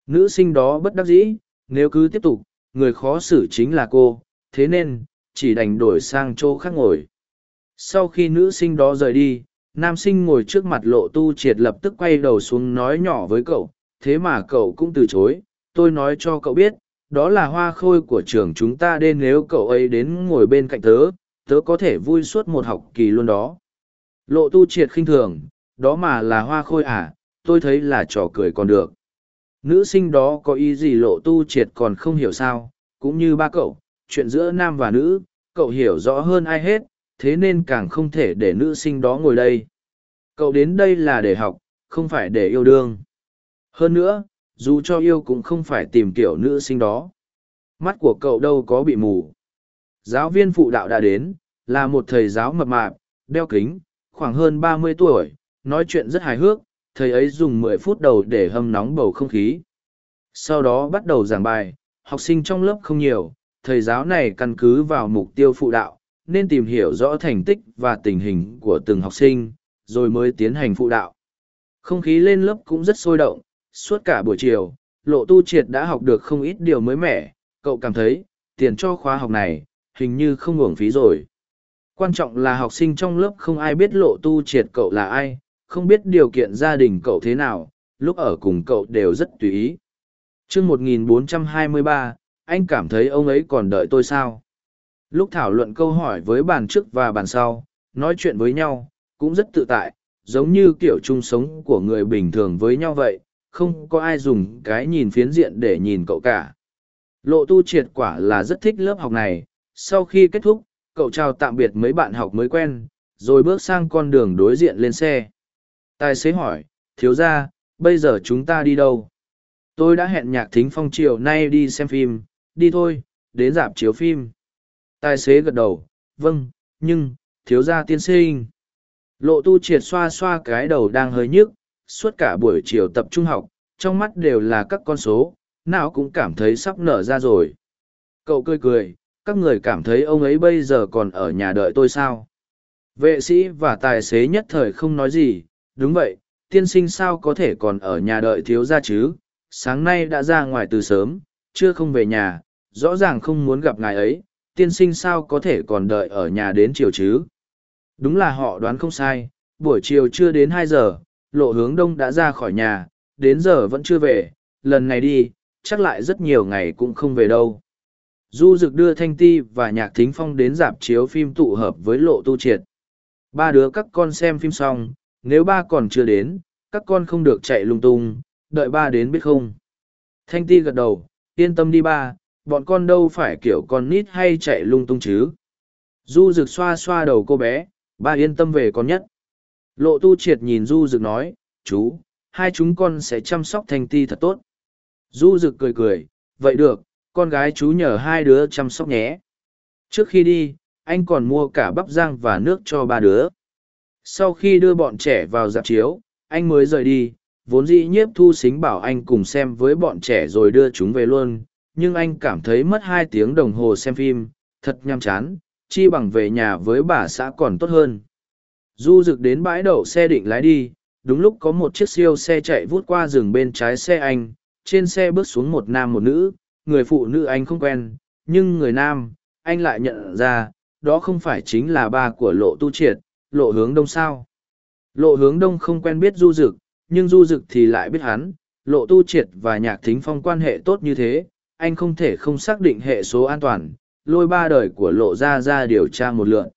[SPEAKER 1] Nữ sinh đó bất đắc dĩ, nếu cứ tiếp tục, người khó xử chính là cô, thế nên, chỉ đành đổi sang chỗ khác ngồi. Sau khi nữ sinh đó rời đi, nam sinh ngồi trước mặt lộ tu triệt lập tức quay đầu xuống nói nhỏ với cậu, thế mà cậu cũng từ chối, tôi nói cho cậu biết, đó là hoa khôi của trường chúng ta nên nếu cậu ấy đến ngồi bên cạnh tớ, tớ có thể vui suốt một học kỳ luôn đó. Lộ tu triệt khinh thường, đó mà là hoa khôi à, tôi thấy là trò cười còn được. Nữ sinh đó có ý gì lộ tu triệt còn không hiểu sao, cũng như ba cậu, chuyện giữa nam và nữ, cậu hiểu rõ hơn ai hết, thế nên càng không thể để nữ sinh đó ngồi đây. Cậu đến đây là để học, không phải để yêu đương. Hơn nữa, dù cho yêu cũng không phải tìm kiểu nữ sinh đó. Mắt của cậu đâu có bị mù. Giáo viên phụ đạo đã đến, là một thầy giáo mập mạp, đeo kính, khoảng hơn ba mươi tuổi, nói chuyện rất hài hước, thầy ấy dùng mười phút đầu để hâm nóng bầu không khí. Sau đó bắt đầu giảng bài, học sinh trong lớp không nhiều, thầy giáo này căn cứ vào mục tiêu phụ đạo, nên tìm hiểu rõ thành tích và tình hình của từng học sinh, rồi mới tiến hành phụ đạo. Không khí lên lớp cũng rất sôi động, suốt cả buổi chiều, lộ tu triệt đã học được không ít điều mới mẻ, cậu cảm thấy, tiền cho khóa học này, hình như không uổng phí rồi. Quan trọng là học sinh trong lớp không ai biết lộ tu triệt cậu là ai, không biết điều kiện gia đình cậu thế nào, lúc ở cùng cậu đều rất tùy ý. chương 1423, anh cảm thấy ông ấy còn đợi tôi sao? Lúc thảo luận câu hỏi với bàn trước và bàn sau, nói chuyện với nhau, cũng rất tự tại, giống như kiểu chung sống của người bình thường với nhau vậy, không có ai dùng cái nhìn phiến diện để nhìn cậu cả. Lộ tu triệt quả là rất thích lớp học này, sau khi kết thúc, cậu chào tạm biệt mấy bạn học mới quen, rồi bước sang con đường đối diện lên xe. Tài xế hỏi, thiếu ra, bây giờ chúng ta đi đâu? Tôi đã hẹn nhạc thính phong chiều nay đi xem phim, đi thôi, đến dạp chiếu phim. Tài xế gật đầu, vâng, nhưng, thiếu ra tiên sinh. Lộ tu triệt xoa xoa cái đầu đang hơi nhức, suốt cả buổi chiều tập trung học, trong mắt đều là các con số, nào cũng cảm thấy sắp nở ra rồi. Cậu cười cười, các người cảm thấy ông ấy bây giờ còn ở nhà đợi tôi sao? Vệ sĩ và tài xế nhất thời không nói gì, đúng vậy, tiên sinh sao có thể còn ở nhà đợi thiếu gia chứ? Sáng nay đã ra ngoài từ sớm, chưa không về nhà, rõ ràng không muốn gặp ngài ấy, tiên sinh sao có thể còn đợi ở nhà đến chiều chứ? Đúng là họ đoán không sai, buổi chiều chưa đến hai giờ, lộ hướng đông đã ra khỏi nhà, đến giờ vẫn chưa về, lần này đi, chắc lại rất nhiều ngày cũng không về đâu. Du Dực đưa Thanh Ti và Nhạc Thính Phong đến dạp chiếu phim tụ hợp với Lộ Tu Triệt. Ba đứa các con xem phim xong, nếu ba còn chưa đến, các con không được chạy lung tung, đợi ba đến biết không. Thanh Ti gật đầu, yên tâm đi ba, bọn con đâu phải kiểu con nít hay chạy lung tung chứ. Du Dực xoa xoa đầu cô bé, ba yên tâm về con nhất. Lộ Tu Triệt nhìn Du Dực nói, chú, hai chúng con sẽ chăm sóc Thanh Ti thật tốt. Du Dực cười cười, vậy được, con gái chú nhờ hai đứa chăm sóc nhé. Trước khi đi, anh còn mua cả bắp rang và nước cho ba đứa. Sau khi đưa bọn trẻ vào dạp chiếu, anh mới rời đi, vốn dĩ nhiếp thu xính bảo anh cùng xem với bọn trẻ rồi đưa chúng về luôn, nhưng anh cảm thấy mất hai tiếng đồng hồ xem phim, thật nham chán, chi bằng về nhà với bà xã còn tốt hơn. Du rực đến bãi đậu xe định lái đi, đúng lúc có một chiếc siêu xe chạy vút qua rừng bên trái xe anh, trên xe bước xuống một nam một nữ, người phụ nữ anh không quen, nhưng người nam, anh lại nhận ra, đó không phải chính là ba của lộ tu triệt, lộ hướng đông sao. Lộ hướng đông không quen biết du dực, nhưng du dực thì lại biết hắn, lộ tu triệt và nhạc thính phong quan hệ tốt như thế, anh không thể không xác định hệ số an toàn, lôi ba đời của lộ ra ra điều tra một lượn.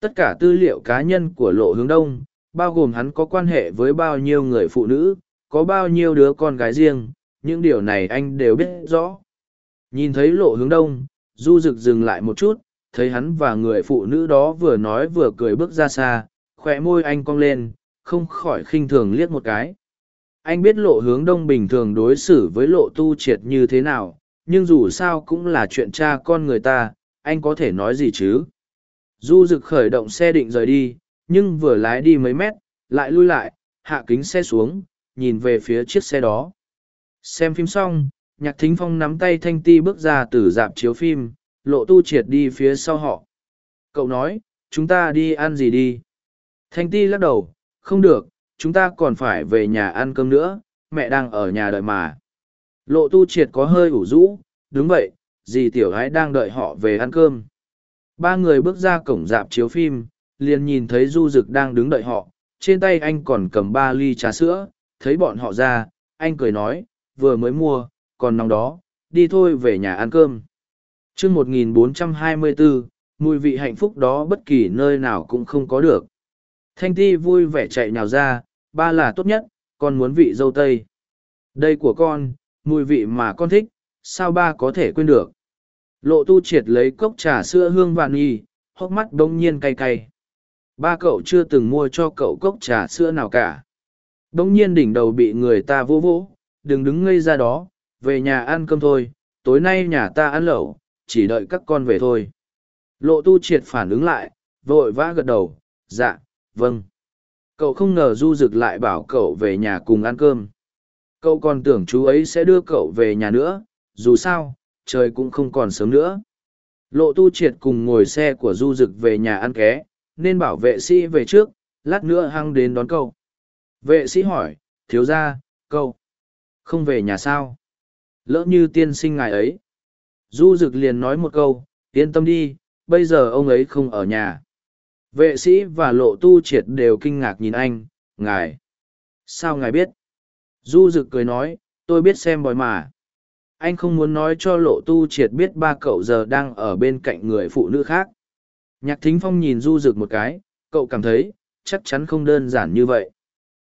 [SPEAKER 1] Tất cả tư liệu cá nhân của lộ hướng đông, bao gồm hắn có quan hệ với bao nhiêu người phụ nữ, có bao nhiêu đứa con gái riêng, những điều này anh đều biết rõ. Nhìn thấy lộ hướng đông, du rực dừng lại một chút, thấy hắn và người phụ nữ đó vừa nói vừa cười bước ra xa, khỏe môi anh cong lên, không khỏi khinh thường liếc một cái. Anh biết lộ hướng đông bình thường đối xử với lộ tu triệt như thế nào, nhưng dù sao cũng là chuyện cha con người ta, anh có thể nói gì chứ. Du rực khởi động xe định rời đi, nhưng vừa lái đi mấy mét, lại lui lại, hạ kính xe xuống, nhìn về phía chiếc xe đó. Xem phim xong, nhạc thính phong nắm tay thanh ti bước ra từ dạp chiếu phim, lộ tu triệt đi phía sau họ. Cậu nói, chúng ta đi ăn gì đi? Thanh ti lắc đầu, không được, chúng ta còn phải về nhà ăn cơm nữa, mẹ đang ở nhà đợi mà. Lộ tu triệt có hơi ủ rũ, đúng vậy, dì tiểu gái đang đợi họ về ăn cơm. Ba người bước ra cổng dạp chiếu phim, liền nhìn thấy du dực đang đứng đợi họ, trên tay anh còn cầm ba ly trà sữa, thấy bọn họ ra, anh cười nói, vừa mới mua, còn nóng đó, đi thôi về nhà ăn cơm. chương 1424, mùi vị hạnh phúc đó bất kỳ nơi nào cũng không có được. Thanh ti vui vẻ chạy nhào ra, ba là tốt nhất, con muốn vị dâu tây. Đây của con, mùi vị mà con thích, sao ba có thể quên được. Lộ tu triệt lấy cốc trà sữa hương vạn y, hốc mắt đông nhiên cay cay. Ba cậu chưa từng mua cho cậu cốc trà sữa nào cả. Đông nhiên đỉnh đầu bị người ta vô vỗ, đừng đứng ngây ra đó, về nhà ăn cơm thôi, tối nay nhà ta ăn lẩu, chỉ đợi các con về thôi. Lộ tu triệt phản ứng lại, vội vã gật đầu, dạ, vâng. Cậu không ngờ du rực lại bảo cậu về nhà cùng ăn cơm. Cậu còn tưởng chú ấy sẽ đưa cậu về nhà nữa, dù sao, trời cũng không còn sớm nữa. Lộ tu triệt cùng ngồi xe của du rực về nhà ăn ké, nên bảo vệ sĩ về trước, lát nữa hăng đến đón cậu. Vệ sĩ hỏi, thiếu ra, cậu, không về nhà sao? Lỡ như tiên sinh ngài ấy. Du dực liền nói một câu, yên tâm đi, bây giờ ông ấy không ở nhà. Vệ sĩ và lộ tu triệt đều kinh ngạc nhìn anh, ngài. Sao ngài biết? Du dực cười nói, tôi biết xem bói mà. Anh không muốn nói cho lộ tu triệt biết ba cậu giờ đang ở bên cạnh người phụ nữ khác. Nhạc thính phong nhìn du dực một cái, cậu cảm thấy, chắc chắn không đơn giản như vậy.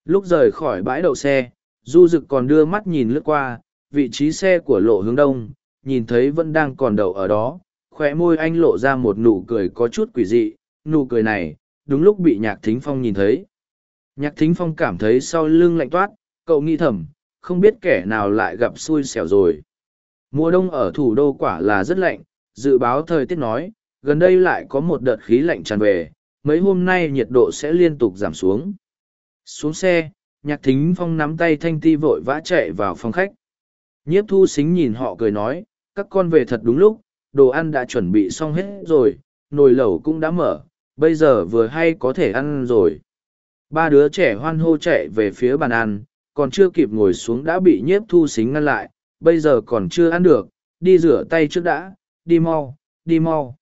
[SPEAKER 1] Lúc rời khỏi bãi đậu xe, du dực còn đưa mắt nhìn lướt qua, vị trí xe của lộ hướng đông, nhìn thấy vẫn đang còn đậu ở đó, khóe môi anh lộ ra một nụ cười có chút quỷ dị, nụ cười này, đúng lúc bị nhạc thính phong nhìn thấy. Nhạc thính phong cảm thấy sau lưng lạnh toát, cậu nghĩ thầm, không biết kẻ nào lại gặp xui xẻo rồi. Mùa đông ở thủ đô quả là rất lạnh, dự báo thời tiết nói, gần đây lại có một đợt khí lạnh tràn về, mấy hôm nay nhiệt độ sẽ liên tục giảm xuống. Xuống xe, nhạc thính phong nắm tay thanh ti vội vã chạy vào phòng khách. Nhiếp thu xính nhìn họ cười nói, các con về thật đúng lúc, đồ ăn đã chuẩn bị xong hết rồi, nồi lẩu cũng đã mở, bây giờ vừa hay có thể ăn rồi. Ba đứa trẻ hoan hô chạy về phía bàn ăn, còn chưa kịp ngồi xuống đã bị nhiếp thu xính ngăn lại, bây giờ còn chưa ăn được, đi rửa tay trước đã, đi mau, đi mau.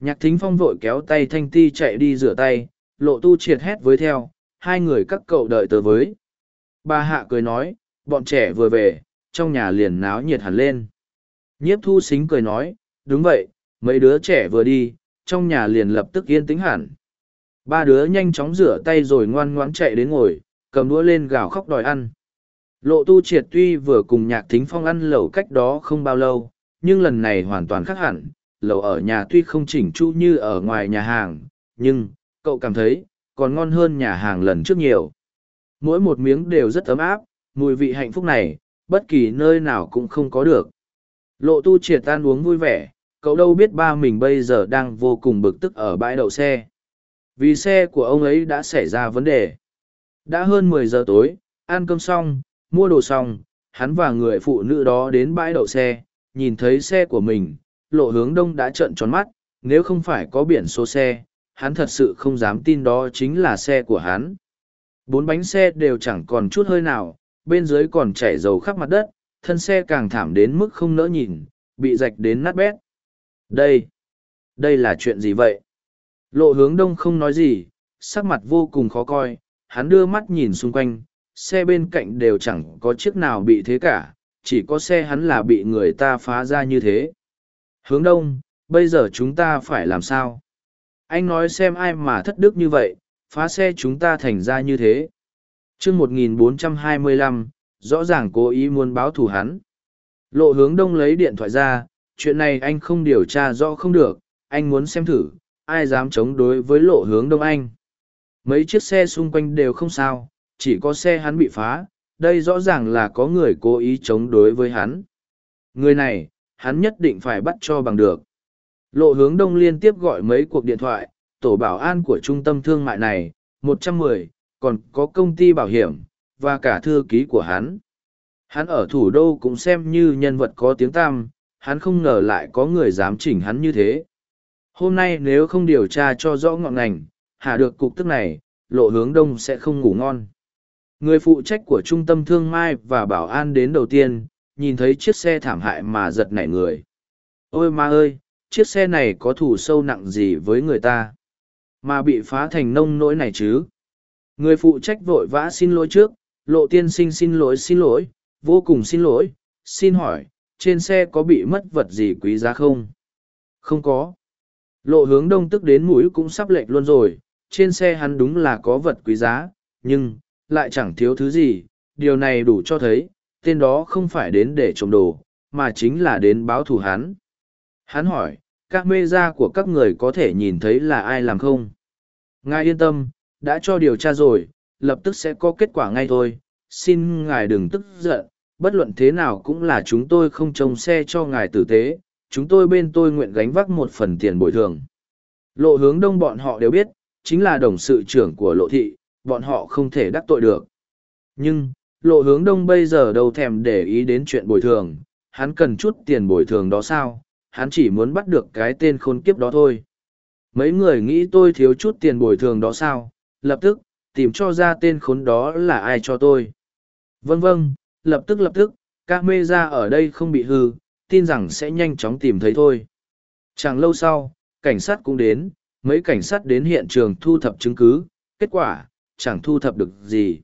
[SPEAKER 1] Nhạc thính phong vội kéo tay thanh ti chạy đi rửa tay, lộ tu triệt hét với theo, hai người các cậu đợi tớ với. Bà hạ cười nói, bọn trẻ vừa về, trong nhà liền náo nhiệt hẳn lên. Nhiếp thu xính cười nói, đúng vậy, mấy đứa trẻ vừa đi, trong nhà liền lập tức yên tĩnh hẳn. Ba đứa nhanh chóng rửa tay rồi ngoan ngoãn chạy đến ngồi, cầm đũa lên gào khóc đòi ăn. Lộ tu triệt tuy vừa cùng nhạc thính phong ăn lẩu cách đó không bao lâu, nhưng lần này hoàn toàn khác hẳn. Lẩu ở nhà tuy không chỉnh chu như ở ngoài nhà hàng, nhưng, cậu cảm thấy, còn ngon hơn nhà hàng lần trước nhiều. Mỗi một miếng đều rất ấm áp, mùi vị hạnh phúc này, bất kỳ nơi nào cũng không có được. Lộ tu triệt tan uống vui vẻ, cậu đâu biết ba mình bây giờ đang vô cùng bực tức ở bãi đậu xe. Vì xe của ông ấy đã xảy ra vấn đề. Đã hơn mười giờ tối, ăn cơm xong, mua đồ xong, hắn và người phụ nữ đó đến bãi đậu xe, nhìn thấy xe của mình, lộ hướng đông đã trợn tròn mắt, nếu không phải có biển số xe, hắn thật sự không dám tin đó chính là xe của hắn. Bốn bánh xe đều chẳng còn chút hơi nào, bên dưới còn chảy dầu khắp mặt đất, thân xe càng thảm đến mức không nỡ nhìn, bị rạch đến nát bét. Đây, đây là chuyện gì vậy? Lộ hướng đông không nói gì, sắc mặt vô cùng khó coi, hắn đưa mắt nhìn xung quanh, xe bên cạnh đều chẳng có chiếc nào bị thế cả, chỉ có xe hắn là bị người ta phá ra như thế. Hướng đông, bây giờ chúng ta phải làm sao? Anh nói xem ai mà thất đức như vậy, phá xe chúng ta thành ra như thế chương 1425, rõ ràng cố ý muốn báo thù hắn. Lộ hướng đông lấy điện thoại ra, chuyện này anh không điều tra rõ không được, anh muốn xem thử, ai dám chống đối với lộ hướng đông anh. Mấy chiếc xe xung quanh đều không sao, chỉ có xe hắn bị phá, đây rõ ràng là có người cố ý chống đối với hắn. Người này, hắn nhất định phải bắt cho bằng được. Lộ hướng đông liên tiếp gọi mấy cuộc điện thoại, tổ bảo an của trung tâm thương mại này, 110, còn có công ty bảo hiểm, và cả thư ký của hắn. Hắn ở thủ đô cũng xem như nhân vật có tiếng tăm, hắn không ngờ lại có người dám chỉnh hắn như thế. Hôm nay nếu không điều tra cho rõ ngọn ngành, hạ được cục tức này, lộ hướng đông sẽ không ngủ ngon. Người phụ trách của trung tâm thương mai và bảo an đến đầu tiên, nhìn thấy chiếc xe thảm hại mà giật nảy người. Ôi ma ơi, chiếc xe này có thủ sâu nặng gì với người ta? Mà bị phá thành nông nỗi này chứ? Người phụ trách vội vã xin lỗi trước, lộ tiên sinh xin lỗi xin lỗi, vô cùng xin lỗi, xin hỏi, trên xe có bị mất vật gì quý giá không? Không có. Lộ hướng đông tức đến mũi cũng sắp lệch luôn rồi, trên xe hắn đúng là có vật quý giá, nhưng, lại chẳng thiếu thứ gì, điều này đủ cho thấy, tên đó không phải đến để trộm đồ, mà chính là đến báo thù hắn. Hắn hỏi, các mê gia của các người có thể nhìn thấy là ai làm không? Ngài yên tâm, đã cho điều tra rồi, lập tức sẽ có kết quả ngay thôi, xin ngài đừng tức giận, bất luận thế nào cũng là chúng tôi không trông xe cho ngài tử tế, chúng tôi bên tôi nguyện gánh vác một phần tiền bồi thường. Lộ hướng đông bọn họ đều biết, chính là đồng sự trưởng của lộ thị, bọn họ không thể đắc tội được. Nhưng, lộ hướng đông bây giờ đâu thèm để ý đến chuyện bồi thường, hắn cần chút tiền bồi thường đó sao, hắn chỉ muốn bắt được cái tên khốn kiếp đó thôi. Mấy người nghĩ tôi thiếu chút tiền bồi thường đó sao, lập tức, tìm cho ra tên khốn đó là ai cho tôi. Vâng vâng, lập tức lập tức, các mê ra ở đây không bị hư, tin rằng sẽ nhanh chóng tìm thấy thôi. Chẳng lâu sau, cảnh sát cũng đến, mấy cảnh sát đến hiện trường thu thập chứng cứ, kết quả, chẳng thu thập được gì.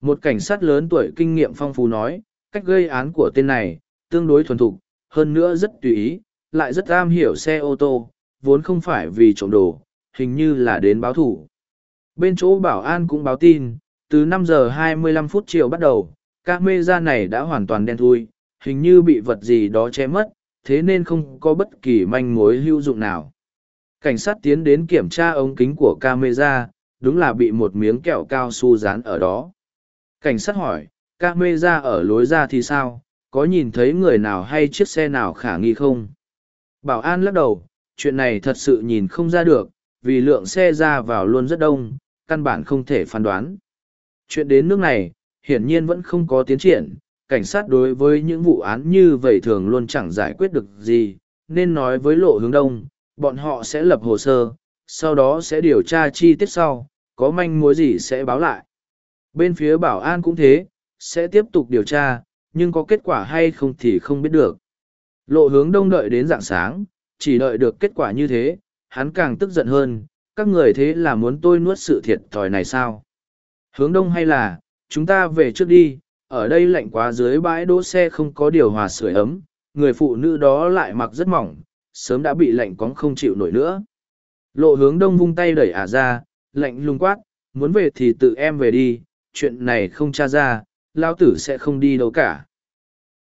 [SPEAKER 1] Một cảnh sát lớn tuổi kinh nghiệm phong phú nói, cách gây án của tên này, tương đối thuần thục, hơn nữa rất tùy ý, lại rất am hiểu xe ô tô, vốn không phải vì trộm đồ, hình như là đến báo thủ. Bên chỗ bảo an cũng báo tin, từ 5 giờ 25 phút chiều bắt đầu, ca mê ra này đã hoàn toàn đen thui, hình như bị vật gì đó che mất, thế nên không có bất kỳ manh mối hữu dụng nào. Cảnh sát tiến đến kiểm tra ống kính của camera, đúng là bị một miếng kẹo cao su dán ở đó. Cảnh sát hỏi, camera ở lối ra thì sao, có nhìn thấy người nào hay chiếc xe nào khả nghi không? Bảo an lắc đầu, chuyện này thật sự nhìn không ra được, vì lượng xe ra vào luôn rất đông, căn bản không thể phán đoán. Chuyện đến nước này, hiển nhiên vẫn không có tiến triển, cảnh sát đối với những vụ án như vậy thường luôn chẳng giải quyết được gì, nên nói với lộ hướng đông, bọn họ sẽ lập hồ sơ, sau đó sẽ điều tra chi tiết sau, có manh mối gì sẽ báo lại. Bên phía bảo an cũng thế, sẽ tiếp tục điều tra, nhưng có kết quả hay không thì không biết được. Lộ hướng đông đợi đến dạng sáng, chỉ đợi được kết quả như thế, hắn càng tức giận hơn, các người thế là muốn tôi nuốt sự thiệt thòi này sao? Hướng đông hay là, chúng ta về trước đi, ở đây lạnh quá dưới bãi đỗ xe không có điều hòa sưởi ấm, người phụ nữ đó lại mặc rất mỏng, sớm đã bị lạnh cóng không chịu nổi nữa. Lộ hướng đông vung tay đẩy ả ra, lạnh lung quát, muốn về thì tự em về đi, chuyện này không tra ra, lao tử sẽ không đi đâu cả.